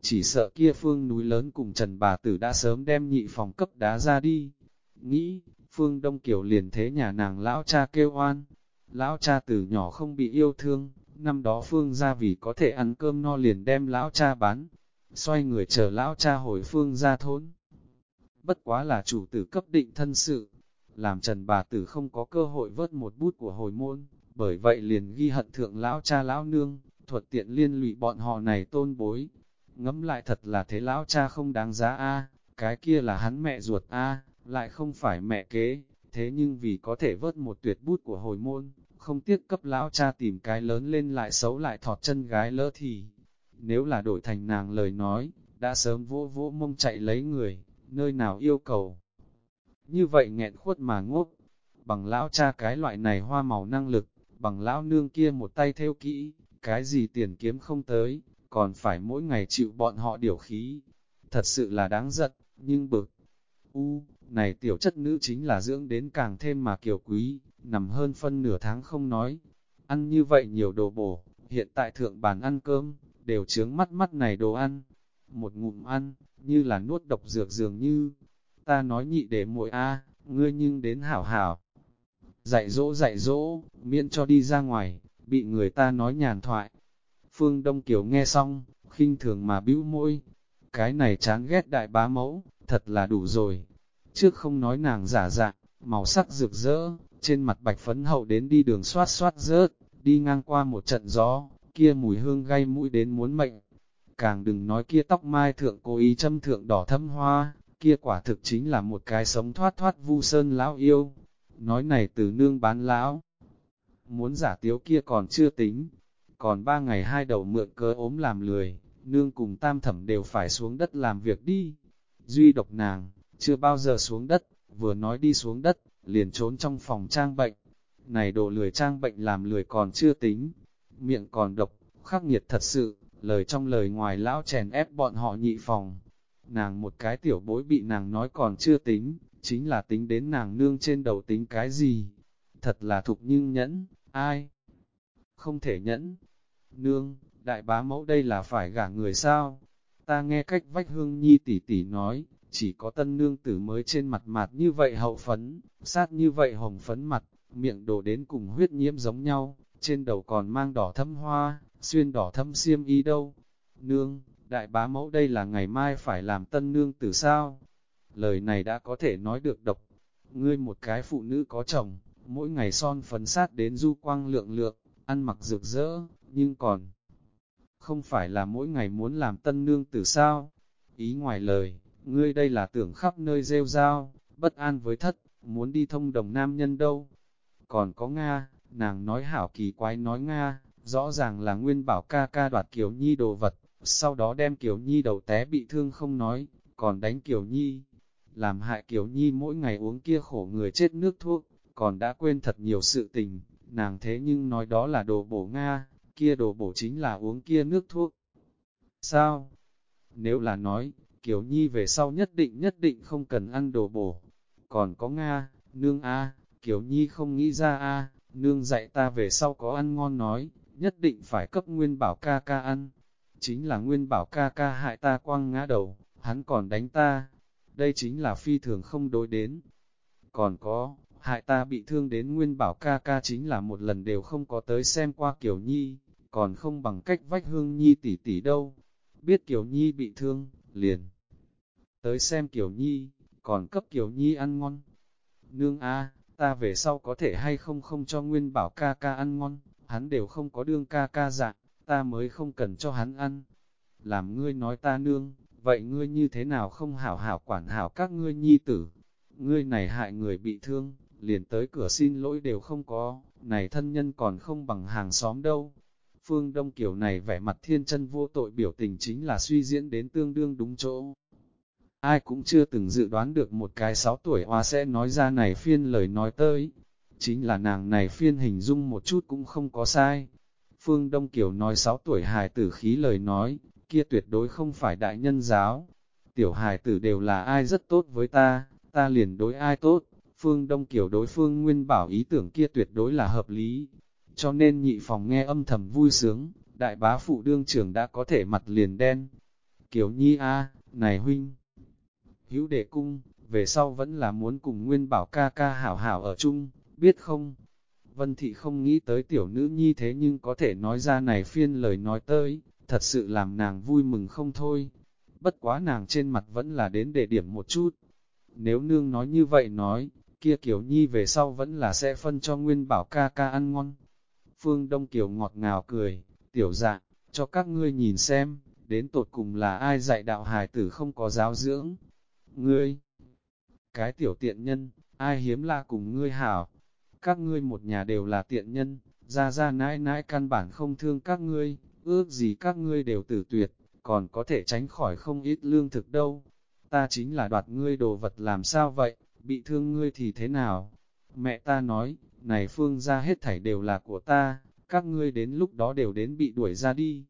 A: Chỉ sợ kia Phương núi lớn cùng Trần Bà Tử đã sớm đem nhị phòng cấp đá ra đi. Nghĩ, Phương Đông Kiều liền thế nhà nàng lão cha kêu oan. Lão cha từ nhỏ không bị yêu thương, năm đó Phương ra vì có thể ăn cơm no liền đem lão cha bán. Xoay người chờ lão cha hồi Phương ra thốn bất quá là chủ tử cấp định thân sự, làm Trần bà tử không có cơ hội vớt một bút của hồi môn, bởi vậy liền ghi hận thượng lão cha lão nương, thuật tiện liên lụy bọn họ này tôn bối. Ngẫm lại thật là thế lão cha không đáng giá a, cái kia là hắn mẹ ruột a, lại không phải mẹ kế, thế nhưng vì có thể vớt một tuyệt bút của hồi môn, không tiếc cấp lão cha tìm cái lớn lên lại xấu lại thọt chân gái lỡ thì, nếu là đổi thành nàng lời nói, đã sớm vỗ vỗ mông chạy lấy người nơi nào yêu cầu. Như vậy nghẹn khuất mà ngốc, bằng lão cha cái loại này hoa màu năng lực, bằng lão nương kia một tay theo kỹ, cái gì tiền kiếm không tới, còn phải mỗi ngày chịu bọn họ điều khí. Thật sự là đáng giận, nhưng bực. U, này tiểu chất nữ chính là dưỡng đến càng thêm mà kiều quý, nằm hơn phân nửa tháng không nói. Ăn như vậy nhiều đồ bổ, hiện tại thượng bàn ăn cơm, đều chướng mắt mắt này đồ ăn. Một ngụm ăn, như là nuốt độc dược dường như. Ta nói nhị để muội a, ngươi nhưng đến hảo hảo. Dạy dỗ dạy dỗ, miễn cho đi ra ngoài, bị người ta nói nhàn thoại. Phương Đông Kiều nghe xong, khinh thường mà bĩu môi. Cái này chán ghét đại bá mẫu, thật là đủ rồi. Trước không nói nàng giả dạng, màu sắc rực rỡ, trên mặt bạch phấn hậu đến đi đường xoát xoát rớt, đi ngang qua một trận gió, kia mùi hương gây mũi đến muốn mệnh càng đừng nói kia tóc mai thượng cố ý châm thượng đỏ thâm hoa, kia quả thực chính là một cái sống thoát thoát vu sơn lão yêu. Nói này từ nương bán lão, muốn giả tiếu kia còn chưa tính, còn ba ngày hai đầu mượn cớ ốm làm lười, nương cùng tam thẩm đều phải xuống đất làm việc đi. Duy độc nàng, chưa bao giờ xuống đất, vừa nói đi xuống đất, liền trốn trong phòng trang bệnh. Này đồ lười trang bệnh làm lười còn chưa tính, miệng còn độc, khắc nghiệt thật sự, lời trong lời ngoài lão chèn ép bọn họ nhị phòng. Nàng một cái tiểu bối bị nàng nói còn chưa tính, chính là tính đến nàng nương trên đầu tính cái gì. Thật là thục nhưng nhẫn, ai? Không thể nhẫn. Nương, đại bá mẫu đây là phải gả người sao? Ta nghe cách vách hương nhi tỷ tỷ nói, chỉ có tân nương tử mới trên mặt mặt như vậy hậu phấn, sát như vậy hồng phấn mặt, miệng đổ đến cùng huyết nhiễm giống nhau, trên đầu còn mang đỏ thâm hoa, xuyên đỏ thâm xiêm y đâu. Nương, đại bá mẫu đây là ngày mai phải làm tân nương tử sao? Lời này đã có thể nói được độc. Ngươi một cái phụ nữ có chồng, mỗi ngày son phấn sát đến du quang lượng lượng, ăn mặc rực rỡ, nhưng còn không phải là mỗi ngày muốn làm tân nương tử sao? Ý ngoài lời, ngươi đây là tưởng khắp nơi rêu rao, bất an với thất, muốn đi thông đồng nam nhân đâu. Còn có Nga, nàng nói hảo kỳ quái nói Nga, rõ ràng là nguyên bảo ca ca đoạt Kiều Nhi đồ vật, sau đó đem Kiều Nhi đầu té bị thương không nói, còn đánh Kiều Nhi, làm hại Kiều Nhi mỗi ngày uống kia khổ người chết nước thuốc, còn đã quên thật nhiều sự tình, nàng thế nhưng nói đó là đồ bổ Nga, kia đồ bổ chính là uống kia nước thuốc. Sao? Nếu là nói, Kiều Nhi về sau nhất định nhất định không cần ăn đồ bổ. Còn có Nga, nương A, Kiều Nhi không nghĩ ra A, nương dạy ta về sau có ăn ngon nói, nhất định phải cấp nguyên bảo ca ca ăn. Chính là nguyên bảo ca ca hại ta quăng ngã đầu, hắn còn đánh ta. Đây chính là phi thường không đối đến. Còn có, hại ta bị thương đến nguyên bảo ca ca chính là một lần đều không có tới xem qua Kiều Nhi, còn không bằng cách vách hương Nhi tỷ tỷ đâu. Biết Kiều Nhi bị thương, liền. Tới xem Kiều Nhi, còn cấp Kiều Nhi ăn ngon. Nương A, ta về sau có thể hay không không cho nguyên bảo ca ca ăn ngon, hắn đều không có đương ca ca dạng, ta mới không cần cho hắn ăn. Làm ngươi nói ta nương, vậy ngươi như thế nào không hảo hảo quản hảo các ngươi nhi tử? Ngươi này hại người bị thương, liền tới cửa xin lỗi đều không có, này thân nhân còn không bằng hàng xóm đâu. Phương Đông Kiều này vẻ mặt thiên chân vô tội biểu tình chính là suy diễn đến tương đương đúng chỗ. Ai cũng chưa từng dự đoán được một cái sáu tuổi hoa sẽ nói ra này phiên lời nói tới. Chính là nàng này phiên hình dung một chút cũng không có sai. Phương Đông Kiều nói sáu tuổi hài tử khí lời nói, kia tuyệt đối không phải đại nhân giáo. Tiểu hài tử đều là ai rất tốt với ta, ta liền đối ai tốt. Phương Đông Kiều đối phương nguyên bảo ý tưởng kia tuyệt đối là hợp lý. Cho nên nhị phòng nghe âm thầm vui sướng, đại bá phụ đương trưởng đã có thể mặt liền đen. Kiều Nhi A, này huynh, hữu đệ cung, về sau vẫn là muốn cùng nguyên bảo ca ca hảo hảo ở chung, biết không? Vân thị không nghĩ tới tiểu nữ nhi thế nhưng có thể nói ra này phiên lời nói tới, thật sự làm nàng vui mừng không thôi. Bất quá nàng trên mặt vẫn là đến để điểm một chút. Nếu nương nói như vậy nói, kia Kiều Nhi về sau vẫn là sẽ phân cho Nguyên Bảo ca ca ăn ngon. Phương Đông Kiều ngọt ngào cười, tiểu dạng, cho các ngươi nhìn xem, đến tột cùng là ai dạy đạo hài tử không có giáo dưỡng. Ngươi, cái tiểu tiện nhân, ai hiếm la cùng ngươi hảo, các ngươi một nhà đều là tiện nhân, ra ra nãi nãi căn bản không thương các ngươi, ước gì các ngươi đều tử tuyệt, còn có thể tránh khỏi không ít lương thực đâu. Ta chính là đoạt ngươi đồ vật làm sao vậy, bị thương ngươi thì thế nào? Mẹ ta nói, này phương ra hết thảy đều là của ta, các ngươi đến lúc đó đều đến bị đuổi ra đi.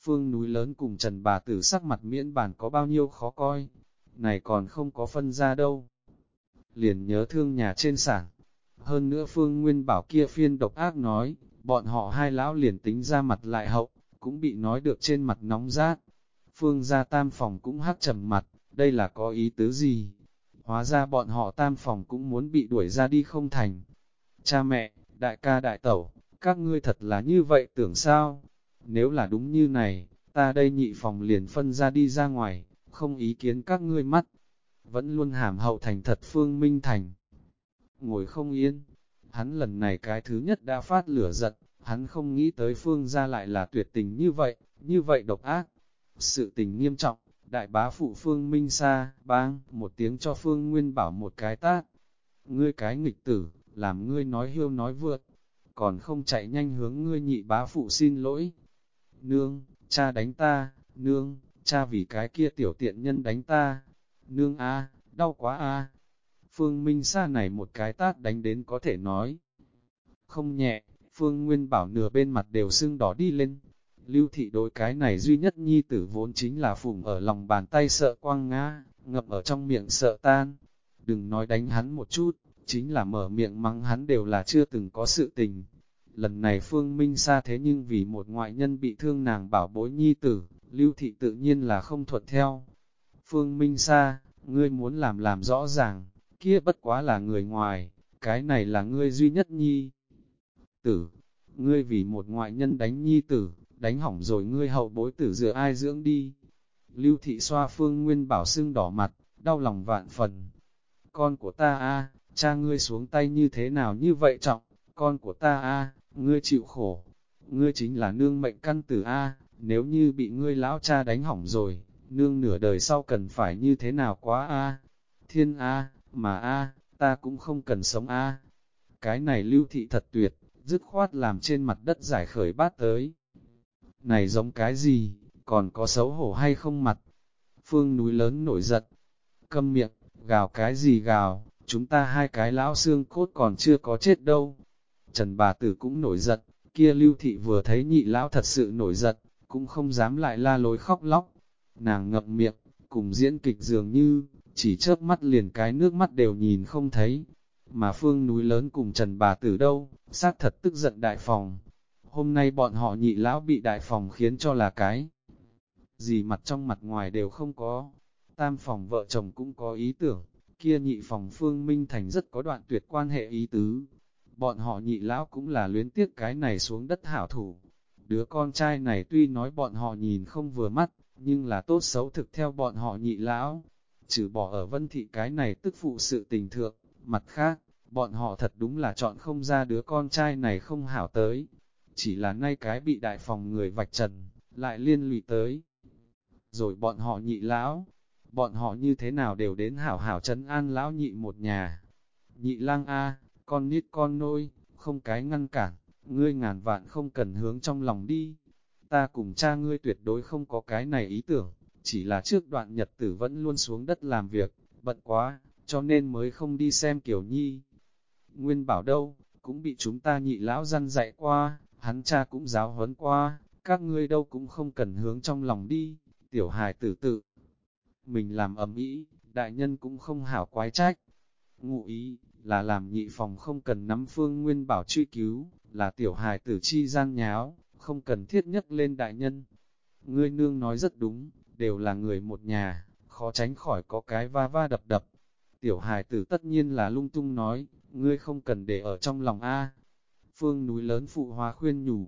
A: Phương núi lớn cùng Trần bà tử sắc mặt miễn bản có bao nhiêu khó coi, này còn không có phân ra đâu. Liền nhớ thương nhà trên sản. Hơn nữa Phương Nguyên bảo kia phiên độc ác nói, bọn họ hai lão liền tính ra mặt lại hậu, cũng bị nói được trên mặt nóng rát. Phương gia tam phòng cũng hát trầm mặt, đây là có ý tứ gì? Hóa ra bọn họ tam phòng cũng muốn bị đuổi ra đi không thành. Cha mẹ, đại ca đại tẩu, các ngươi thật là như vậy tưởng sao? Nếu là đúng như này, ta đây nhị phòng liền phân ra đi ra ngoài, không ý kiến các ngươi mắt. Vẫn luôn hàm hậu thành thật Phương Minh Thành. Ngồi không yên, hắn lần này cái thứ nhất đã phát lửa giận, hắn không nghĩ tới Phương ra lại là tuyệt tình như vậy, như vậy độc ác. Sự tình nghiêm trọng, đại bá phụ Phương Minh Sa, bang, một tiếng cho Phương Nguyên bảo một cái tát. Ngươi cái nghịch tử, làm ngươi nói hiêu nói vượt, còn không chạy nhanh hướng ngươi nhị bá phụ xin lỗi. Nương, cha đánh ta, nương, cha vì cái kia tiểu tiện nhân đánh ta. Nương a, đau quá a. Phương Minh Sa này một cái tát đánh đến có thể nói. Không nhẹ, Phương Nguyên bảo nửa bên mặt đều sưng đỏ đi lên. Lưu thị đối cái này duy nhất nhi tử vốn chính là phùng ở lòng bàn tay sợ quang ngã, ngập ở trong miệng sợ tan. Đừng nói đánh hắn một chút, chính là mở miệng mắng hắn đều là chưa từng có sự tình. Lần này Phương Minh Sa thế nhưng vì một ngoại nhân bị thương nàng bảo bối nhi tử, Lưu thị tự nhiên là không thuận theo. Phương Minh Sa, ngươi muốn làm làm rõ ràng, kia bất quá là người ngoài, cái này là ngươi duy nhất nhi. Tử, ngươi vì một ngoại nhân đánh nhi tử, đánh hỏng rồi ngươi hậu bối tử dựa ai dưỡng đi. Lưu thị xoa phương nguyên bảo sưng đỏ mặt, đau lòng vạn phần. Con của ta a, cha ngươi xuống tay như thế nào như vậy trọng, con của ta a, ngươi chịu khổ. Ngươi chính là nương mệnh căn tử a, nếu như bị ngươi lão cha đánh hỏng rồi, nương nửa đời sau cần phải như thế nào quá a? Thiên a, mà a, ta cũng không cần sống a. Cái này lưu thị thật tuyệt, dứt khoát làm trên mặt đất giải khởi bát tới. Này giống cái gì, còn có xấu hổ hay không mặt? Phương núi lớn nổi giận, câm miệng, gào cái gì gào, chúng ta hai cái lão xương cốt còn chưa có chết đâu. Trần bà tử cũng nổi giận, kia lưu thị vừa thấy nhị lão thật sự nổi giận, cũng không dám lại la lối khóc lóc. Nàng ngậm miệng, cùng diễn kịch dường như, chỉ chớp mắt liền cái nước mắt đều nhìn không thấy. Mà phương núi lớn cùng Trần bà tử đâu, xác thật tức giận đại phòng. Hôm nay bọn họ nhị lão bị đại phòng khiến cho là cái. Gì mặt trong mặt ngoài đều không có. Tam phòng vợ chồng cũng có ý tưởng, kia nhị phòng phương minh thành rất có đoạn tuyệt quan hệ ý tứ. Bọn họ nhị lão cũng là luyến tiếc cái này xuống đất hảo thủ. Đứa con trai này tuy nói bọn họ nhìn không vừa mắt, nhưng là tốt xấu thực theo bọn họ nhị lão. Trừ bỏ ở vân thị cái này tức phụ sự tình thượng, mặt khác, bọn họ thật đúng là chọn không ra đứa con trai này không hảo tới. Chỉ là nay cái bị đại phòng người vạch trần, lại liên lụy tới. Rồi bọn họ nhị lão, bọn họ như thế nào đều đến hảo hảo trấn an lão nhị một nhà. Nhị lang A, con nít con nôi, không cái ngăn cản, ngươi ngàn vạn không cần hướng trong lòng đi. Ta cùng cha ngươi tuyệt đối không có cái này ý tưởng, chỉ là trước đoạn nhật tử vẫn luôn xuống đất làm việc, bận quá, cho nên mới không đi xem kiểu nhi. Nguyên bảo đâu, cũng bị chúng ta nhị lão răn dạy qua, hắn cha cũng giáo huấn qua, các ngươi đâu cũng không cần hướng trong lòng đi, tiểu hài tử tự. Mình làm ấm ý, đại nhân cũng không hảo quái trách. Ngụ ý, là làm nhị phòng không cần nắm phương nguyên bảo truy cứu, là tiểu hài tử chi gian nháo, không cần thiết nhất lên đại nhân. Ngươi nương nói rất đúng, đều là người một nhà, khó tránh khỏi có cái va va đập đập. Tiểu hài tử tất nhiên là lung tung nói, ngươi không cần để ở trong lòng A. Phương núi lớn phụ hóa khuyên nhủ,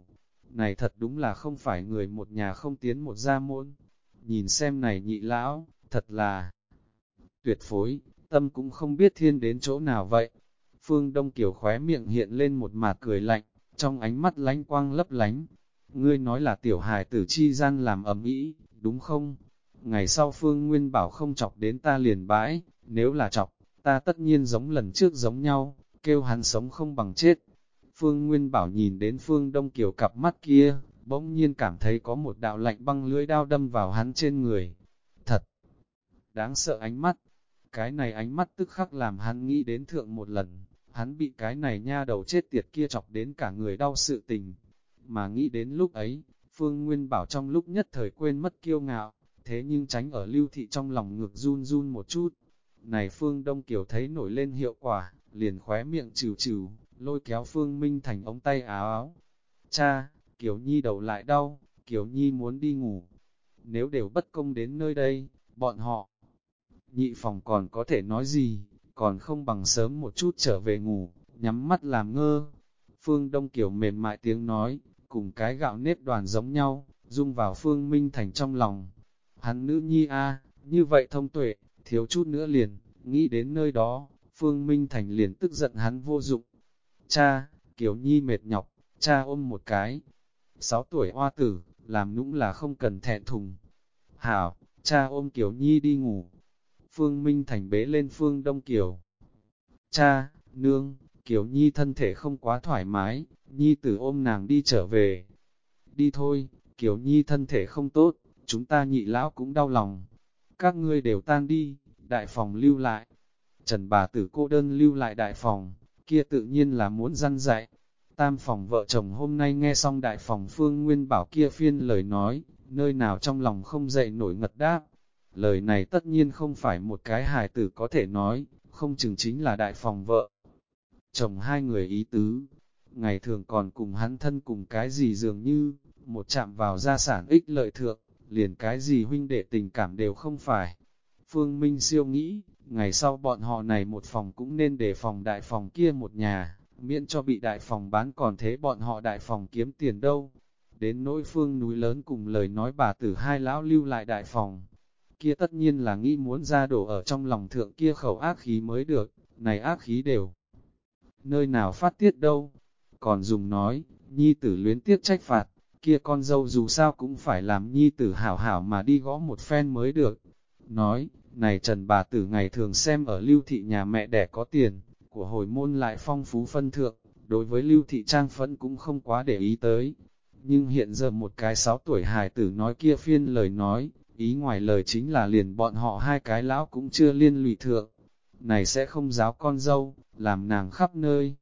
A: này thật đúng là không phải người một nhà không tiến một gia môn. Nhìn xem này nhị lão, thật là tuyệt phối, tâm cũng không biết thiên đến chỗ nào vậy. Phương Đông Kiều khóe miệng hiện lên một mạt cười lạnh, trong ánh mắt lánh quang lấp lánh. Ngươi nói là tiểu hài tử chi gian làm ẩm ý, đúng không? Ngày sau Phương Nguyên bảo không chọc đến ta liền bãi, nếu là chọc, ta tất nhiên giống lần trước giống nhau, kêu hắn sống không bằng chết. Phương Nguyên bảo nhìn đến Phương Đông Kiều cặp mắt kia, bỗng nhiên cảm thấy có một đạo lạnh băng lưỡi đao đâm vào hắn trên người. Thật! Đáng sợ ánh mắt. Cái này ánh mắt tức khắc làm hắn nghĩ đến thượng một lần, hắn bị cái này nha đầu chết tiệt kia chọc đến cả người đau sự tình. Mà nghĩ đến lúc ấy, Phương Nguyên bảo trong lúc nhất thời quên mất kiêu ngạo, thế nhưng tránh ở lưu thị trong lòng ngược run run một chút. Này Phương Đông Kiều thấy nổi lên hiệu quả, liền khóe miệng trừ trừ, lôi kéo Phương Minh thành ống tay áo áo. Cha, Kiều Nhi đầu lại đau, Kiều Nhi muốn đi ngủ. Nếu đều bất công đến nơi đây, bọn họ, nhị phòng còn có thể nói gì, còn không bằng sớm một chút trở về ngủ, nhắm mắt làm ngơ. Phương Đông Kiều mềm mại tiếng nói, cùng cái gạo nếp đoàn giống nhau, dung vào Phương Minh Thành trong lòng. Hắn nữ nhi a như vậy thông tuệ, thiếu chút nữa liền, nghĩ đến nơi đó, Phương Minh Thành liền tức giận hắn vô dụng. Cha, Kiều Nhi mệt nhọc, cha ôm một cái. Sáu tuổi hoa tử, làm nũng là không cần thẹn thùng. Hảo, cha ôm Kiều Nhi đi ngủ. Phương Minh Thành bế lên Phương Đông Kiều. Cha, nương, Kiều Nhi thân thể không quá thoải mái, Nhi tử ôm nàng đi trở về. Đi thôi, Kiều Nhi thân thể không tốt, chúng ta nhị lão cũng đau lòng. Các ngươi đều tan đi, đại phòng lưu lại. Trần bà tử cô đơn lưu lại đại phòng, kia tự nhiên là muốn răn dạy. Tam phòng vợ chồng hôm nay nghe xong đại phòng phương nguyên bảo kia phiên lời nói, nơi nào trong lòng không dậy nổi ngật đáp. Lời này tất nhiên không phải một cái hài tử có thể nói, không chừng chính là đại phòng vợ. Chồng hai người ý tứ, ngày thường còn cùng hắn thân cùng cái gì dường như, một chạm vào gia sản ích lợi thượng, liền cái gì huynh đệ tình cảm đều không phải. Phương Minh siêu nghĩ, ngày sau bọn họ này một phòng cũng nên để phòng đại phòng kia một nhà, miễn cho bị đại phòng bán còn thế bọn họ đại phòng kiếm tiền đâu. Đến nỗi phương núi lớn cùng lời nói bà tử hai lão lưu lại đại phòng, kia tất nhiên là nghĩ muốn ra đổ ở trong lòng thượng kia khẩu ác khí mới được, này ác khí đều. Nơi nào phát tiết đâu, còn dùng nói, nhi tử luyến tiếc trách phạt, kia con dâu dù sao cũng phải làm nhi tử hảo hảo mà đi gõ một phen mới được. Nói, này trần bà tử ngày thường xem ở lưu thị nhà mẹ đẻ có tiền, của hồi môn lại phong phú phân thượng, đối với lưu thị trang phẫn cũng không quá để ý tới. Nhưng hiện giờ một cái sáu tuổi hài tử nói kia phiên lời nói, ý ngoài lời chính là liền bọn họ hai cái lão cũng chưa liên lụy thượng. Này sẽ không giáo con dâu, làm nàng khắp nơi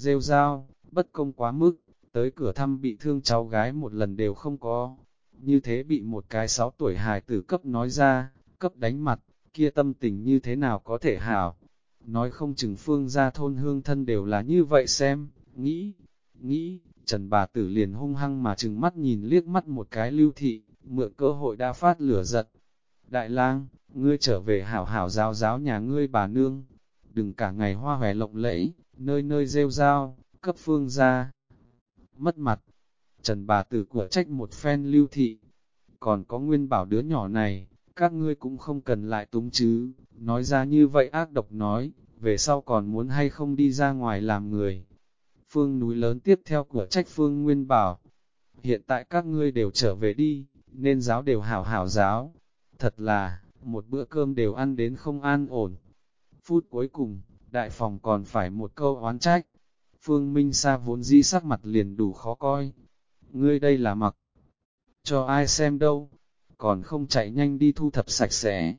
A: rêu rao, bất công quá mức, tới cửa thăm bị thương cháu gái một lần đều không có. Như thế bị một cái sáu tuổi hài tử cấp nói ra, cấp đánh mặt, kia tâm tình như thế nào có thể hảo. Nói không chừng phương ra thôn hương thân đều là như vậy xem, nghĩ, nghĩ, Trần bà tử liền hung hăng mà chừng mắt nhìn liếc mắt một cái lưu thị, mượn cơ hội đa phát lửa giật. Đại lang, ngươi trở về hảo hảo giáo giáo nhà ngươi bà nương, đừng cả ngày hoa hòe lộng lẫy, nơi nơi rêu rao, cấp phương ra. Mất mặt, Trần bà tử của trách một phen lưu thị, còn có nguyên bảo đứa nhỏ này, các ngươi cũng không cần lại túng chứ, nói ra như vậy ác độc nói, về sau còn muốn hay không đi ra ngoài làm người. Phương núi lớn tiếp theo của trách Phương Nguyên bảo, hiện tại các ngươi đều trở về đi, nên giáo đều hảo hảo giáo. Thật là, một bữa cơm đều ăn đến không an ổn. Phút cuối cùng, đại phòng còn phải một câu oán trách. Phương Minh Sa vốn dĩ sắc mặt liền đủ khó coi. Ngươi đây là mặc. Cho ai xem đâu, còn không chạy nhanh đi thu thập sạch sẽ.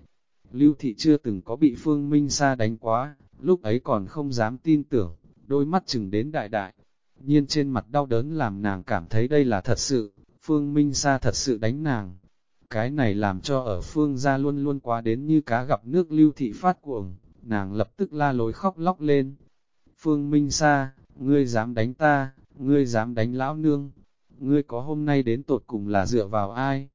A: Lưu Thị chưa từng có bị Phương Minh Sa đánh quá, lúc ấy còn không dám tin tưởng, đôi mắt chừng đến đại đại. Nhiên trên mặt đau đớn làm nàng cảm thấy đây là thật sự, Phương Minh Sa thật sự đánh nàng. Cái này làm cho ở Phương gia luôn luôn quá đến như cá gặp nước Lưu Thị phát cuồng, nàng lập tức la lối khóc lóc lên. Phương Minh Sa, ngươi dám đánh ta, ngươi dám đánh lão nương, ngươi có hôm nay đến tột cùng là dựa vào ai?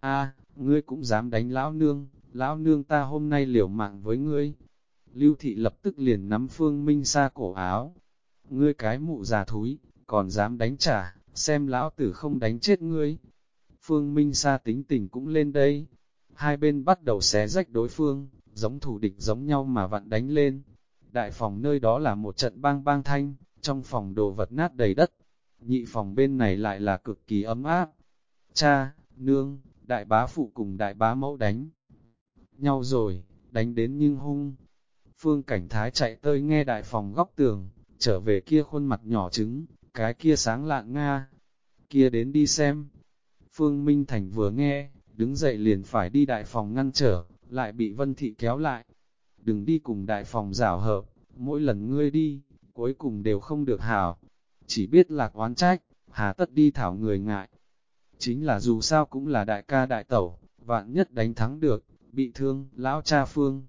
A: a ngươi cũng dám đánh lão nương, lão nương ta hôm nay liều mạng với ngươi. Lưu thị lập tức liền nắm Phương Minh Sa cổ áo. Ngươi cái mụ già thúi, còn dám đánh trả, xem lão tử không đánh chết ngươi. Phương Minh Sa tính tình cũng lên đây. Hai bên bắt đầu xé rách đối phương, giống thủ địch giống nhau mà vặn đánh lên. Đại phòng nơi đó là một trận bang bang thanh, trong phòng đồ vật nát đầy đất. Nhị phòng bên này lại là cực kỳ ấm áp. Cha, nương, đại bá phụ cùng đại bá mẫu đánh. Nhau rồi, đánh đến nhưng hung. Phương cảnh thái chạy tới nghe đại phòng góc tường, trở về kia khuôn mặt nhỏ trứng, cái kia sáng lạng nga. Kia đến đi xem. Phương Minh Thành vừa nghe, đứng dậy liền phải đi đại phòng ngăn trở, lại bị Vân Thị kéo lại. Đừng đi cùng đại phòng rảo hợp, mỗi lần ngươi đi, cuối cùng đều không được hảo. Chỉ biết lạc oán trách, hà tất đi thảo người ngại. Chính là dù sao cũng là đại ca đại tẩu, vạn nhất đánh thắng được, bị thương, lão cha phương.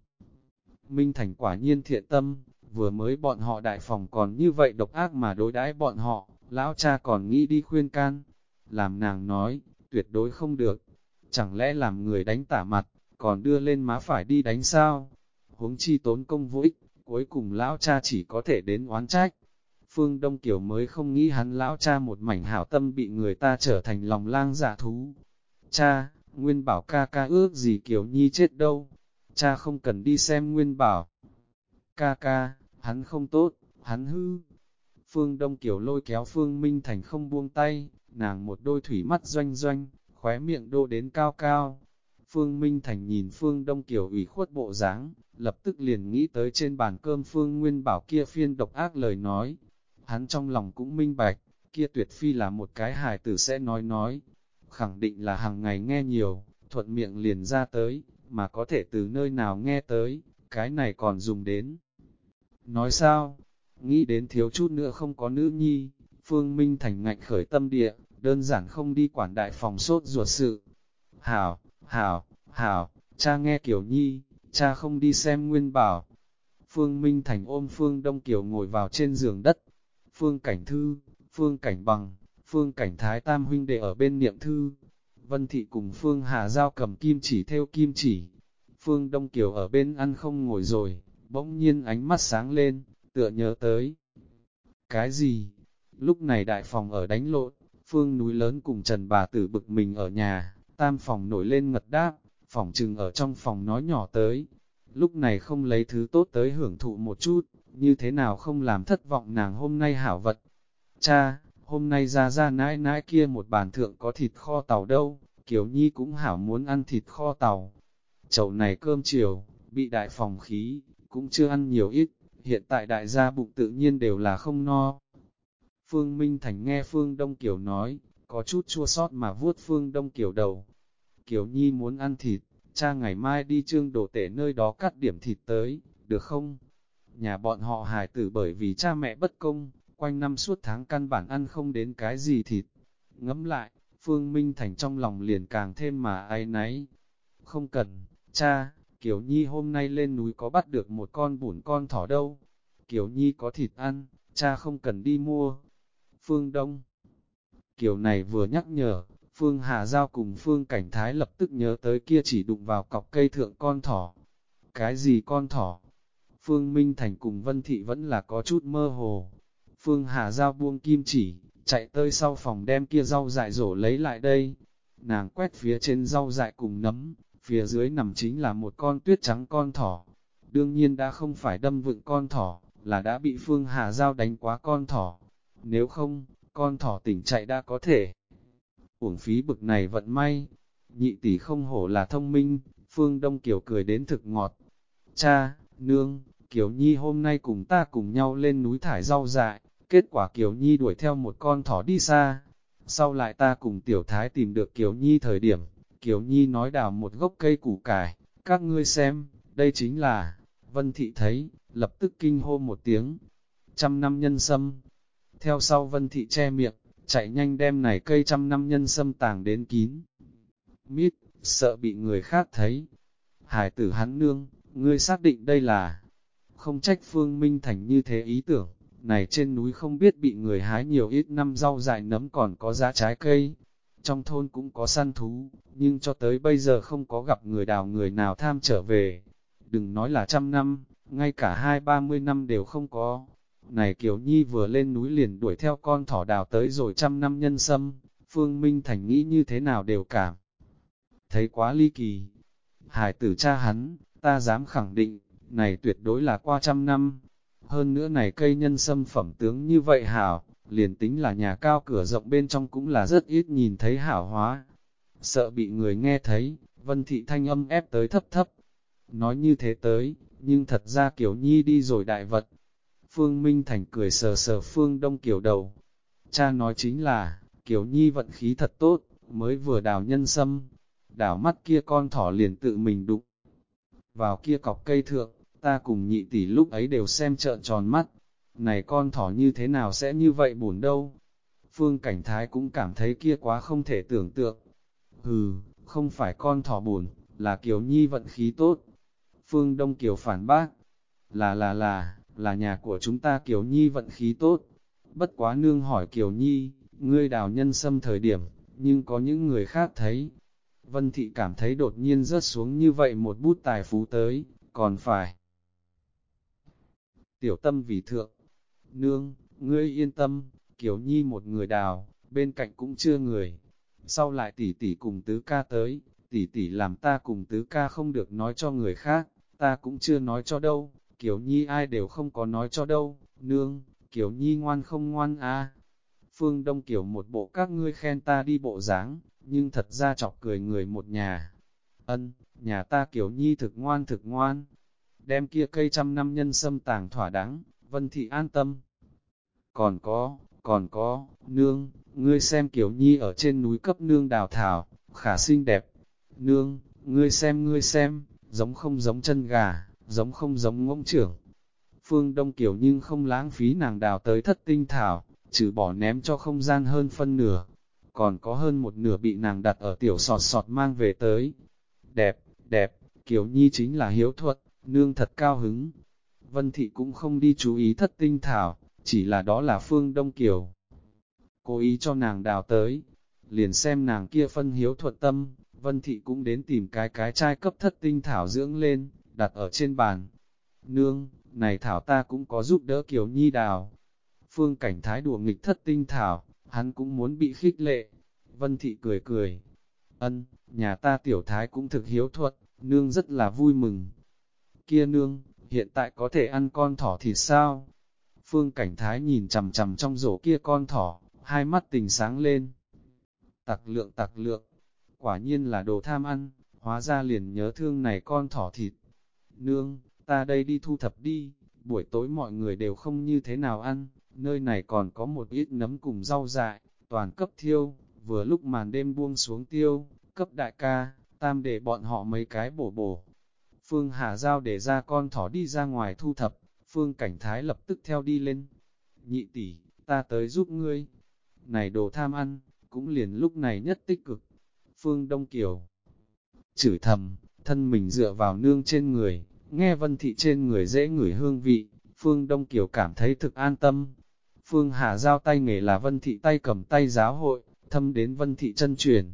A: Minh Thành quả nhiên thiện tâm, vừa mới bọn họ đại phòng còn như vậy độc ác mà đối đãi bọn họ, lão cha còn nghĩ đi khuyên can. Làm nàng nói, tuyệt đối không được. Chẳng lẽ làm người đánh tả mặt, còn đưa lên má phải đi đánh sao? Huống chi tốn công vô ích, cuối cùng lão cha chỉ có thể đến oán trách. Phương Đông Kiều mới không nghĩ hắn lão cha một mảnh hảo tâm bị người ta trở thành lòng lang dạ thú. Cha, Nguyên Bảo ca ca ước gì Kiều Nhi chết đâu. Cha không cần đi xem Nguyên Bảo. Ca ca, hắn không tốt, hắn hư. Phương Đông Kiều lôi kéo Phương Minh Thành không buông tay, nàng một đôi thủy mắt doanh doanh, khóe miệng đô đến cao cao. Phương Minh Thành nhìn Phương Đông Kiều ủy khuất bộ dáng, lập tức liền nghĩ tới trên bàn cơm Phương Nguyên Bảo kia phiên độc ác lời nói, hắn trong lòng cũng minh bạch, kia tuyệt phi là một cái hài tử sẽ nói nói, khẳng định là hàng ngày nghe nhiều, thuận miệng liền ra tới, mà có thể từ nơi nào nghe tới, cái này còn dùng đến. Nói sao? Nghĩ đến thiếu chút nữa không có nữ nhi, Phương Minh Thành ngạnh khởi tâm địa, đơn giản không đi quản đại phòng sốt ruột sự. Hảo, hảo, hảo, cha nghe Kiều Nhi, cha không đi xem Nguyên Bảo. Phương Minh Thành ôm Phương Đông Kiều ngồi vào trên giường đất, Phương Cảnh Thư, Phương Cảnh Bằng, Phương Cảnh Thái Tam huynh đệ ở bên niệm thư. Vân Thị cùng Phương Hà Giao cầm kim chỉ theo kim chỉ. Phương Đông Kiều ở bên ăn không ngồi rồi, bỗng nhiên ánh mắt sáng lên, tựa nhớ tới. Cái gì? Lúc này đại phòng ở đánh lộn, Phương núi lớn cùng Trần bà tử bực mình ở nhà, tam phòng nổi lên ngật đáp, phòng trừng ở trong phòng nói nhỏ tới. Lúc này không lấy thứ tốt tới hưởng thụ một chút, như thế nào không làm thất vọng nàng hôm nay hảo vật. Cha, hôm nay ra ra nãi nãi kia một bàn thượng có thịt kho tàu đâu, Kiều Nhi cũng hảo muốn ăn thịt kho tàu. chầu này cơm chiều, bị đại phòng khí, cũng chưa ăn nhiều ít, hiện tại đại gia bụng tự nhiên đều là không no. Phương Minh Thành nghe Phương Đông Kiều nói, có chút chua sót mà vuốt Phương Đông Kiều đầu. Kiều Nhi muốn ăn thịt, cha ngày mai đi trương đồ tể nơi đó cắt điểm thịt tới, được không? nhà bọn họ hài tử bởi vì cha mẹ bất công, quanh năm suốt tháng căn bản ăn không đến cái gì thịt. Ngẫm lại, Phương Minh Thành trong lòng liền càng thêm mà ai nấy. Không cần, cha, Kiều Nhi hôm nay lên núi có bắt được một con bùn con thỏ đâu. Kiều Nhi có thịt ăn, cha không cần đi mua. Phương Đông Kiều này vừa nhắc nhở, Phương Hà Giao cùng Phương Cảnh Thái lập tức nhớ tới kia chỉ đụng vào cọc cây thượng con thỏ. Cái gì con thỏ? Phương Minh Thành cùng Vân Thị vẫn là có chút mơ hồ. Phương Hà Giao buông kim chỉ, chạy tới sau phòng đem kia rau dại rổ lấy lại đây. Nàng quét phía trên rau dại cùng nấm, phía dưới nằm chính là một con tuyết trắng con thỏ. Đương nhiên đã không phải đâm vựng con thỏ, là đã bị Phương Hà Giao đánh quá con thỏ. Nếu không, con thỏ tỉnh chạy đã có thể. Uổng phí bực này vận may, nhị tỷ không hổ là thông minh, Phương Đông Kiều cười đến thực ngọt. Cha, nương, Kiều Nhi hôm nay cùng ta cùng nhau lên núi thải rau dại, kết quả Kiều Nhi đuổi theo một con thỏ đi xa. Sau lại ta cùng Tiểu Thái tìm được Kiều Nhi thời điểm, Kiều Nhi nói đào một gốc cây củ cải, các ngươi xem, đây chính là, Vân Thị thấy, lập tức kinh hô một tiếng, trăm năm nhân sâm. Theo sau Vân Thị che miệng, chạy nhanh đem này cây trăm năm nhân sâm tàng đến kín. Mít, sợ bị người khác thấy. Hải tử hắn nương, ngươi xác định đây là, không trách Phương Minh Thành như thế ý tưởng, này trên núi không biết bị người hái nhiều ít năm rau dại nấm còn có giá trái cây. Trong thôn cũng có săn thú, nhưng cho tới bây giờ không có gặp người đào người nào tham trở về. Đừng nói là trăm năm, ngay cả hai ba mươi năm đều không có. Này Kiều Nhi vừa lên núi liền đuổi theo con thỏ đào tới rồi trăm năm nhân sâm, Phương Minh Thành nghĩ như thế nào đều cảm. Thấy quá ly kỳ. Hải tử cha hắn, ta dám khẳng định, này tuyệt đối là qua trăm năm. Hơn nữa này cây nhân sâm phẩm tướng như vậy hảo, liền tính là nhà cao cửa rộng bên trong cũng là rất ít nhìn thấy hảo hóa. Sợ bị người nghe thấy, vân thị thanh âm ép tới thấp thấp. Nói như thế tới, nhưng thật ra Kiều Nhi đi rồi đại vật. Phương Minh Thành cười sờ sờ Phương Đông Kiều đầu. Cha nói chính là, Kiều Nhi vận khí thật tốt, mới vừa đào nhân sâm. Đảo mắt kia con thỏ liền tự mình đụng. Vào kia cọc cây thượng, ta cùng nhị tỷ lúc ấy đều xem trợn tròn mắt. Này con thỏ như thế nào sẽ như vậy buồn đâu? Phương Cảnh Thái cũng cảm thấy kia quá không thể tưởng tượng. Hừ, không phải con thỏ buồn, là Kiều Nhi vận khí tốt. Phương Đông Kiều phản bác, là là là, là nhà của chúng ta Kiều Nhi vận khí tốt. Bất quá nương hỏi Kiều Nhi, ngươi đào nhân xâm thời điểm, nhưng có những người khác thấy. Vân Thị cảm thấy đột nhiên rớt xuống như vậy một bút tài phú tới, còn phải. Tiểu tâm vì thượng, nương, ngươi yên tâm, Kiều Nhi một người đào, bên cạnh cũng chưa người. Sau lại tỷ tỷ cùng tứ ca tới, tỷ tỷ làm ta cùng tứ ca không được nói cho người khác, ta cũng chưa nói cho đâu, Kiều Nhi ai đều không có nói cho đâu, nương, Kiều Nhi ngoan không ngoan à. Phương Đông Kiều một bộ các ngươi khen ta đi bộ dáng, nhưng thật ra chọc cười người một nhà. Ân, nhà ta Kiều Nhi thực ngoan thực ngoan, đem kia cây trăm năm nhân sâm tàng thỏa đáng, Vân Thị an tâm. Còn có, còn có, nương, ngươi xem Kiều Nhi ở trên núi cấp nương đào thảo, khả xinh đẹp. Nương, ngươi xem ngươi xem, giống không giống chân gà, giống không giống ngỗng trưởng. Phương Đông Kiều nhưng không lãng phí nàng đào tới thất tinh thảo, trừ bỏ ném cho không gian hơn phân nửa. Còn có hơn một nửa bị nàng đặt ở tiểu sọt sọt mang về tới. Đẹp, đẹp, Kiều Nhi chính là hiếu thuật, nương thật cao hứng. Vân Thị cũng không đi chú ý thất tinh thảo, chỉ là đó là Phương Đông Kiều. Cố ý cho nàng đào tới, liền xem nàng kia phân hiếu thuật tâm, Vân Thị cũng đến tìm cái cái chai cấp thất tinh thảo dưỡng lên, đặt ở trên bàn. Nương, này thảo ta cũng có giúp đỡ Kiều Nhi đào. Phương cảnh thái đùa nghịch thất tinh thảo, hắn cũng muốn bị khích lệ. Vân Thị cười cười. Ân, nhà ta tiểu thái cũng thực hiếu thuật, nương rất là vui mừng. Kia nương, hiện tại có thể ăn con thỏ thịt sao? Phương cảnh thái nhìn chầm chầm trong rổ kia con thỏ, hai mắt tình sáng lên. Tặc lượng tặc lượng, quả nhiên là đồ tham ăn, hóa ra liền nhớ thương này con thỏ thịt. Nương, ta đây đi thu thập đi, buổi tối mọi người đều không như thế nào ăn, nơi này còn có một ít nấm cùng rau dại, toàn cấp thiêu, vừa lúc màn đêm buông xuống tiêu, cấp đại ca, tam để bọn họ mấy cái bổ bổ. Phương Hà Giao để ra con thỏ đi ra ngoài thu thập, Phương Cảnh Thái lập tức theo đi lên. Nhị tỷ, ta tới giúp ngươi. Này đồ tham ăn, cũng liền lúc này nhất tích cực. Phương Đông Kiều chửi thầm, thân mình dựa vào nương trên người, nghe vân thị trên người dễ ngửi hương vị, Phương Đông Kiều cảm thấy thực an tâm. Phương Hà giao tay nghề là vân thị tay cầm tay giáo hội, thâm đến vân thị chân truyền.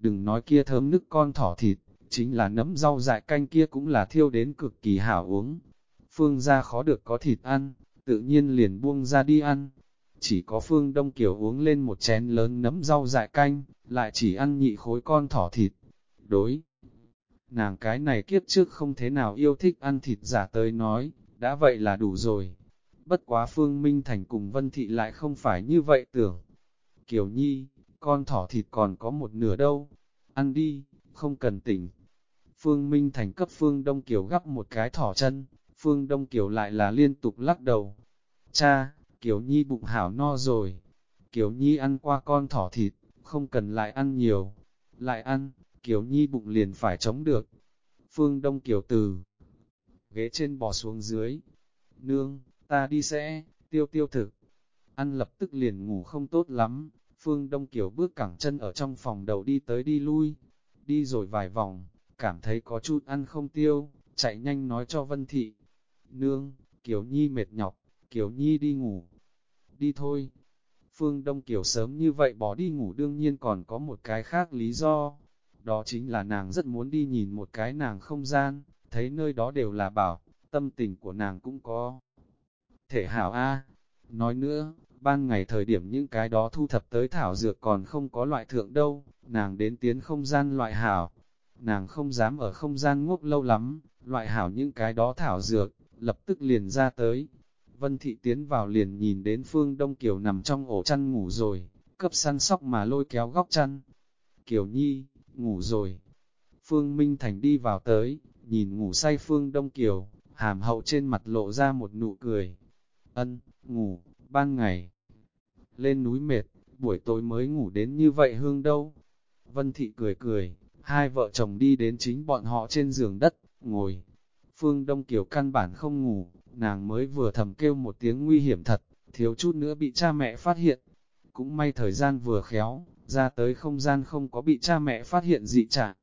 A: Đừng nói kia thơm nức con thỏ thịt, chính là nấm rau dại canh kia cũng là thiêu đến cực kỳ hảo uống. Phương ra khó được có thịt ăn, tự nhiên liền buông ra đi ăn. Chỉ có Phương Đông Kiều uống lên một chén lớn nấm rau dại canh, lại chỉ ăn nhị khối con thỏ thịt. Đối, nàng cái này kiếp trước không thế nào yêu thích ăn thịt giả tới nói, đã vậy là đủ rồi. Bất quá Phương Minh Thành cùng Vân Thị lại không phải như vậy tưởng. Kiều Nhi, con thỏ thịt còn có một nửa đâu, ăn đi, không cần tỉnh. Phương Minh Thành cấp Phương Đông Kiều gắp một cái thỏ chân, Phương Đông Kiều lại là liên tục lắc đầu. Cha, Kiều Nhi bụng hảo no rồi. Kiều Nhi ăn qua con thỏ thịt, không cần lại ăn nhiều. Lại ăn, Kiều Nhi bụng liền phải chống được. Phương Đông Kiều từ ghế trên bò xuống dưới. Nương, ta đi sẽ, tiêu tiêu thực. Ăn lập tức liền ngủ không tốt lắm. Phương Đông Kiều bước cẳng chân ở trong phòng đầu đi tới đi lui. Đi rồi vài vòng, cảm thấy có chút ăn không tiêu, chạy nhanh nói cho Vân Thị. Nương, Kiều Nhi mệt nhọc, Kiều Nhi đi ngủ. Đi thôi. Phương Đông Kiều sớm như vậy bỏ đi ngủ đương nhiên còn có một cái khác lý do. Đó chính là nàng rất muốn đi nhìn một cái nàng không gian, thấy nơi đó đều là bảo, tâm tình của nàng cũng có. Thể hảo A, nói nữa, ban ngày thời điểm những cái đó thu thập tới thảo dược còn không có loại thượng đâu, nàng đến tiến không gian loại hảo. Nàng không dám ở không gian ngốc lâu lắm, loại hảo những cái đó thảo dược, lập tức liền ra tới. Vân Thị tiến vào liền nhìn đến Phương Đông Kiều nằm trong ổ chăn ngủ rồi, cấp săn sóc mà lôi kéo góc chăn. Kiều Nhi, ngủ rồi. Phương Minh Thành đi vào tới, nhìn ngủ say Phương Đông Kiều, hàm hậu trên mặt lộ ra một nụ cười. Ân, ngủ, ban ngày. Lên núi mệt, buổi tối mới ngủ đến như vậy hương đâu. Vân Thị cười cười, hai vợ chồng đi đến chính bọn họ trên giường đất, ngồi. Phương Đông Kiều căn bản không ngủ, nàng mới vừa thầm kêu một tiếng nguy hiểm thật, thiếu chút nữa bị cha mẹ phát hiện. Cũng may thời gian vừa khéo, ra tới không gian không có bị cha mẹ phát hiện dị trạng.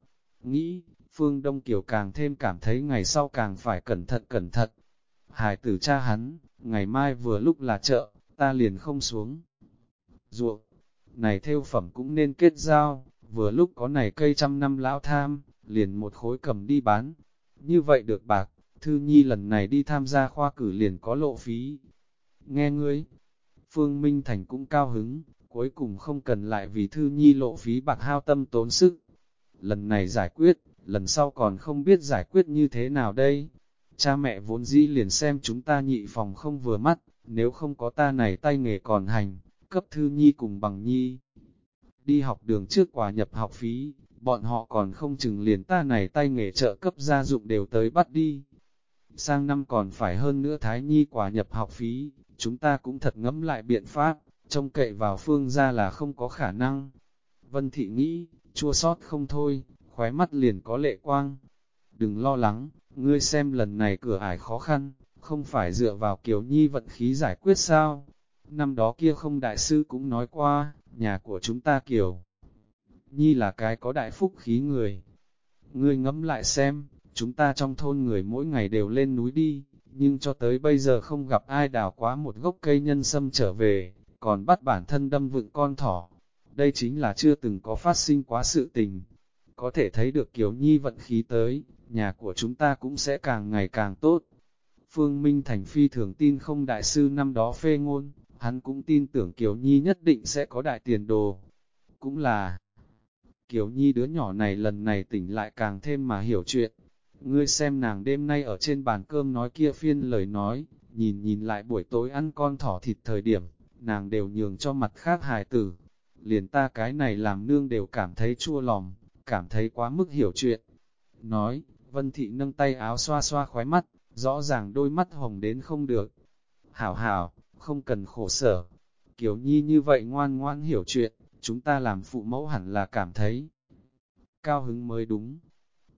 A: Nghĩ, Phương Đông Kiều càng thêm cảm thấy ngày sau càng phải cẩn thận cẩn thận. Hải tử cha hắn, ngày mai vừa lúc là chợ, ta liền không xuống. Ruộng, này theo phẩm cũng nên kết giao, vừa lúc có này cây trăm năm lão tham, liền một khối cầm đi bán. Như vậy được bạc, Thư Nhi lần này đi tham gia khoa cử liền có lộ phí. Nghe ngươi, Phương Minh Thành cũng cao hứng, cuối cùng không cần lại vì Thư Nhi lộ phí bạc hao tâm tốn sức. Lần này giải quyết, lần sau còn không biết giải quyết như thế nào đây. Cha mẹ vốn dĩ liền xem chúng ta nhị phòng không vừa mắt, nếu không có ta này tay nghề còn hành, cấp Thư Nhi cùng bằng Nhi. Đi học đường trước quà nhập học phí, bọn họ còn không chừng liền ta này tay nghề trợ cấp gia dụng đều tới bắt đi. Sang năm còn phải hơn nữa Thái Nhi quà nhập học phí, chúng ta cũng thật ngẫm lại biện pháp, trông cậy vào phương ra là không có khả năng. Vân Thị nghĩ, chua sót không thôi, khóe mắt liền có lệ quang. Đừng lo lắng, ngươi xem lần này cửa ải khó khăn, không phải dựa vào Kiều Nhi vận khí giải quyết sao. Năm đó kia không đại sư cũng nói qua, nhà của chúng ta Kiều. Nhi là cái có đại phúc khí người. Ngươi ngẫm lại xem, chúng ta trong thôn người mỗi ngày đều lên núi đi, nhưng cho tới bây giờ không gặp ai đào quá một gốc cây nhân sâm trở về, còn bắt bản thân đâm vựng con thỏ. Đây chính là chưa từng có phát sinh quá sự tình. Có thể thấy được Kiều Nhi vận khí tới, nhà của chúng ta cũng sẽ càng ngày càng tốt. Phương Minh Thành Phi thường tin không đại sư năm đó phê ngôn, hắn cũng tin tưởng Kiều Nhi nhất định sẽ có đại tiền đồ. Cũng là, Kiều Nhi đứa nhỏ này lần này tỉnh lại càng thêm mà hiểu chuyện. Ngươi xem nàng đêm nay ở trên bàn cơm nói kia phiên lời nói, nhìn nhìn lại buổi tối ăn con thỏ thịt thời điểm, nàng đều nhường cho mặt khác hài tử. Liền ta cái này làm nương đều cảm thấy chua lòng, cảm thấy quá mức hiểu chuyện. Nói, Vân Thị nâng tay áo xoa xoa khóe mắt, rõ ràng đôi mắt hồng đến không được. Hảo hảo, không cần khổ sở. Kiều Nhi như vậy ngoan ngoan hiểu chuyện, chúng ta làm phụ mẫu hẳn là cảm thấy cao hứng mới đúng.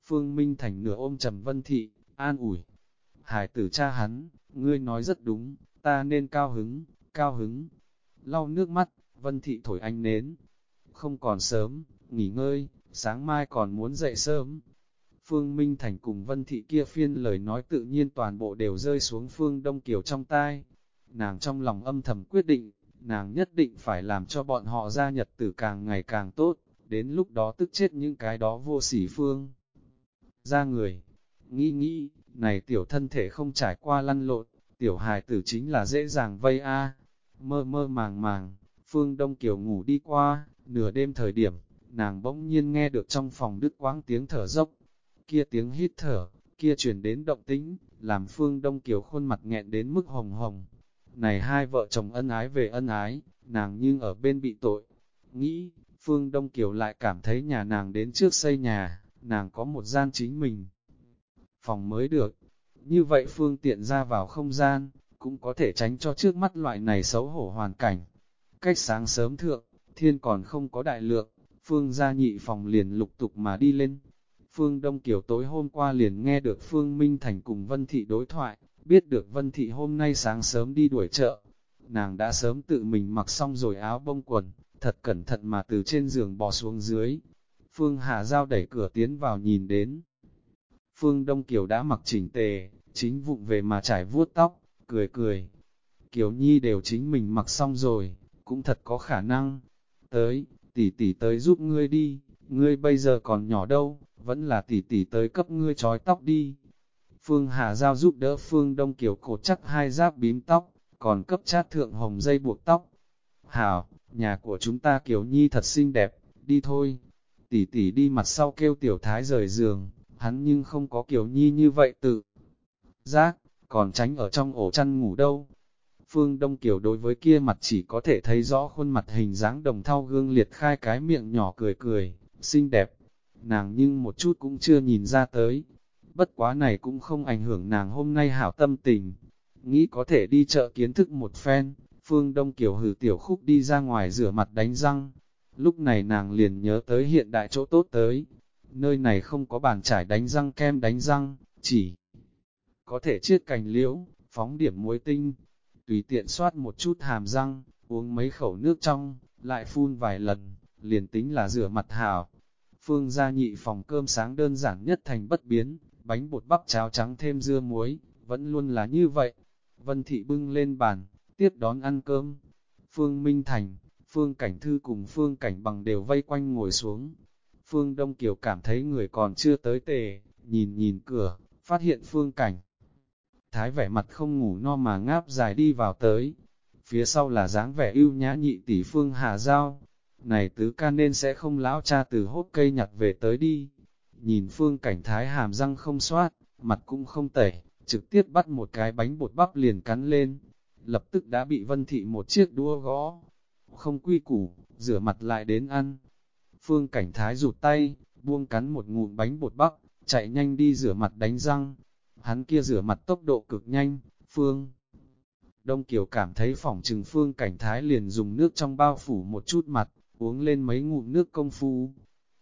A: Phương Minh Thành nửa ôm trầm Vân Thị, an ủi. Hải tử cha hắn, ngươi nói rất đúng, ta nên cao hứng, cao hứng. Lau nước mắt, Vân Thị thổi anh nến. Không còn sớm, nghỉ ngơi, sáng mai còn muốn dậy sớm. Phương Minh Thành cùng Vân Thị kia phiên lời nói tự nhiên toàn bộ đều rơi xuống Phương Đông Kiều trong tai. Nàng trong lòng âm thầm quyết định, nàng nhất định phải làm cho bọn họ ra nhật tử càng ngày càng tốt, đến lúc đó tức chết những cái đó vô sỉ Phương. Ra người, nghĩ nghĩ, này tiểu thân thể không trải qua lăn lộn, tiểu hài tử chính là dễ dàng vây a Mơ mơ màng màng, Phương Đông Kiều ngủ đi qua, nửa đêm thời điểm, nàng bỗng nhiên nghe được trong phòng đứt quãng tiếng thở dốc. Kia tiếng hít thở, kia truyền đến động tĩnh, làm Phương Đông Kiều khuôn mặt nghẹn đến mức hồng hồng. Này hai vợ chồng ân ái về ân ái, nàng nhưng ở bên bị tội. Nghĩ, Phương Đông Kiều lại cảm thấy nhà nàng đến trước xây nhà, nàng có một gian chính mình. Phòng mới được, như vậy Phương tiện ra vào không gian, cũng có thể tránh cho trước mắt loại này xấu hổ hoàn cảnh. Cách sáng sớm thượng, thiên còn không có đại lượng, Phương gia nhị phòng liền lục tục mà đi lên. Phương Đông Kiều tối hôm qua liền nghe được Phương Minh Thành cùng Vân Thị đối thoại, biết được Vân Thị hôm nay sáng sớm đi đuổi chợ. Nàng đã sớm tự mình mặc xong rồi áo bông quần, thật cẩn thận mà từ trên giường bò xuống dưới. Phương Hà Giao đẩy cửa tiến vào nhìn đến. Phương Đông Kiều đã mặc chỉnh tề, chính vụng về mà trải vuốt tóc, cười cười. Kiều Nhi đều chính mình mặc xong rồi, cũng thật có khả năng. Tới, tỷ tỷ tới giúp ngươi đi, ngươi bây giờ còn nhỏ đâu, vẫn là tỷ tỷ tới cấp ngươi trói tóc đi. Phương Hà Giao giúp đỡ Phương Đông Kiều cột chắc hai giáp bím tóc, còn cấp chát thượng hồng dây buộc tóc. Hảo, nhà của chúng ta Kiều Nhi thật xinh đẹp, đi thôi. Tỷ tỷ đi mặt sau kêu tiểu thái rời giường, hắn nhưng không có Kiều Nhi như vậy tự. Giác, còn tránh ở trong ổ chăn ngủ đâu. Phương Đông Kiều đối với kia mặt chỉ có thể thấy rõ khuôn mặt hình dáng đồng thau gương liệt khai cái miệng nhỏ cười cười, xinh đẹp. Nàng nhưng một chút cũng chưa nhìn ra tới. Bất quá này cũng không ảnh hưởng nàng hôm nay hảo tâm tình. Nghĩ có thể đi chợ kiến thức một phen, Phương Đông Kiều hử tiểu khúc đi ra ngoài rửa mặt đánh răng. Lúc này nàng liền nhớ tới hiện đại chỗ tốt tới. Nơi này không có bàn trải đánh răng kem đánh răng, chỉ có thể chiết cành liễu, phóng điểm muối tinh, tùy tiện soát một chút hàm răng, uống mấy khẩu nước trong, lại phun vài lần, liền tính là rửa mặt hào. Phương gia nhị phòng cơm sáng đơn giản nhất thành bất biến, bánh bột bắp cháo trắng thêm dưa muối, vẫn luôn là như vậy. Vân thị bưng lên bàn, tiếp đón ăn cơm. Phương Minh Thành, Phương Cảnh Thư cùng Phương Cảnh Bằng đều vây quanh ngồi xuống. Phương Đông Kiều cảm thấy người còn chưa tới tề, nhìn nhìn cửa, phát hiện Phương Cảnh thái vẻ mặt không ngủ no mà ngáp dài đi vào tới. Phía sau là dáng vẻ ưu nhã nhị tỷ phương hà giao. Này tứ ca nên sẽ không lão cha từ hốt cây nhặt về tới đi. Nhìn phương cảnh thái hàm răng không soát mặt cũng không tẩy, trực tiếp bắt một cái bánh bột bắp liền cắn lên. Lập tức đã bị vân thị một chiếc đua gõ. Không quy củ, rửa mặt lại đến ăn. Phương cảnh thái rụt tay, buông cắn một ngụm bánh bột bắp, chạy nhanh đi rửa mặt đánh răng hắn kia rửa mặt tốc độ cực nhanh, Phương. Đông Kiều cảm thấy phỏng trừng Phương cảnh thái liền dùng nước trong bao phủ một chút mặt, uống lên mấy ngụm nước công phu.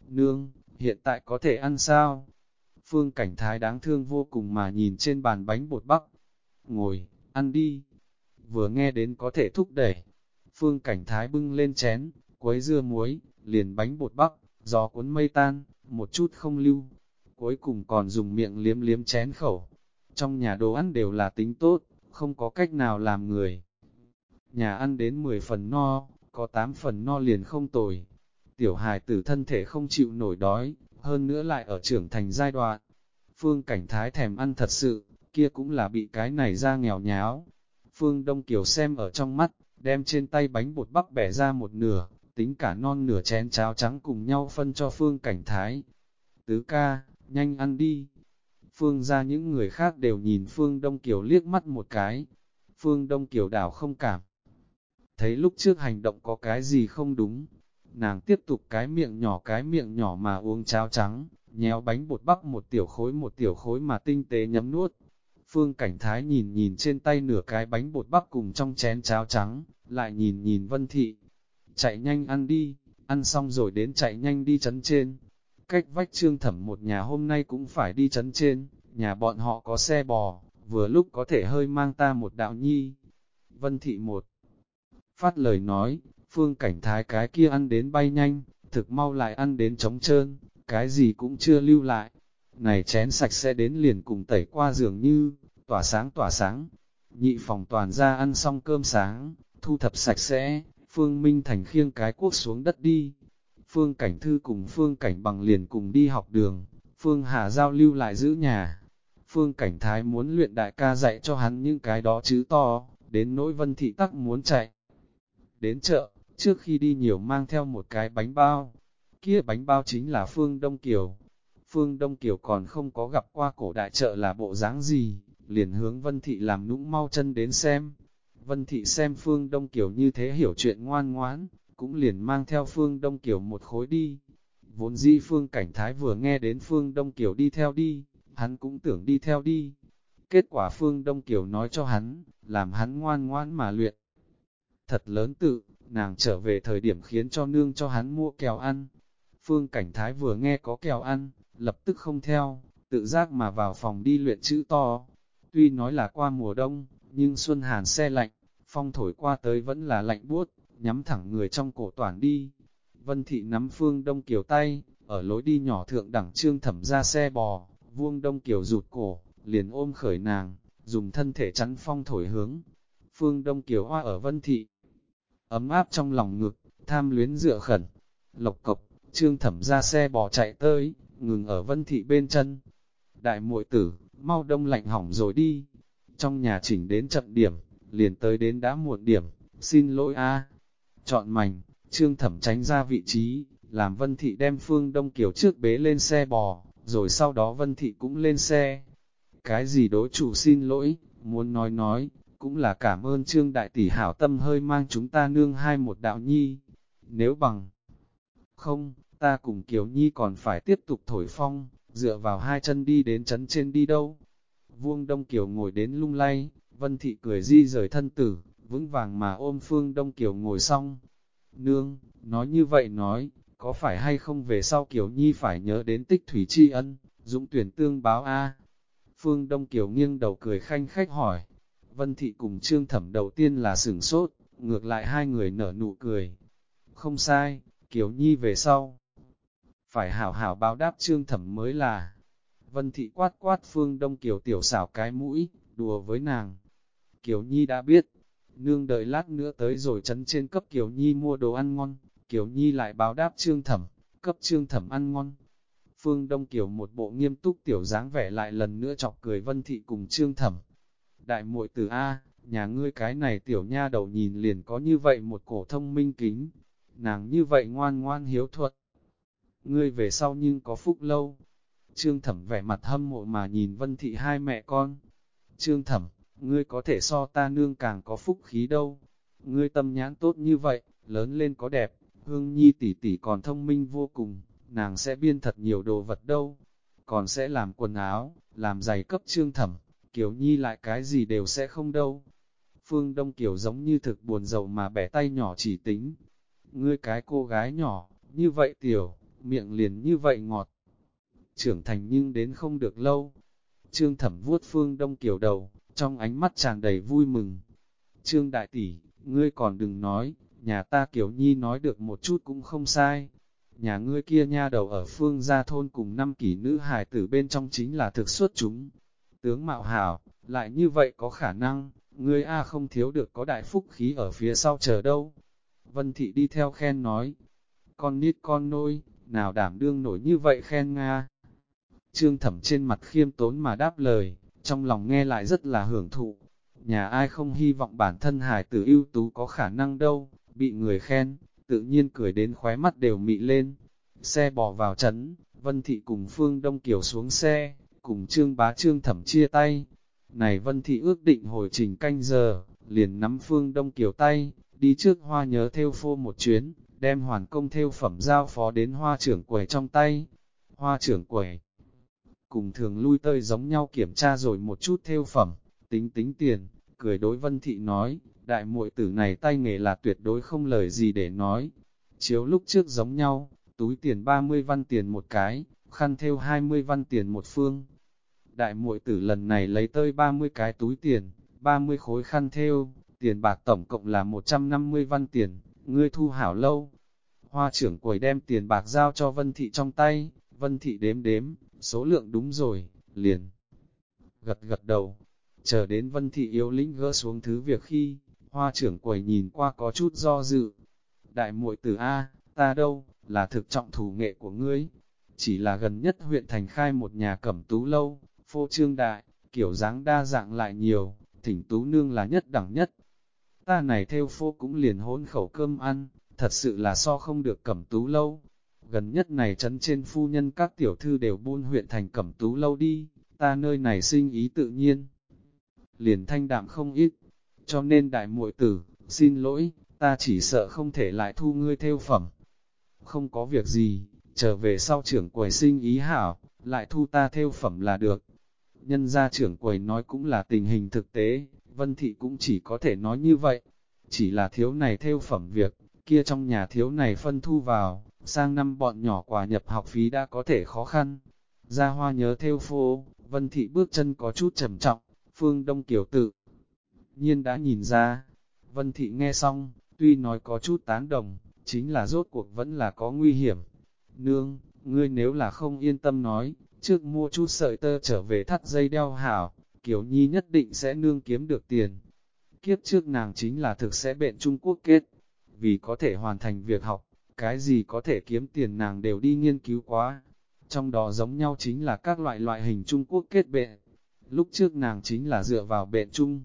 A: Nương, hiện tại có thể ăn sao? Phương cảnh thái đáng thương vô cùng mà nhìn trên bàn bánh bột bắp. Ngồi, ăn đi. Vừa nghe đến có thể thúc đẩy. Phương cảnh thái bưng lên chén, quấy dưa muối, liền bánh bột bắp, gió cuốn mây tan, một chút không lưu. Cuối cùng còn dùng miệng liếm liếm chén khẩu, trong nhà đồ ăn đều là tính tốt, không có cách nào làm người. Nhà ăn đến 10 phần no, có 8 phần no liền không tồi. Tiểu hài tử thân thể không chịu nổi đói, hơn nữa lại ở trưởng thành giai đoạn. Phương cảnh thái thèm ăn thật sự, kia cũng là bị cái này ra nghèo nháo. Phương Đông Kiều xem ở trong mắt, đem trên tay bánh bột bắp bẻ ra một nửa, tính cả non nửa chén cháo trắng cùng nhau phân cho Phương Cảnh Thái. Tứ ca, nhanh ăn đi, Phương ra những người khác đều nhìn Phương Đông Kiều liếc mắt một cái. Phương Đông Kiều đảo không cảm. Thấy lúc trước hành động có cái gì không đúng. Nàng tiếp tục cái miệng nhỏ cái miệng nhỏ mà uống cháo trắng, nhéo bánh bột bắp một tiểu khối một tiểu khối mà tinh tế nhấm nuốt. Phương Cảnh Thái nhìn nhìn trên tay nửa cái bánh bột bắp cùng trong chén cháo trắng, lại nhìn nhìn Vân Thị. Chạy nhanh ăn đi, ăn xong rồi đến chạy nhanh đi chấn trên, cách vách trương thẩm một nhà hôm nay cũng phải đi chấn trên, nhà bọn họ có xe bò, vừa lúc có thể hơi mang ta một đạo nhi. Vân thị một phát lời nói, phương cảnh thái cái kia ăn đến bay nhanh, thực mau lại ăn đến trống trơn, cái gì cũng chưa lưu lại. Này chén sạch sẽ đến liền cùng tẩy qua giường như, tỏa sáng tỏa sáng. Nhị phòng toàn ra ăn xong cơm sáng, thu thập sạch sẽ, Phương Minh Thành khiêng cái cuốc xuống đất đi. Phương Cảnh Thư cùng Phương Cảnh Bằng liền cùng đi học đường, Phương Hà giao lưu lại giữ nhà. Phương Cảnh Thái muốn luyện đại ca dạy cho hắn những cái đó chữ to, đến nỗi vân thị tắc muốn chạy. Đến chợ, trước khi đi nhiều mang theo một cái bánh bao. Kia bánh bao chính là Phương Đông Kiều. Phương Đông Kiều còn không có gặp qua cổ đại chợ là bộ dáng gì, liền hướng Vân Thị làm nũng mau chân đến xem. Vân Thị xem Phương Đông Kiều như thế hiểu chuyện ngoan ngoãn, cũng liền mang theo Phương Đông Kiều một khối đi. Vốn dĩ Phương Cảnh Thái vừa nghe đến Phương Đông Kiều đi theo đi, hắn cũng tưởng đi theo đi. Kết quả Phương Đông Kiều nói cho hắn, làm hắn ngoan ngoan mà luyện. Thật lớn tự, nàng trở về thời điểm khiến cho nương cho hắn mua kẹo ăn. Phương Cảnh Thái vừa nghe có kẹo ăn, lập tức không theo, tự giác mà vào phòng đi luyện chữ to. Tuy nói là qua mùa đông, nhưng xuân hàn xe lạnh, phong thổi qua tới vẫn là lạnh buốt, nhắm thẳng người trong cổ toàn đi. Vân Thị nắm Phương Đông Kiều tay, ở lối đi nhỏ thượng đẳng trương thẩm ra xe bò, vuông Đông Kiều rụt cổ, liền ôm khởi nàng, dùng thân thể chắn phong thổi hướng. Phương Đông Kiều hoa ở Vân Thị, ấm áp trong lòng ngực, tham luyến dựa khẩn. Lộc cộc, trương thẩm ra xe bò chạy tới, ngừng ở Vân Thị bên chân. Đại muội tử, mau đông lạnh hỏng rồi đi. Trong nhà chỉnh đến chậm điểm, liền tới đến đã muộn điểm, xin lỗi a. Chọn mảnh, trương thẩm tránh ra vị trí, làm Vân Thị đem Phương Đông Kiều trước bế lên xe bò, rồi sau đó Vân Thị cũng lên xe. Cái gì đối chủ xin lỗi, muốn nói nói, cũng là cảm ơn Trương Đại Tỷ hảo tâm hơi mang chúng ta nương hai một đạo nhi. Nếu bằng không, ta cùng Kiều Nhi còn phải tiếp tục thổi phong, dựa vào hai chân đi đến chấn trên đi đâu. Vuông Đông Kiều ngồi đến lung lay, Vân Thị cười di rời thân tử, vững vàng mà ôm Phương Đông Kiều ngồi xong. Nương, nói như vậy nói, có phải hay không về sau Kiều Nhi phải nhớ đến tích thủy tri ân, dũng tuyển tương báo A. Phương Đông Kiều nghiêng đầu cười khanh khách hỏi. Vân Thị cùng Trương Thẩm đầu tiên là sửng sốt, ngược lại hai người nở nụ cười. Không sai, Kiều Nhi về sau. Phải hảo hảo báo đáp Trương Thẩm mới là. Vân Thị quát quát Phương Đông Kiều tiểu xảo cái mũi, đùa với nàng. Kiều Nhi đã biết, nương đợi lát nữa tới rồi chấn trên cấp Kiều Nhi mua đồ ăn ngon, Kiều Nhi lại báo đáp Trương Thẩm, cấp Trương Thẩm ăn ngon. Phương Đông Kiều một bộ nghiêm túc tiểu dáng vẻ lại lần nữa chọc cười Vân Thị cùng Trương Thẩm. Đại muội từ A, nhà ngươi cái này tiểu nha đầu nhìn liền có như vậy một cổ thông minh kính, nàng như vậy ngoan ngoan hiếu thuận. Ngươi về sau nhưng có phúc lâu. Trương Thẩm vẻ mặt hâm mộ mà nhìn Vân Thị hai mẹ con. Trương Thẩm, ngươi có thể so ta nương càng có phúc khí đâu. Ngươi tâm nhãn tốt như vậy, lớn lên có đẹp, Hương Nhi tỷ tỷ còn thông minh vô cùng, nàng sẽ biên thật nhiều đồ vật đâu. Còn sẽ làm quần áo, làm giày cấp Trương Thẩm, Kiều Nhi lại cái gì đều sẽ không đâu. Phương Đông Kiều giống như thực buồn rầu mà bẻ tay nhỏ chỉ tính. Ngươi cái cô gái nhỏ, như vậy tiểu, miệng liền như vậy ngọt. Trưởng thành nhưng đến không được lâu. Trương thẩm vuốt Phương Đông Kiều đầu, trong ánh mắt tràn đầy vui mừng. Trương Đại Tỷ, ngươi còn đừng nói, nhà ta Kiều Nhi nói được một chút cũng không sai. Nhà ngươi kia nha đầu ở phương gia thôn cùng năm kỷ nữ hài tử bên trong chính là thực xuất chúng, tướng mạo hảo, lại như vậy có khả năng, ngươi A không thiếu được có đại phúc khí ở phía sau chờ đâu. Vân Thị đi theo khen nói, con nít con nôi, nào đảm đương nổi như vậy khen Nga. Trương thẩm trên mặt khiêm tốn mà đáp lời, trong lòng nghe lại rất là hưởng thụ. Nhà ai không hy vọng bản thân hài tử ưu tú có khả năng đâu, bị người khen, tự nhiên cười đến khóe mắt đều mị lên. Xe bò vào trấn, Vân Thị cùng Phương Đông Kiều xuống xe, cùng trương bá trương thẩm chia tay. Này Vân Thị ước định hồi trình canh giờ, liền nắm phương đông kiều tay, đi trước hoa nhớ theo phô một chuyến, đem hoàn công theo phẩm giao phó đến hoa trưởng quầy trong tay. Hoa trưởng quầy cùng thường lui tơi giống nhau kiểm tra rồi một chút theo phẩm, tính tính tiền, cười đối Vân Thị nói, đại muội tử này tay nghề là tuyệt đối không lời gì để nói. Chiếu lúc trước giống nhau, túi tiền 30 văn tiền một cái, khăn theo 20 văn tiền một phương, đại muội tử lần này lấy tơi 30 cái túi tiền, 30 khối khăn theo tiền bạc tổng cộng là 150 văn tiền, ngươi thu hảo lâu. Hoa trưởng quầy đem tiền bạc giao cho Vân Thị trong tay, Vân Thị đếm đếm, số lượng đúng rồi, liền. Gật gật đầu, chờ đến Vân Thị yếu lĩnh gỡ xuống thứ việc khi, hoa trưởng quầy nhìn qua có chút do dự. Đại muội tử A, ta đâu, là thực trọng thủ nghệ của ngươi. Chỉ là gần nhất huyện thành khai một nhà cẩm tú lâu, phô trương đại, kiểu dáng đa dạng lại nhiều, thỉnh tú nương là nhất đẳng nhất. Ta này theo phô cũng liền hỗn khẩu cơm ăn, thật sự là so không được cẩm tú lâu. Gần nhất này trấn trên phu nhân các tiểu thư đều buôn huyện thành cẩm tú lâu đi, ta nơi này sinh ý tự nhiên. Liền thanh đạm không ít, cho nên đại muội tử, xin lỗi, ta chỉ sợ không thể lại thu ngươi theo phẩm. Không có việc gì, trở về sau trưởng quầy sinh ý hảo, lại thu ta theo phẩm là được. Nhân gia trưởng quầy nói cũng là tình hình thực tế, Vân Thị cũng chỉ có thể nói như vậy. Chỉ là thiếu này theo phẩm việc, kia trong nhà thiếu này phân thu vào, sang năm bọn nhỏ quà nhập học phí đã có thể khó khăn. Gia hoa nhớ theo phố, Vân Thị bước chân có chút trầm trọng, Phương Đông Kiều tự. Nhiên đã nhìn ra, Vân Thị nghe xong, tuy nói có chút tán đồng, chính là rốt cuộc vẫn là có nguy hiểm. Nương, ngươi nếu là không yên tâm nói, trước mua chút sợi tơ trở về thắt dây đeo hảo, Kiều Nhi nhất định sẽ nương kiếm được tiền. Kiếp trước nàng chính là thực sẽ bệnh Trung Quốc kết, vì có thể hoàn thành việc học, cái gì có thể kiếm tiền nàng đều đi nghiên cứu quá. Trong đó giống nhau chính là các loại loại hình Trung Quốc kết bệ. Lúc trước nàng chính là dựa vào bệ Trung.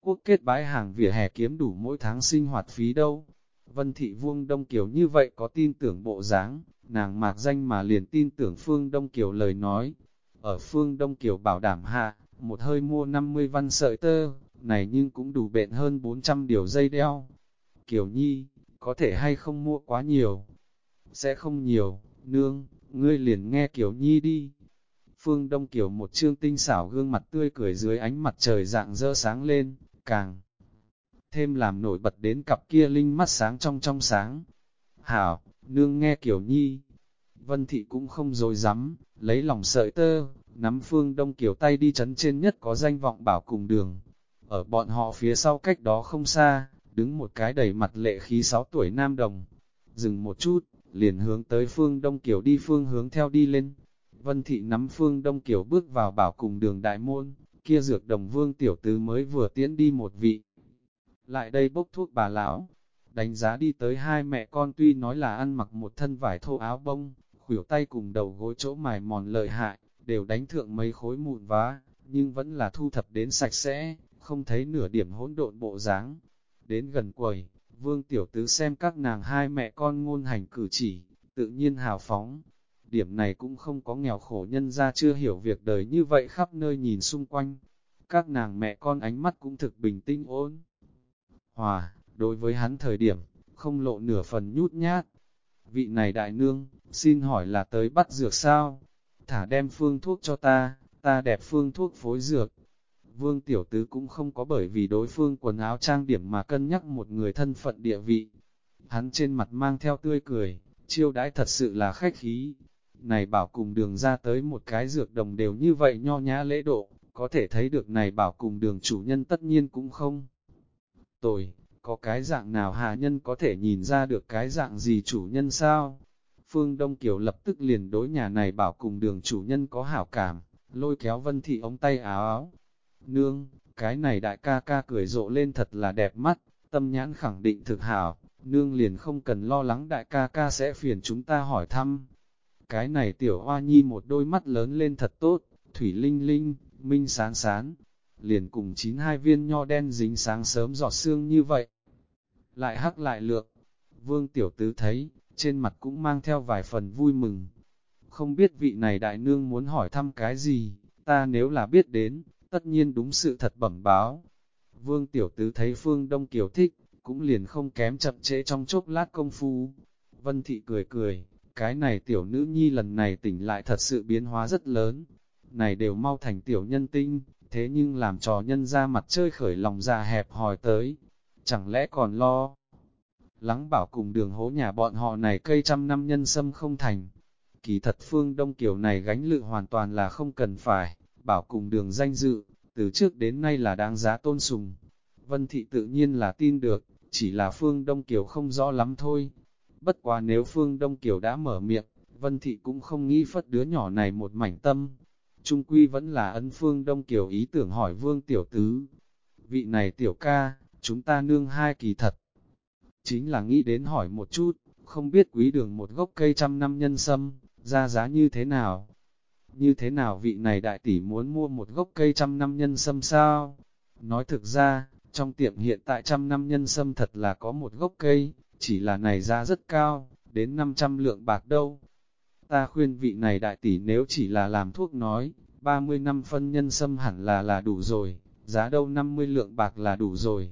A: Quốc kết bái hàng vỉa hè kiếm đủ mỗi tháng sinh hoạt phí đâu. Vân Thị Vuông Đông Kiều như vậy có tin tưởng bộ dáng, nàng mạc danh mà liền tin tưởng Phương Đông Kiều lời nói. Ở Phương Đông Kiều bảo đảm hạ, một hơi mua 50 văn sợi tơ, này nhưng cũng đủ bện hơn 400 điều dây đeo. Kiều Nhi, có thể hay không mua quá nhiều? Sẽ không nhiều, nương, ngươi liền nghe Kiều Nhi đi. Phương Đông Kiều một trương tinh xảo gương mặt tươi cười dưới ánh mặt trời dạng dơ sáng lên, càng thêm làm nổi bật đến cặp kia linh mắt sáng trong trong sáng. Hảo, nương nghe Kiều Nhi. Vân Thị cũng không dối rắm lấy lòng sợi tơ, nắm Phương Đông Kiều tay đi chấn trên nhất có danh vọng bảo cùng đường. Ở bọn họ phía sau cách đó không xa, đứng một cái đầy mặt lệ khí 6 tuổi nam đồng. Dừng một chút, liền hướng tới Phương Đông Kiều đi phương hướng theo đi lên. Vân Thị nắm Phương Đông Kiều bước vào bảo cùng đường đại môn, kia dược đồng vương tiểu tứ mới vừa tiến đi một vị. Lại đây bốc thuốc bà lão, đánh giá đi tới hai mẹ con tuy nói là ăn mặc một thân vải thô áo bông, khuỷu tay cùng đầu gối chỗ mài mòn lợi hại, đều đánh thượng mấy khối mụn vá, nhưng vẫn là thu thập đến sạch sẽ, không thấy nửa điểm hỗn độn bộ dáng. Đến gần quầy, vương tiểu tứ xem các nàng hai mẹ con ngôn hành cử chỉ, tự nhiên hào phóng. Điểm này cũng không có nghèo khổ nhân ra chưa hiểu việc đời như vậy khắp nơi nhìn xung quanh. Các nàng mẹ con ánh mắt cũng thực bình tĩnh ổn. Hòa, đối với hắn thời điểm, không lộ nửa phần nhút nhát. Vị này đại nương, xin hỏi là tới bắt dược sao? Thả đem phương thuốc cho ta, ta đẹp phương thuốc phối dược. Vương Tiểu Tứ cũng không có bởi vì đối phương quần áo trang điểm mà cân nhắc một người thân phận địa vị. Hắn trên mặt mang theo tươi cười, chiêu đãi thật sự là khách khí. Này bảo cùng đường ra tới một cái dược đồng đều như vậy nho nhã lễ độ, có thể thấy được này bảo cùng đường chủ nhân tất nhiên cũng không. Tồi, có cái dạng nào hạ nhân có thể nhìn ra được cái dạng gì chủ nhân sao? Phương Đông Kiều lập tức liền đối nhà này bảo cùng đường chủ nhân có hảo cảm, lôi kéo Vân Thị ống tay áo áo. Nương, cái này đại ca ca cười rộ lên thật là đẹp mắt, tâm nhãn khẳng định thực hảo, nương liền không cần lo lắng đại ca ca sẽ phiền chúng ta hỏi thăm. Cái này tiểu hoa nhi một đôi mắt lớn lên thật tốt, thủy linh linh, minh sáng sáng, liền cùng chín hai viên nho đen dính sáng sớm giọt xương như vậy. Lại hắc lại lượng, vương tiểu tứ thấy, trên mặt cũng mang theo vài phần vui mừng. Không biết vị này đại nương muốn hỏi thăm cái gì, ta nếu là biết đến, tất nhiên đúng sự thật bẩm báo. Vương tiểu tứ thấy phương đông kiều thích, cũng liền không kém chậm trễ trong chốc lát công phu. Vân thị cười cười, cái này tiểu nữ nhi lần này tỉnh lại thật sự biến hóa rất lớn. Này đều mau thành tiểu nhân tinh, thế nhưng làm trò nhân ra mặt chơi khởi lòng già hẹp hòi tới. Chẳng lẽ còn lo? lắng bảo cùng đường hố nhà bọn họ này cây trăm năm nhân sâm không thành. Kỳ thật phương Đông Kiều này gánh lự hoàn toàn là không cần phải, bảo cùng đường danh dự, từ trước đến nay là đáng giá tôn sùng. Vân Thị tự nhiên là tin được, chỉ là Phương Đông Kiều không rõ lắm thôi. Bất quá nếu Phương Đông Kiều đã mở miệng, Vân Thị cũng không nghĩ phất đứa nhỏ này một mảnh tâm. Trung quy vẫn là ấn Phương Đông Kiều ý tưởng hỏi Vương Tiểu Tứ. Vị này Tiểu ca, chúng ta nương hai kỳ thật. Chính là nghĩ đến hỏi một chút, không biết quý đường một gốc cây trăm năm nhân sâm, ra giá như thế nào? Như thế nào vị này đại tỷ muốn mua một gốc cây trăm năm nhân sâm sao? Nói thực ra, trong tiệm hiện tại trăm năm nhân sâm thật là có một gốc cây, chỉ là này giá rất cao, đến 500 lượng bạc đâu. Ta khuyên vị này đại tỷ nếu chỉ là làm thuốc nói, 30 năm phân nhân sâm hẳn là là đủ rồi, giá đâu 50 lượng bạc là đủ rồi.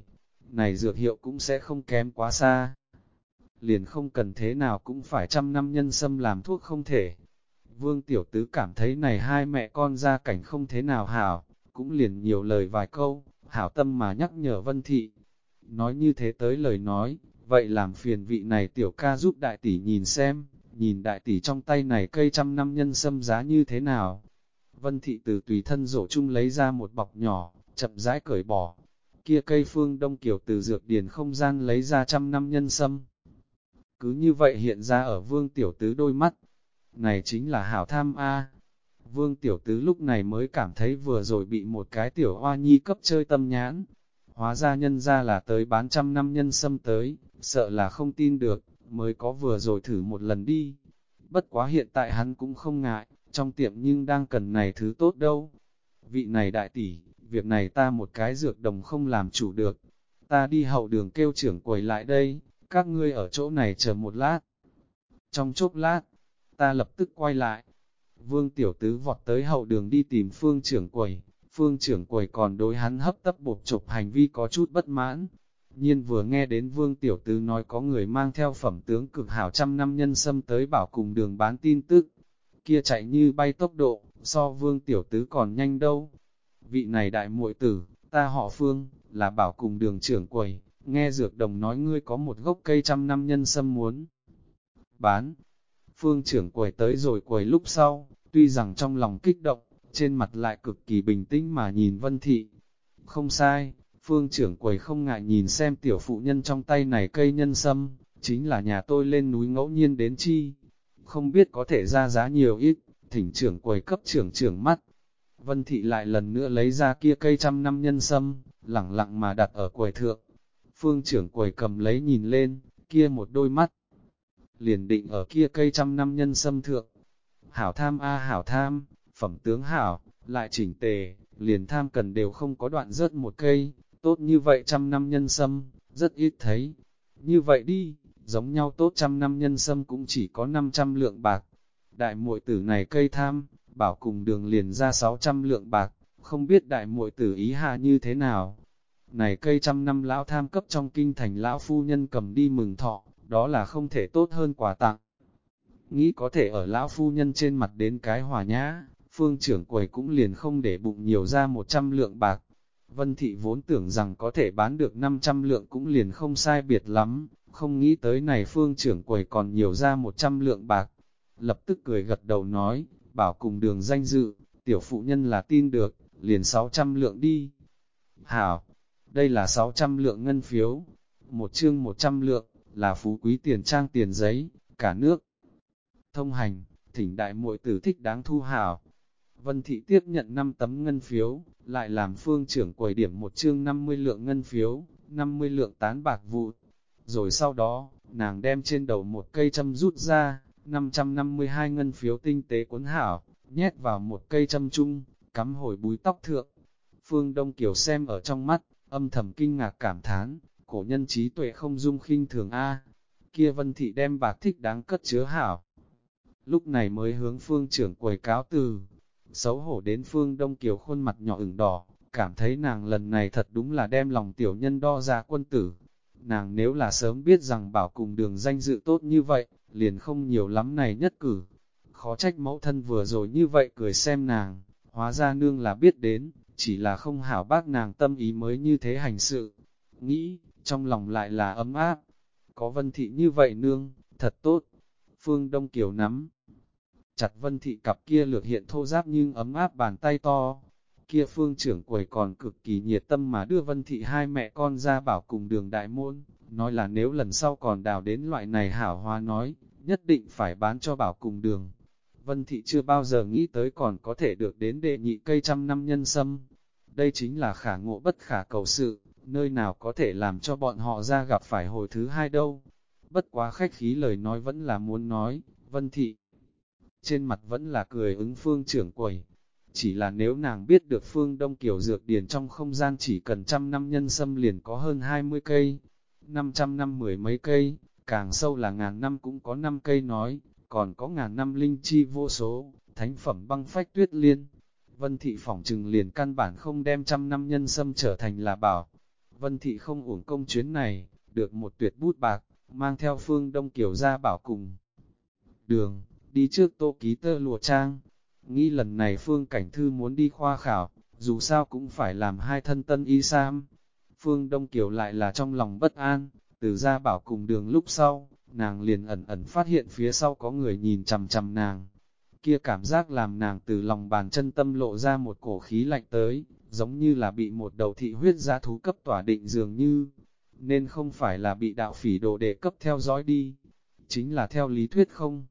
A: Này dược hiệu cũng sẽ không kém quá xa. Liền không cần thế nào cũng phải trăm năm nhân sâm làm thuốc không thể. Vương Tiểu Tứ cảm thấy này hai mẹ con ra cảnh không thế nào hảo, cũng liền nhiều lời vài câu, hảo tâm mà nhắc nhở Vân Thị. Nói như thế tới lời nói, vậy làm phiền vị này tiểu ca giúp đại tỷ nhìn xem, nhìn đại tỷ trong tay này cây trăm năm nhân sâm giá như thế nào. Vân Thị từ tùy thân rổ chung lấy ra một bọc nhỏ, chậm rãi cởi bỏ. Kia cây phương đông kiều từ dược điền không gian lấy ra trăm năm nhân sâm. Cứ như vậy hiện ra ở vương tiểu tứ đôi mắt. Này chính là hảo tham A. Vương tiểu tứ lúc này mới cảm thấy vừa rồi bị một cái tiểu hoa nhi cấp chơi tâm nhãn. Hóa ra nhân ra là tới bán trăm năm nhân sâm tới, sợ là không tin được, mới có vừa rồi thử một lần đi. Bất quá hiện tại hắn cũng không ngại, trong tiệm nhưng đang cần này thứ tốt đâu. Vị này đại tỷ, việc này ta một cái dược đồng không làm chủ được. Ta đi hậu đường kêu trưởng quầy lại đây, các ngươi ở chỗ này chờ một lát. Trong chốc lát, ta lập tức quay lại. Vương Tiểu Tứ vọt tới hậu đường đi tìm phương trưởng quầy, phương trưởng quầy còn đối hắn hấp tấp bột chụp hành vi có chút bất mãn. Nhiên vừa nghe đến Vương Tiểu Tứ nói có người mang theo phẩm tướng cực hảo trăm năm nhân xâm tới bảo cùng đường bán tin tức, kia chạy như bay tốc độ, so Vương Tiểu Tứ còn nhanh đâu. Vị này đại muội tử, ta họ Phương, là bảo cùng đường trưởng quầy, nghe dược đồng nói ngươi có một gốc cây trăm năm nhân sâm muốn bán. Phương trưởng quầy tới rồi quầy lúc sau, tuy rằng trong lòng kích động, trên mặt lại cực kỳ bình tĩnh mà nhìn Vân Thị. Không sai, Phương trưởng quầy không ngại nhìn xem tiểu phụ nhân trong tay này cây nhân sâm, chính là nhà tôi lên núi ngẫu nhiên đến chi. Không biết có thể ra giá nhiều ít, thỉnh trưởng quầy cấp trưởng trưởng mắt. Vân Thị lại lần nữa lấy ra kia cây trăm năm nhân sâm, lẳng lặng mà đặt ở quầy thượng. Phương trưởng quầy cầm lấy nhìn lên, kia một đôi mắt. Liền định ở kia cây trăm năm nhân sâm thượng. Hảo tham a hảo tham, phẩm tướng hảo, lại chỉnh tề, liền tham cần đều không có đoạn rớt một cây, tốt như vậy trăm năm nhân sâm, rất ít thấy. Như vậy đi, giống nhau tốt trăm năm nhân sâm cũng chỉ có 500 lượng bạc. Đại muội tử này cây tham, bảo cùng đường liền ra 600 lượng bạc, không biết đại muội tử ý hạ như thế nào. Này cây trăm năm lão tham cấp trong kinh thành lão phu nhân cầm đi mừng thọ, đó là không thể tốt hơn quà tặng. Nghĩ có thể ở lão phu nhân trên mặt đến cái hòa nhã, phương trưởng quầy cũng liền không để bụng nhiều ra 100 lượng bạc. Vân thị vốn tưởng rằng có thể bán được 500 lượng cũng liền không sai biệt lắm, không nghĩ tới này phương trưởng quầy còn nhiều ra 100 lượng bạc. Lập tức cười gật đầu nói, bảo cùng đường danh dự, tiểu phụ nhân là tin được, liền 600 lượng đi. Hảo, đây là 600 lượng ngân phiếu, một chương 100 lượng, là phú quý tiền trang tiền giấy, cả nước. Thông hành, thỉnh đại muội tử thích đáng thu hảo. Vân Thị tiếp nhận 5 tấm ngân phiếu, lại làm phương trưởng quầy điểm một chương 50 lượng ngân phiếu, 50 lượng tán bạc vụ. Rồi sau đó, nàng đem trên đầu một cây châm rút ra, 552 ngân phiếu tinh tế cuốn hảo, nhét vào một cây châm chung, cắm hồi búi tóc thượng. Phương Đông Kiều xem ở trong mắt, âm thầm kinh ngạc cảm thán, cổ nhân trí tuệ không dung khinh thường A. Kia vân thị đem bạc thích đáng cất chứa hảo. Lúc này mới hướng phương trưởng quầy cáo từ. Xấu hổ đến phương Đông Kiều khuôn mặt nhỏ ửng đỏ, cảm thấy nàng lần này thật đúng là đem lòng tiểu nhân đo ra quân tử. Nàng nếu là sớm biết rằng bảo cùng đường danh dự tốt như vậy, liền không nhiều lắm này nhất cử. Khó trách mẫu thân vừa rồi như vậy cười xem nàng, hóa ra nương là biết đến, chỉ là không hảo bác nàng tâm ý mới như thế hành sự. Nghĩ, trong lòng lại là ấm áp. Có vân thị như vậy nương, thật tốt. Phương Đông Kiều nắm. Chặt vân thị cặp kia lược hiện thô giáp nhưng ấm áp bàn tay to, kia phương trưởng quầy còn cực kỳ nhiệt tâm mà đưa Vân Thị hai mẹ con ra bảo cùng đường đại môn, nói là nếu lần sau còn đào đến loại này hảo hoa nói, nhất định phải bán cho bảo cùng đường. Vân Thị chưa bao giờ nghĩ tới còn có thể được đến đệ nhị cây trăm năm nhân sâm. Đây chính là khả ngộ bất khả cầu sự, nơi nào có thể làm cho bọn họ ra gặp phải hồi thứ hai đâu. Bất quá khách khí lời nói vẫn là muốn nói, Vân Thị. Trên mặt vẫn là cười ứng phương trưởng quầy. Chỉ là nếu nàng biết được phương Đông kiểu Dược Điền trong không gian chỉ cần trăm năm nhân sâm liền có hơn 20 cây, 500 năm mười mấy cây, càng sâu là ngàn năm cũng có năm cây nói, còn có ngàn năm linh chi vô số, thánh phẩm băng phách tuyết liên. Vân Thị phỏng trừng liền căn bản không đem trăm năm nhân sâm trở thành là bảo. Vân Thị không uổng công chuyến này, được một tuyệt bút bạc, mang theo phương Đông Kiều ra bảo cùng. Đường, đi trước tô ký tơ lụa trang, nghĩ lần này phương cảnh thư muốn đi khoa khảo, dù sao cũng phải làm hai thân tân y sam. Phương Đông Kiều lại là trong lòng bất an, từ ra bảo cùng đường lúc sau, nàng liền ẩn ẩn phát hiện phía sau có người nhìn chằm chằm nàng. Kia cảm giác làm nàng từ lòng bàn chân tâm lộ ra một cổ khí lạnh tới, giống như là bị một đầu thị huyết giá thú cấp tỏa định dường như, nên không phải là bị đạo phỉ đồ đề cấp theo dõi đi, chính là theo lý thuyết không.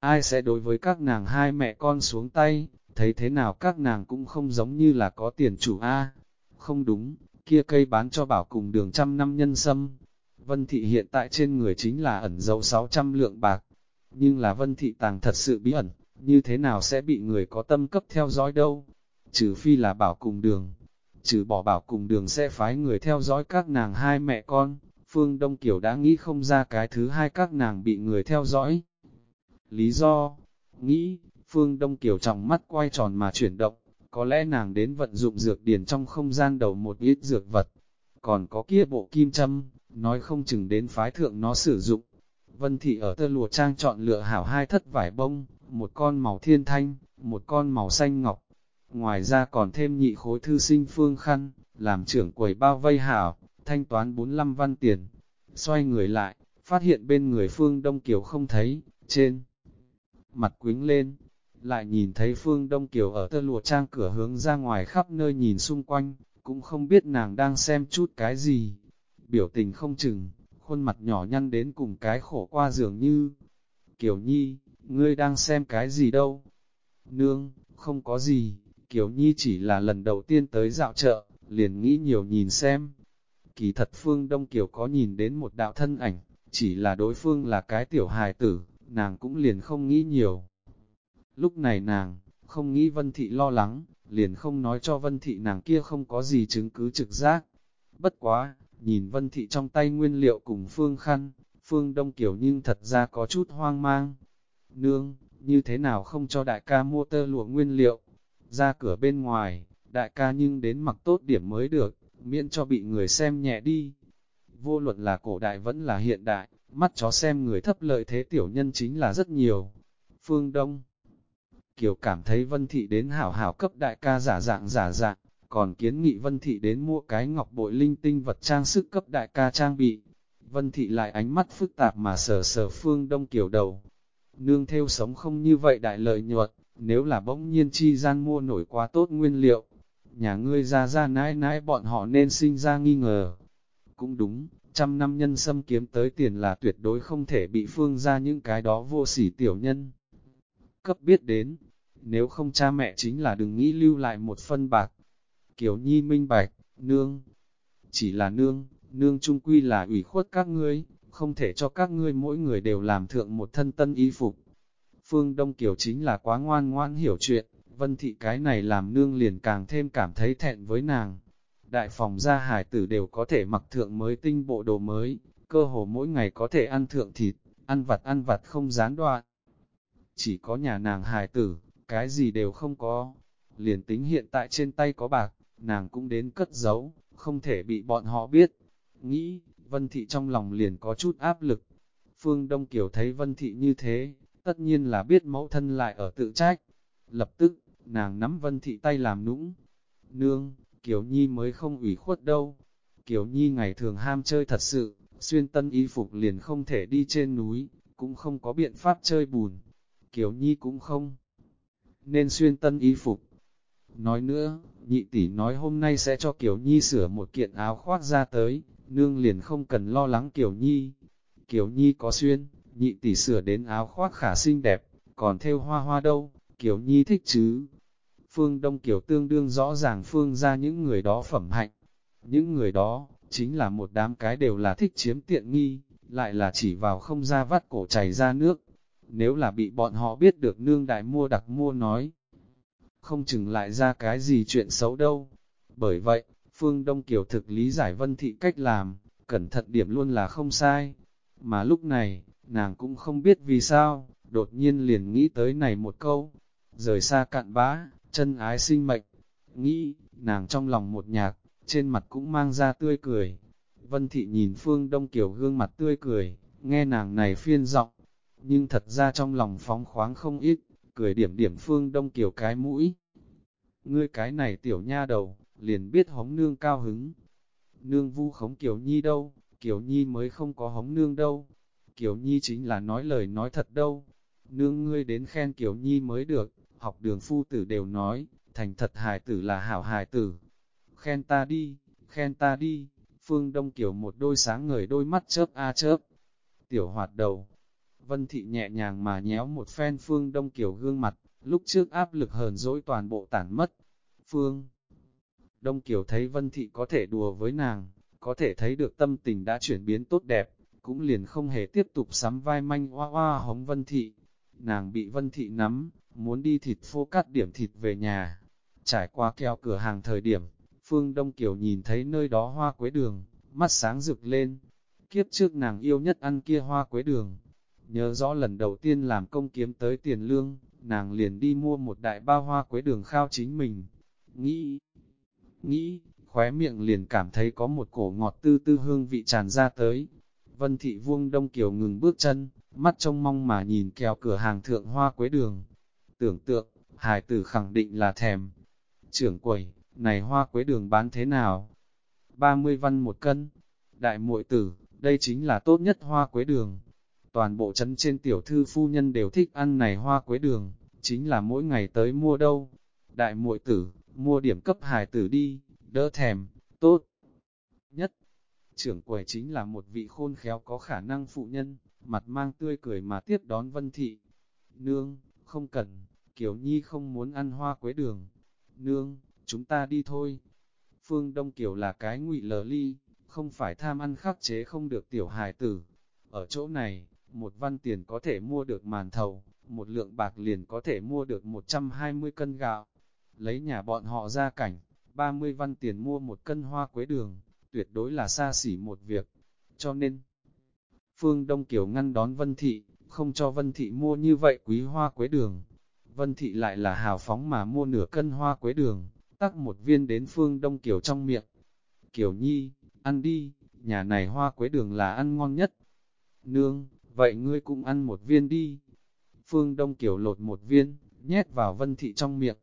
A: Ai sẽ đối với các nàng hai mẹ con xuống tay, thấy thế nào các nàng cũng không giống như là có tiền chủ A. Không đúng, kia cây bán cho bảo cùng đường trăm năm nhân sâm, Vân Thị hiện tại trên người chính là ẩn dấu 600 lượng bạc, nhưng là Vân Thị tàng thật sự bí ẩn, như thế nào sẽ bị người có tâm cấp theo dõi đâu, trừ phi là bảo cùng đường, trừ bỏ bảo cùng đường sẽ phái người theo dõi các nàng hai mẹ con, Phương Đông Kiều đã nghĩ không ra cái thứ hai các nàng bị người theo dõi. Lý do, nghĩ, Phương Đông Kiều trong mắt quay tròn mà chuyển động, có lẽ nàng đến vận dụng dược điển trong không gian đầu một ít dược vật, còn có kia bộ kim châm, nói không chừng đến phái thượng nó sử dụng. Vân Thị ở tơ lụa trang chọn lựa hảo hai thất vải bông, một con màu thiên thanh, một con màu xanh ngọc. Ngoài ra còn thêm nhị khối thư sinh phương khăn, làm trưởng quầy bao vây hảo, thanh toán 45 văn tiền. Xoay người lại, phát hiện bên người phương Đông Kiều không thấy, trên mặt quính lên, lại nhìn thấy phương Đông Kiều ở tơ lụa trang cửa hướng ra ngoài khắp nơi nhìn xung quanh, cũng không biết nàng đang xem chút cái gì biểu tình không chừng, khuôn mặt nhỏ nhăn đến cùng cái khổ qua dường như. Kiều Nhi, ngươi đang xem cái gì đâu? Nương, không có gì, Kiều Nhi chỉ là lần đầu tiên tới dạo chợ, liền nghĩ nhiều nhìn xem. Kỳ thật Phương Đông Kiều có nhìn đến một đạo thân ảnh, chỉ là đối phương là cái tiểu hài tử, nàng cũng liền không nghĩ nhiều. Lúc này nàng, không nghĩ Vân Thị lo lắng, liền không nói cho Vân Thị nàng kia không có gì chứng cứ trực giác. Bất quá, Nhìn Vân Thị trong tay nguyên liệu cùng Phương Khăn, Phương Đông Kiều nhưng thật ra có chút hoang mang. Nương, như thế nào không cho đại ca mua tơ lụa nguyên liệu? Ra cửa bên ngoài, đại ca nhưng đến mặc tốt điểm mới được, miễn cho bị người xem nhẹ đi. Vô luận là cổ đại vẫn là hiện đại, mắt chó xem người thấp lợi thế tiểu nhân chính là rất nhiều. Phương Đông Kiều cảm thấy Vân Thị đến hảo hảo cấp đại ca giả dạng giả dạng, còn kiến nghị Vân Thị đến mua cái ngọc bội linh tinh vật trang sức cấp đại ca trang bị. Vân Thị lại ánh mắt phức tạp mà sờ sờ phương đông kiểu đầu. Nương theo sống không như vậy đại lợi nhuận, nếu là bỗng nhiên chi gian mua nổi quá tốt nguyên liệu, nhà ngươi ra ra nãi nãi bọn họ nên sinh ra nghi ngờ. Cũng đúng, trăm năm nhân xâm kiếm tới tiền là tuyệt đối không thể bị phương ra những cái đó vô sỉ tiểu nhân. Cấp biết đến, nếu không cha mẹ chính là đừng nghĩ lưu lại một phân bạc, Kiều Nhi minh bạch, nương, chỉ là nương, nương trung quy là ủy khuất các ngươi, không thể cho các ngươi mỗi người đều làm thượng một thân tân y phục. Phương Đông Kiều chính là quá ngoan ngoan hiểu chuyện, vân thị cái này làm nương liền càng thêm cảm thấy thẹn với nàng. Đại phòng gia hải tử đều có thể mặc thượng mới tinh bộ đồ mới, cơ hồ mỗi ngày có thể ăn thượng thịt, ăn vặt ăn vặt không gián đoạn. Chỉ có nhà nàng hài tử, cái gì đều không có, liền tính hiện tại trên tay có bạc, nàng cũng đến cất giấu, không thể bị bọn họ biết. Nghĩ, Vân Thị trong lòng liền có chút áp lực. Phương Đông Kiều thấy Vân Thị như thế, tất nhiên là biết mẫu thân lại ở tự trách. Lập tức, nàng nắm Vân Thị tay làm nũng. Nương, Kiều Nhi mới không ủy khuất đâu. Kiều Nhi ngày thường ham chơi thật sự, xuyên tân y phục liền không thể đi trên núi, cũng không có biện pháp chơi bùn. Kiều Nhi cũng không nên xuyên tân y phục, Nói nữa, nhị tỷ nói hôm nay sẽ cho Kiều Nhi sửa một kiện áo khoác ra tới, nương liền không cần lo lắng Kiều Nhi. Kiều Nhi có xuyên, nhị tỷ sửa đến áo khoác khả xinh đẹp, còn theo hoa hoa đâu, kiểu Nhi thích chứ. Phương Đông Kiều tương đương rõ ràng Phương ra những người đó phẩm hạnh. Những người đó, chính là một đám cái đều là thích chiếm tiện nghi, lại là chỉ vào không ra vắt cổ chảy ra nước. Nếu là bị bọn họ biết được nương đại mua đặc mua nói, không chừng lại ra cái gì chuyện xấu đâu. Bởi vậy, Phương Đông Kiều thực lý giải vân thị cách làm, cẩn thận điểm luôn là không sai. Mà lúc này, nàng cũng không biết vì sao, đột nhiên liền nghĩ tới này một câu, rời xa cạn bã, chân ái sinh mệnh. Nghĩ, nàng trong lòng một nhạc, trên mặt cũng mang ra tươi cười. Vân thị nhìn Phương Đông Kiều gương mặt tươi cười, nghe nàng này phiên giọng, nhưng thật ra trong lòng phóng khoáng không ít, cười điểm điểm Phương Đông Kiều cái mũi. Ngươi cái này tiểu nha đầu, liền biết hống nương cao hứng. Nương vu khống Kiều Nhi đâu, Kiều Nhi mới không có hống nương đâu. Kiều Nhi chính là nói lời nói thật đâu. Nương ngươi đến khen Kiều Nhi mới được, học đường phu tử đều nói, thành thật hài tử là hảo hài tử. Khen ta đi, khen ta đi, Phương Đông Kiều một đôi sáng ngời đôi mắt chớp a chớp. Tiểu hoạt đầu, Vân Thị nhẹ nhàng mà nhéo một phen Phương Đông Kiều gương mặt, lúc trước áp lực hờn dỗi toàn bộ tản mất. Phương Đông Kiều thấy Vân Thị có thể đùa với nàng, có thể thấy được tâm tình đã chuyển biến tốt đẹp, cũng liền không hề tiếp tục sắm vai manh hoa hoa hống Vân Thị. Nàng bị Vân Thị nắm, muốn đi thịt phô cắt điểm thịt về nhà. Trải qua keo cửa hàng thời điểm, Phương Đông Kiều nhìn thấy nơi đó hoa quế đường, mắt sáng rực lên. Kiếp trước nàng yêu nhất ăn kia hoa quế đường. Nhớ rõ lần đầu tiên làm công kiếm tới tiền lương, nàng liền đi mua một đại bao hoa quế đường khao chính mình. Nghĩ, nghĩ, khóe miệng liền cảm thấy có một cổ ngọt tư tư hương vị tràn ra tới. Vân thị vuông đông kiều ngừng bước chân, mắt trông mong mà nhìn kèo cửa hàng thượng hoa quế đường. Tưởng tượng, hài tử khẳng định là thèm. Trưởng quầy, này hoa quế đường bán thế nào? 30 văn một cân. Đại muội tử, đây chính là tốt nhất hoa quế đường. Toàn bộ trấn trên tiểu thư phu nhân đều thích ăn này hoa quế đường, chính là mỗi ngày tới mua đâu. Đại muội tử, mua điểm cấp hài tử đi, đỡ thèm, tốt. Trưởng quầy chính là một vị khôn khéo có khả năng phụ nhân, mặt mang tươi cười mà tiếp đón vân thị. Nương, không cần, Kiều Nhi không muốn ăn hoa quế đường. Nương, chúng ta đi thôi. Phương Đông Kiều là cái ngụy lờ ly, không phải tham ăn khắc chế không được tiểu hài tử. Ở chỗ này, một văn tiền có thể mua được màn thầu, một lượng bạc liền có thể mua được 120 cân gạo. Lấy nhà bọn họ ra cảnh, 30 văn tiền mua một cân hoa quế đường, tuyệt đối là xa xỉ một việc. Cho nên, Phương Đông Kiều ngăn đón Vân Thị, không cho Vân Thị mua như vậy quý hoa quế đường. Vân Thị lại là hào phóng mà mua nửa cân hoa quế đường, tắc một viên đến Phương Đông Kiều trong miệng. Kiều Nhi, ăn đi, nhà này hoa quế đường là ăn ngon nhất. Nương, vậy ngươi cũng ăn một viên đi. Phương Đông Kiều lột một viên, nhét vào Vân Thị trong miệng.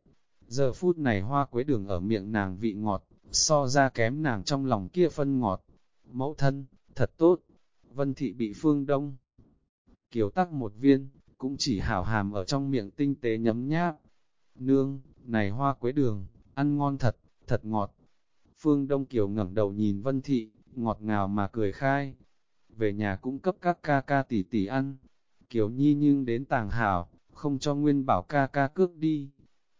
A: Giờ phút này hoa quế đường ở miệng nàng vị ngọt, so ra kém nàng trong lòng kia phân ngọt. Mẫu thân, thật tốt. Vân Thị bị Phương Đông Kiều tắc một viên, cũng chỉ hảo hàm ở trong miệng tinh tế nhấm nháp. Nương, này hoa quế đường, ăn ngon thật, thật ngọt. Phương Đông Kiều ngẩng đầu nhìn Vân Thị, ngọt ngào mà cười khai. Về nhà cũng cấp các ca ca tỷ tỷ ăn. Kiều Nhi nhưng đến tàng hảo, không cho Nguyên bảo ca ca cước đi.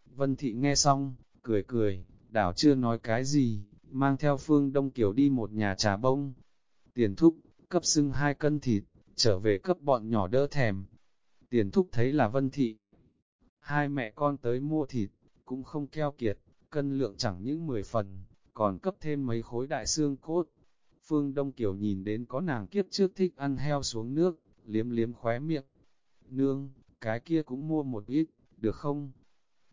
A: Vân Thị nghe xong, cười cười, đảo chưa nói cái gì, mang theo Phương Đông Kiều đi một nhà trà bông. Tiền thúc, cấp xưng hai cân thịt, trở về cấp bọn nhỏ đỡ thèm. Tiền thúc thấy là Vân Thị. Hai mẹ con tới mua thịt, cũng không keo kiệt, cân lượng chẳng những 10 phần, còn cấp thêm mấy khối đại xương cốt. Phương Đông Kiều nhìn đến có nàng kiếp trước thích ăn heo xuống nước, liếm liếm khóe miệng. Nương, cái kia cũng mua một ít, được không?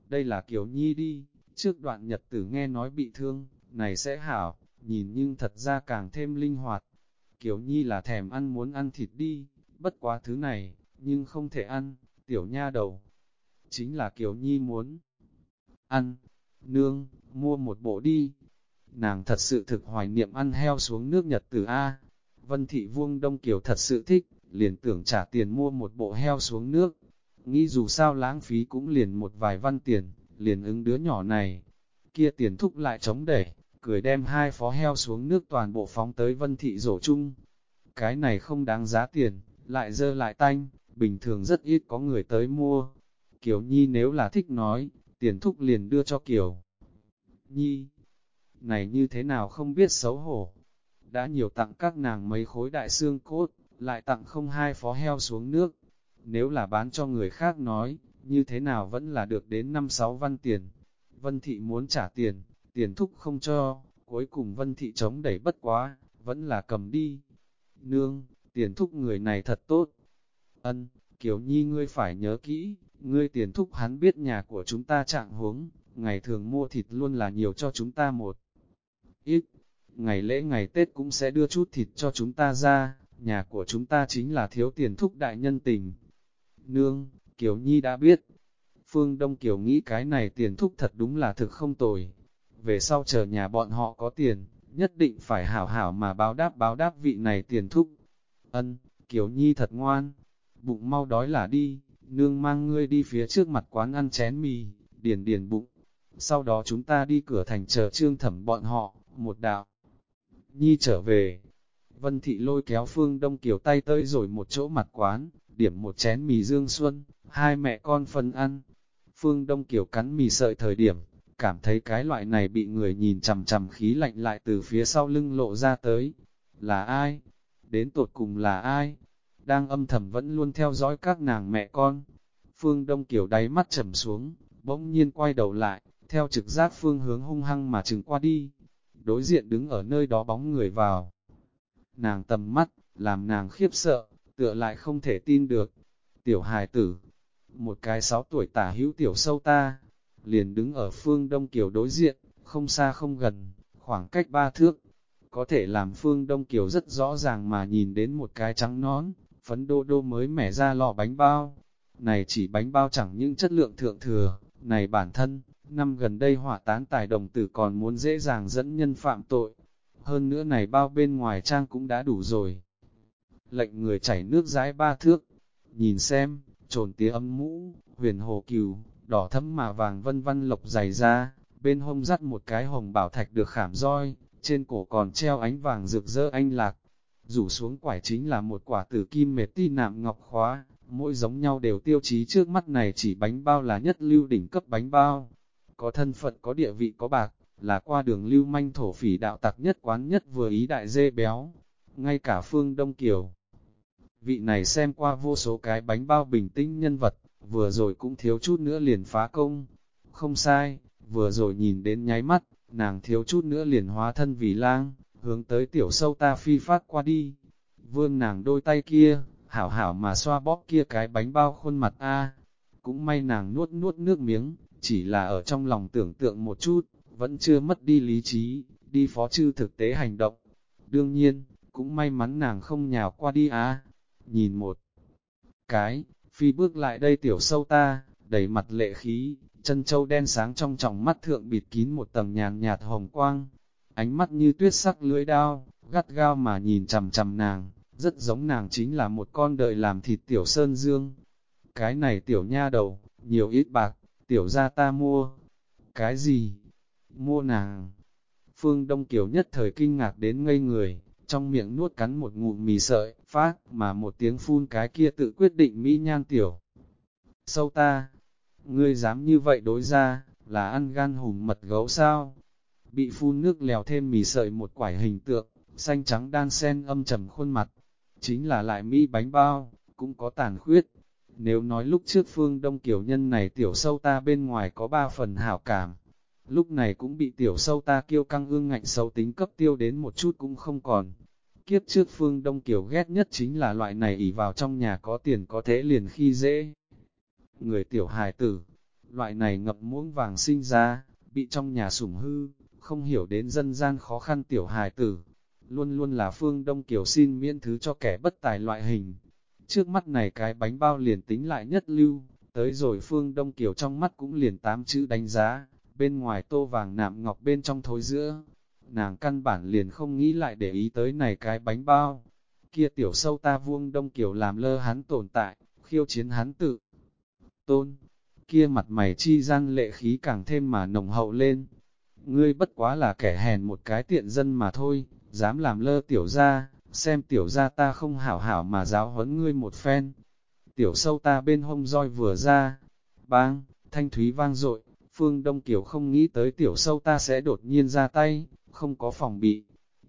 A: Đây là Kiều Nhi đi, trước đoạn nhật tử nghe nói bị thương, này sẽ hảo, nhìn nhưng thật ra càng thêm linh hoạt. Kiều Nhi là thèm ăn muốn ăn thịt đi, bất quá thứ này, nhưng không thể ăn, tiểu nha đầu. Chính là Kiều Nhi muốn ăn, nương, mua một bộ đi. Nàng thật sự thực hoài niệm ăn heo xuống nước Nhật từ A. Vân Thị Vuông Đông Kiều thật sự thích, liền tưởng trả tiền mua một bộ heo xuống nước. Nghĩ dù sao lãng phí cũng liền một vài văn tiền, liền ứng đứa nhỏ này, kia tiền thúc lại chống đẩy, cười đem hai phó heo xuống nước toàn bộ phóng tới vân thị rổ chung. Cái này không đáng giá tiền, lại dơ lại tanh, bình thường rất ít có người tới mua. Kiều Nhi nếu là thích nói, tiền thúc liền đưa cho Kiều. Nhi, này như thế nào không biết xấu hổ. Đã nhiều tặng các nàng mấy khối đại xương cốt, lại tặng không hai phó heo xuống nước. Nếu là bán cho người khác nói, như thế nào vẫn là được đến 5-6 văn tiền. Vân Thị muốn trả tiền, tiền thúc không cho, cuối cùng Vân Thị chống đẩy bất quá, vẫn là cầm đi. Nương, tiền thúc người này thật tốt. Ân, Kiều Nhi ngươi phải nhớ kỹ, ngươi tiền thúc hắn biết nhà của chúng ta trạng huống, ngày thường mua thịt luôn là nhiều cho chúng ta một ít. Ngày lễ ngày Tết cũng sẽ đưa chút thịt cho chúng ta ra, nhà của chúng ta chính là thiếu tiền thúc đại nhân tình. Nương, Kiều Nhi đã biết. Phương Đông Kiều nghĩ cái này tiền thúc thật đúng là thực không tồi. Về sau chờ nhà bọn họ có tiền, nhất định phải hảo hảo mà báo đáp báo đáp vị này tiền thúc. Ân, Kiều Nhi thật ngoan. Bụng mau đói là đi, nương mang ngươi đi phía trước mặt quán ăn chén mì, điền điền bụng. Sau đó chúng ta đi cửa thành chờ trương thẩm bọn họ, một đạo. Nhi trở về. Vân Thị lôi kéo Phương Đông Kiều tay tới rồi một chỗ mặt quán, điểm một chén mì dương xuân, hai mẹ con phân ăn. Phương Đông Kiều cắn mì sợi thời điểm, cảm thấy cái loại này bị người nhìn chằm chằm khí lạnh lại từ phía sau lưng lộ ra tới. Là ai? Đến tột cùng là ai? Đang âm thầm vẫn luôn theo dõi các nàng mẹ con. Phương Đông Kiều đáy mắt trầm xuống, bỗng nhiên quay đầu lại, theo trực giác phương hướng hung hăng mà chừng qua đi. Đối diện đứng ở nơi đó bóng người vào. Nàng tầm mắt, làm nàng khiếp sợ, tựa lại không thể tin được. Tiểu hài tử, một cái sáu tuổi tả hữu tiểu sâu ta, liền đứng ở phương Đông Kiều đối diện, không xa không gần, khoảng cách ba thước. Có thể làm phương Đông Kiều rất rõ ràng mà nhìn đến một cái trắng nón, phấn đô đô mới mẻ ra lọ bánh bao. Này chỉ bánh bao chẳng những chất lượng thượng thừa, này bản thân, năm gần đây hỏa tán tài đồng tử còn muốn dễ dàng dẫn nhân phạm tội. Hơn nữa này bao bên ngoài trang cũng đã đủ rồi. Lệnh người chảy nước rãi ba thước, nhìn xem, trồn tía âm mũ, huyền hồ cừu, đỏ thấm mà vàng vân vân lộc dày ra, bên hông dắt một cái hồng bảo thạch được khảm roi, trên cổ còn treo ánh vàng rực rỡ anh lạc. Rủ xuống quải chính là một quả tử kim mệt ti nạm ngọc khóa, mỗi giống nhau đều tiêu chí trước mắt này chỉ bánh bao là nhất lưu đỉnh cấp bánh bao. Có thân phận có địa vị có bạc, là qua đường lưu manh thổ phỉ đạo tặc nhất quán nhất vừa ý đại dê béo. Ngay cả phương Đông Kiều. Vị này xem qua vô số cái bánh bao bình tĩnh nhân vật, vừa rồi cũng thiếu chút nữa liền phá công. Không sai, vừa rồi nhìn đến nháy mắt, nàng thiếu chút nữa liền hóa thân vì lang, hướng tới tiểu sâu ta phi phát qua đi. Vương nàng đôi tay kia, hảo hảo mà xoa bóp kia cái bánh bao khuôn mặt a Cũng may nàng nuốt nuốt nước miếng, chỉ là ở trong lòng tưởng tượng một chút, vẫn chưa mất đi lý trí, đi phó chư thực tế hành động. Đương nhiên, cũng may mắn nàng không nhào qua đi á. Nhìn một cái, phi bước lại đây tiểu sâu ta, đầy mặt lệ khí, chân châu đen sáng trong tròng mắt thượng bịt kín một tầng nhàn nhạt hồng quang, ánh mắt như tuyết sắc lưỡi đao, gắt gao mà nhìn chằm chằm nàng, rất giống nàng chính là một con đợi làm thịt tiểu sơn dương. Cái này tiểu nha đầu, nhiều ít bạc, tiểu ra ta mua. Cái gì? Mua nàng. Phương Đông Kiều nhất thời kinh ngạc đến ngây người, trong miệng nuốt cắn một ngụm mì sợi, phát, mà một tiếng phun cái kia tự quyết định mỹ nhan tiểu. Sâu ta, ngươi dám như vậy đối ra, là ăn gan hùm mật gấu sao? Bị phun nước lèo thêm mì sợi một quải hình tượng, xanh trắng đan sen âm trầm khuôn mặt, chính là lại mỹ bánh bao, cũng có tàn khuyết. Nếu nói lúc trước phương đông kiểu nhân này tiểu sâu ta bên ngoài có ba phần hảo cảm, lúc này cũng bị tiểu sâu ta kiêu căng ương ngạnh sâu tính cấp tiêu đến một chút cũng không còn. Kiếp trước phương Đông Kiều ghét nhất chính là loại này ỉ vào trong nhà có tiền có thế liền khi dễ. Người tiểu hài tử, loại này ngập muỗng vàng sinh ra, bị trong nhà sủng hư, không hiểu đến dân gian khó khăn tiểu hài tử. Luôn luôn là phương Đông Kiều xin miễn thứ cho kẻ bất tài loại hình. Trước mắt này cái bánh bao liền tính lại nhất lưu, tới rồi phương Đông Kiều trong mắt cũng liền tám chữ đánh giá, bên ngoài tô vàng nạm ngọc bên trong thối giữa. Nàng căn bản liền không nghĩ lại để ý tới này cái bánh bao. Kia tiểu sâu ta vuông đông kiểu làm lơ hắn tồn tại, khiêu chiến hắn tự. Tôn, kia mặt mày chi gian lệ khí càng thêm mà nồng hậu lên. ngươi bất quá là kẻ hèn một cái tiện dân mà thôi, dám làm lơ tiểu ra, xem tiểu ra ta không hảo hảo mà giáo huấn ngươi một phen. Tiểu sâu ta bên hông roi vừa ra, bang, thanh thúy vang dội Phương Đông Kiều không nghĩ tới tiểu sâu ta sẽ đột nhiên ra tay, không có phòng bị.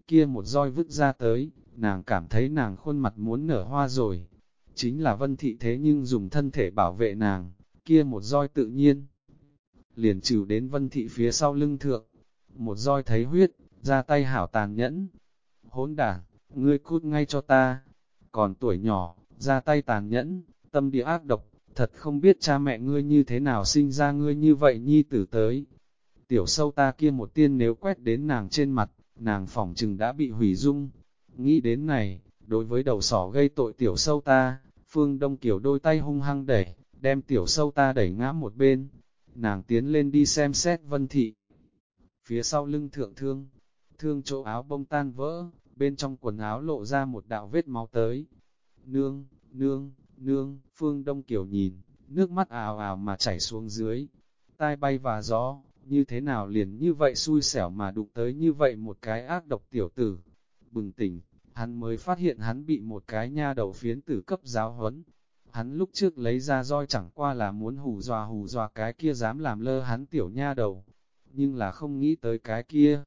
A: Kia một roi vứt ra tới, nàng cảm thấy nàng khuôn mặt muốn nở hoa rồi. Chính là vân thị thế nhưng dùng thân thể bảo vệ nàng, kia một roi tự nhiên. Liền trừ đến vân thị phía sau lưng thượng, một roi thấy huyết, ra tay hảo tàn nhẫn. Hỗn đảng, ngươi cút ngay cho ta. Còn tuổi nhỏ, ra tay tàn nhẫn, tâm địa ác độc, thật không biết cha mẹ ngươi như thế nào sinh ra ngươi như vậy nhi tử tới. Tiểu sâu ta kia một tiên nếu quét đến nàng trên mặt, nàng phỏng chừng đã bị hủy dung. Nghĩ đến này, đối với đầu sỏ gây tội tiểu sâu ta, Phương Đông Kiều đôi tay hung hăng đẩy, đem tiểu sâu ta đẩy ngã một bên. Nàng tiến lên đi xem xét vân thị. Phía sau lưng thượng thương, thương chỗ áo bông tan vỡ, bên trong quần áo lộ ra một đạo vết máu tới. Nương, nương, nương, Phương Đông Kiều nhìn, nước mắt ào ào mà chảy xuống dưới. Tai bay và gió, như thế nào liền như vậy xui xẻo mà đụng tới như vậy một cái ác độc tiểu tử. Bừng tỉnh, hắn mới phát hiện hắn bị một cái nha đầu phiến tử cấp giáo huấn. Hắn lúc trước lấy ra roi chẳng qua là muốn hù dọa hù dọa cái kia dám làm lơ hắn tiểu nha đầu, nhưng là không nghĩ tới cái kia.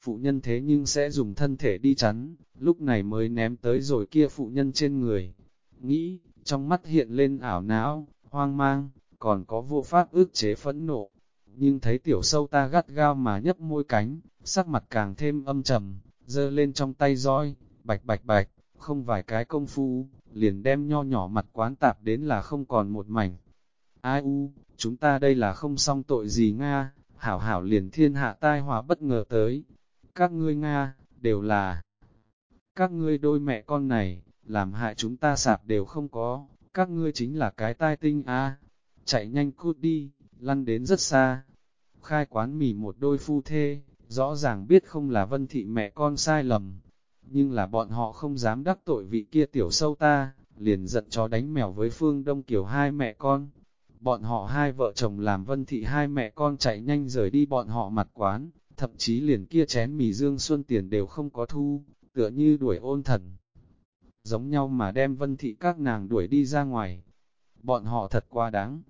A: Phụ nhân thế nhưng sẽ dùng thân thể đi chắn, lúc này mới ném tới rồi kia phụ nhân trên người. Nghĩ, trong mắt hiện lên ảo não, hoang mang, còn có vô pháp ước chế phẫn nộ. Nhưng thấy tiểu sâu ta gắt gao mà nhấp môi cánh, sắc mặt càng thêm âm trầm, dơ lên trong tay roi, bạch bạch bạch, không vài cái công phu, liền đem nho nhỏ mặt quán tạp đến là không còn một mảnh. Ai u, chúng ta đây là không xong tội gì Nga, hảo hảo liền thiên hạ tai họa bất ngờ tới. Các ngươi Nga, đều là các ngươi đôi mẹ con này, làm hại chúng ta sạp đều không có, các ngươi chính là cái tai tinh a chạy nhanh cút đi, lăn đến rất xa. Khai quán mì một đôi phu thê, rõ ràng biết không là vân thị mẹ con sai lầm, nhưng là bọn họ không dám đắc tội vị kia tiểu sâu ta, liền giận chó đánh mèo với phương đông kiểu hai mẹ con. Bọn họ hai vợ chồng làm vân thị hai mẹ con chạy nhanh rời đi bọn họ mặt quán, thậm chí liền kia chén mì dương xuân tiền đều không có thu, tựa như đuổi ôn thần giống nhau mà đem vân thị các nàng đuổi đi ra ngoài. Bọn họ thật quá đáng.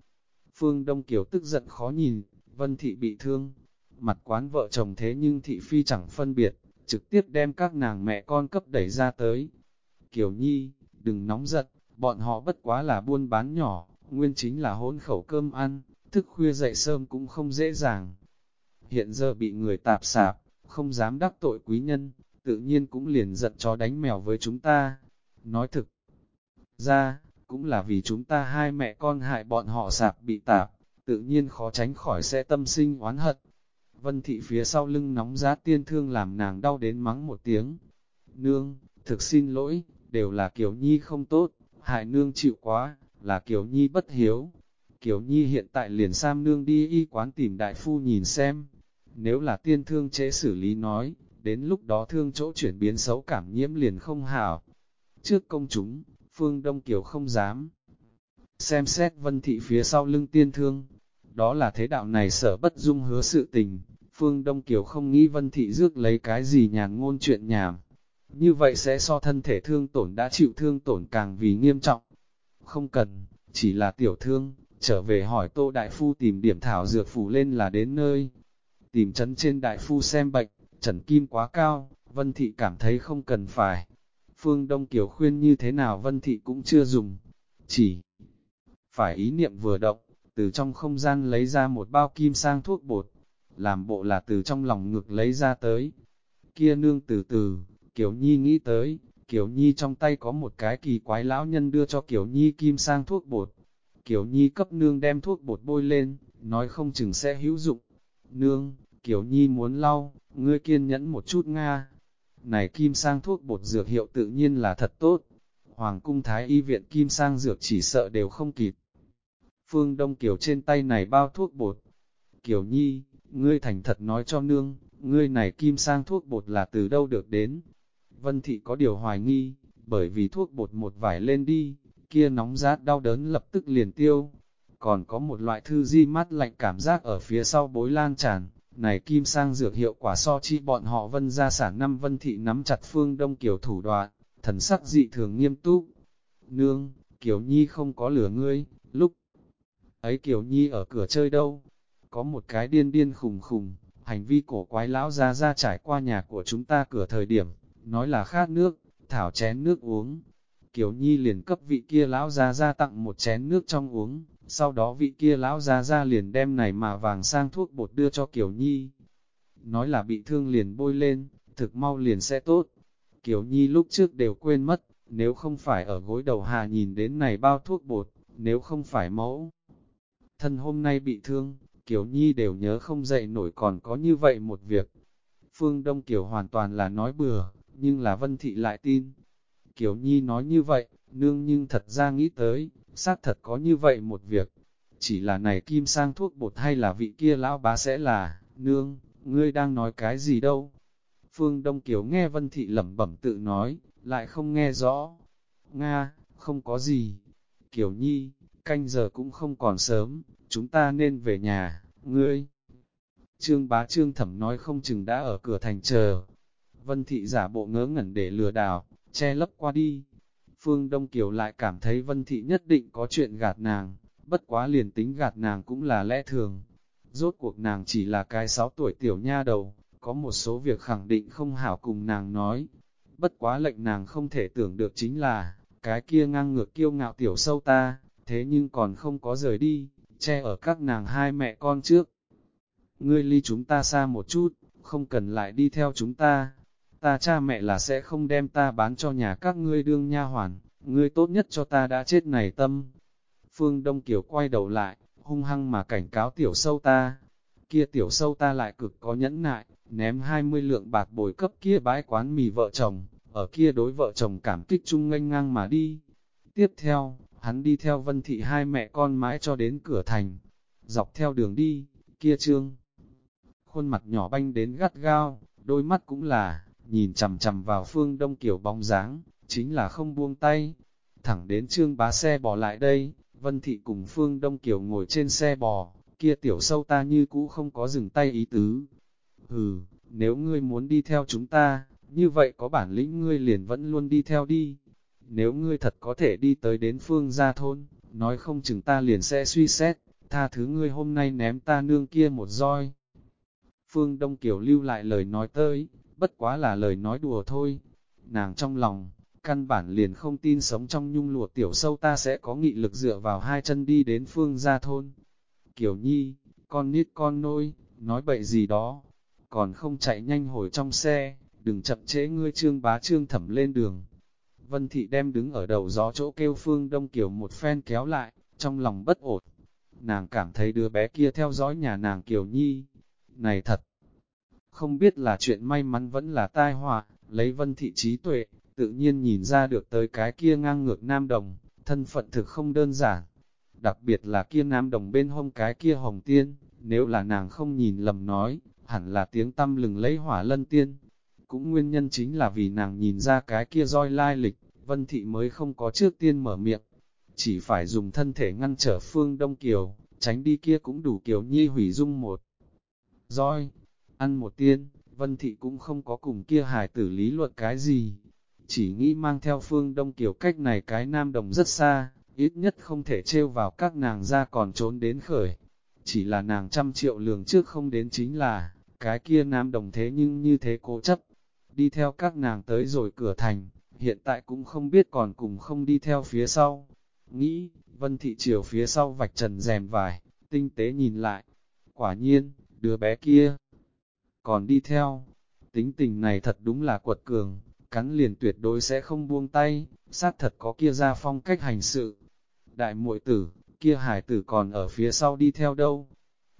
A: Phương Đông Kiều tức giận khó nhìn, vân thị bị thương. Mặt quán vợ chồng thế nhưng thị phi chẳng phân biệt, trực tiếp đem các nàng mẹ con cấp đẩy ra tới. Kiều Nhi, đừng nóng giận, bọn họ bất quá là buôn bán nhỏ, nguyên chính là hôn khẩu cơm ăn, thức khuya dậy sớm cũng không dễ dàng. Hiện giờ bị người tạp sạp, không dám đắc tội quý nhân, tự nhiên cũng liền giận chó đánh mèo với chúng ta. Nói thực ra, cũng là vì chúng ta hai mẹ con hại bọn họ sạp bị tạp, tự nhiên khó tránh khỏi sẽ tâm sinh oán hận. Vân thị phía sau lưng nóng giá tiên thương làm nàng đau đến mắng một tiếng. Nương, thực xin lỗi, đều là Kiều Nhi không tốt, hại nương chịu quá, là Kiều Nhi bất hiếu. Kiều Nhi hiện tại liền Sam nương đi y quán tìm đại phu nhìn xem. Nếu là tiên thương chế xử lý nói, đến lúc đó thương chỗ chuyển biến xấu cảm nhiễm liền không hảo. Trước công chúng, Phương Đông Kiều không dám. Xem xét vân thị phía sau lưng tiên thương, đó là thế đạo này sở bất dung hứa sự tình, Phương Đông Kiều không nghĩ vân thị rước lấy cái gì nhàn ngôn chuyện nhảm. Như vậy sẽ so thân thể thương tổn đã chịu thương tổn càng vì nghiêm trọng. Không cần, chỉ là tiểu thương, trở về hỏi Tô Đại Phu tìm điểm thảo dược phủ lên là đến nơi. Tìm chấn trên Đại Phu xem bệnh, trần kim quá cao, Vân Thị cảm thấy không cần phải. Phương Đông Kiều khuyên như thế nào Vân Thị cũng chưa dùng, chỉ phải ý niệm vừa động, từ trong không gian lấy ra một bao kim sang thuốc bột, làm bộ là từ trong lòng ngực lấy ra tới. Kia nương từ từ, Kiều Nhi nghĩ tới, Kiều Nhi trong tay có một cái kỳ quái lão nhân đưa cho Kiều Nhi kim sang thuốc bột. Kiều Nhi cấp nương đem thuốc bột bôi lên, nói không chừng sẽ hữu dụng. Nương, Kiều Nhi muốn lau, ngươi kiên nhẫn một chút Nga, này kim sang thuốc bột dược hiệu tự nhiên là thật tốt. Hoàng cung thái y viện kim sang dược chỉ sợ đều không kịp. Phương Đông Kiều trên tay này bao thuốc bột. Kiều Nhi, ngươi thành thật nói cho nương, ngươi này kim sang thuốc bột là từ đâu được đến. Vân Thị có điều hoài nghi, bởi vì thuốc bột một vải lên đi, kia nóng rát đau đớn lập tức liền tiêu. Còn có một loại thư di mát lạnh cảm giác ở phía sau bối lan tràn, này kim sang dược hiệu quả so chi bọn họ vân ra sản năm vân thị nắm chặt phương đông kiểu thủ đoạn, thần sắc dị thường nghiêm túc. Nương, Kiều Nhi không có lửa ngươi, lúc ấy Kiều Nhi ở cửa chơi đâu. Có một cái điên điên khùng khùng, hành vi cổ quái lão ra ra trải qua nhà của chúng ta cửa thời điểm, nói là khát nước, thảo chén nước uống. Kiều Nhi liền cấp vị kia lão ra ra tặng một chén nước trong uống, sau đó vị kia lão ra ra liền đem này mà vàng sang thuốc bột đưa cho Kiều Nhi. Nói là bị thương liền bôi lên, thực mau liền sẽ tốt. Kiều Nhi lúc trước đều quên mất, nếu không phải ở gối đầu hà nhìn đến này bao thuốc bột, nếu không phải mẫu. Thân hôm nay bị thương, Kiều Nhi đều nhớ không dậy nổi còn có như vậy một việc. Phương Đông Kiều hoàn toàn là nói bừa, nhưng là Vân Thị lại tin. Kiều Nhi nói như vậy, nương nhưng thật ra nghĩ tới, xác thật có như vậy một việc. Chỉ là này kim sang thuốc bột hay là vị kia lão bá sẽ là, nương, ngươi đang nói cái gì đâu. Phương Đông Kiều nghe Vân Thị lẩm bẩm tự nói, lại không nghe rõ. Nga, không có gì. Kiều Nhi, canh giờ cũng không còn sớm, chúng ta nên về nhà, ngươi. Trương bá trương thẩm nói không chừng đã ở cửa thành chờ. Vân thị giả bộ ngớ ngẩn để lừa đảo, che lấp qua đi. Phương Đông Kiều lại cảm thấy Vân thị nhất định có chuyện gạt nàng, bất quá liền tính gạt nàng cũng là lẽ thường. Rốt cuộc nàng chỉ là cái 6 tuổi tiểu nha đầu, có một số việc khẳng định không hảo cùng nàng nói. Bất quá lệnh nàng không thể tưởng được chính là, cái kia ngang ngược kiêu ngạo tiểu sâu ta, thế nhưng còn không có rời đi, che ở các nàng hai mẹ con trước. Ngươi ly chúng ta xa một chút, không cần lại đi theo chúng ta. Ta cha mẹ là sẽ không đem ta bán cho nhà các ngươi đương nha hoàn, ngươi tốt nhất cho ta đã chết này tâm. Phương Đông Kiều quay đầu lại, hung hăng mà cảnh cáo tiểu sâu ta. Kia tiểu sâu ta lại cực có nhẫn nại, ném 20 lượng bạc bồi cấp kia bãi quán mì vợ chồng, ở kia đối vợ chồng cảm kích chung nghênh ngang mà đi. Tiếp theo, hắn đi theo vân thị hai mẹ con mãi cho đến cửa thành, dọc theo đường đi, kia trương. Khuôn mặt nhỏ banh đến gắt gao, đôi mắt cũng là, nhìn chầm chầm vào phương đông kiểu bóng dáng, chính là không buông tay. Thẳng đến trương bá xe bỏ lại đây, vân thị cùng phương đông kiểu ngồi trên xe bò, kia tiểu sâu ta như cũ không có dừng tay ý tứ. Hừ, nếu ngươi muốn đi theo chúng ta, như vậy có bản lĩnh ngươi liền vẫn luôn đi theo đi. Nếu ngươi thật có thể đi tới đến phương gia thôn, nói không chừng ta liền sẽ suy xét, tha thứ ngươi hôm nay ném ta nương kia một roi. Phương Đông Kiều lưu lại lời nói tới, bất quá là lời nói đùa thôi. Nàng trong lòng, căn bản liền không tin sống trong nhung lụa tiểu sâu ta sẽ có nghị lực dựa vào hai chân đi đến phương gia thôn. Kiều Nhi, con nít con nôi, nói bậy gì đó, còn không chạy nhanh hồi trong xe, đừng chậm trễ ngươi trương bá trương thẩm lên đường. Vân Thị đem đứng ở đầu gió chỗ kêu Phương Đông Kiều một phen kéo lại, trong lòng bất ổn. Nàng cảm thấy đứa bé kia theo dõi nhà nàng Kiều Nhi. Này thật! Không biết là chuyện may mắn vẫn là tai họa, lấy Vân Thị trí tuệ, tự nhiên nhìn ra được tới cái kia ngang ngược Nam Đồng, thân phận thực không đơn giản. Đặc biệt là kia Nam Đồng bên hông cái kia Hồng Tiên, nếu là nàng không nhìn lầm nói, hẳn là tiếng tâm lừng lấy hỏa lân tiên. Cũng nguyên nhân chính là vì nàng nhìn ra cái kia roi lai lịch, Vân Thị mới không có trước tiên mở miệng, chỉ phải dùng thân thể ngăn trở phương Đông Kiều, tránh đi kia cũng đủ Kiều Nhi hủy dung một. Roi, ăn một tiên, Vân Thị cũng không có cùng kia hải tử lý luận cái gì, chỉ nghĩ mang theo phương Đông kiểu cách này cái nam đồng rất xa, ít nhất không thể trêu vào các nàng ra còn trốn đến khởi. Chỉ là nàng trăm triệu lường trước không đến chính là, cái kia nam đồng thế nhưng như thế cố chấp, đi theo các nàng tới rồi cửa thành, hiện tại cũng không biết còn cùng không đi theo phía sau. Nghĩ, vân thị chiều phía sau vạch trần rèm vải, tinh tế nhìn lại. Quả nhiên, đứa bé kia còn đi theo. Tính tình này thật đúng là quật cường, cắn liền tuyệt đối sẽ không buông tay, sát thật có kia ra phong cách hành sự. Đại muội tử, kia hải tử còn ở phía sau đi theo đâu?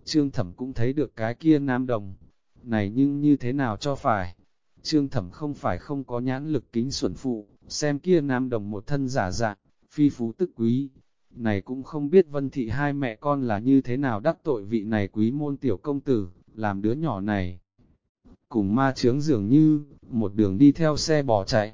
A: Trương thẩm cũng thấy được cái kia nam đồng. Này nhưng như thế nào cho phải? Trương thẩm không phải không có nhãn lực kính xuẩn phụ, xem kia nam đồng một thân giả dạng, phi phú tức quý. Này cũng không biết vân thị hai mẹ con là như thế nào đắc tội vị này quý môn tiểu công tử, làm đứa nhỏ này. Cùng ma chướng dường như, một đường đi theo xe bỏ chạy,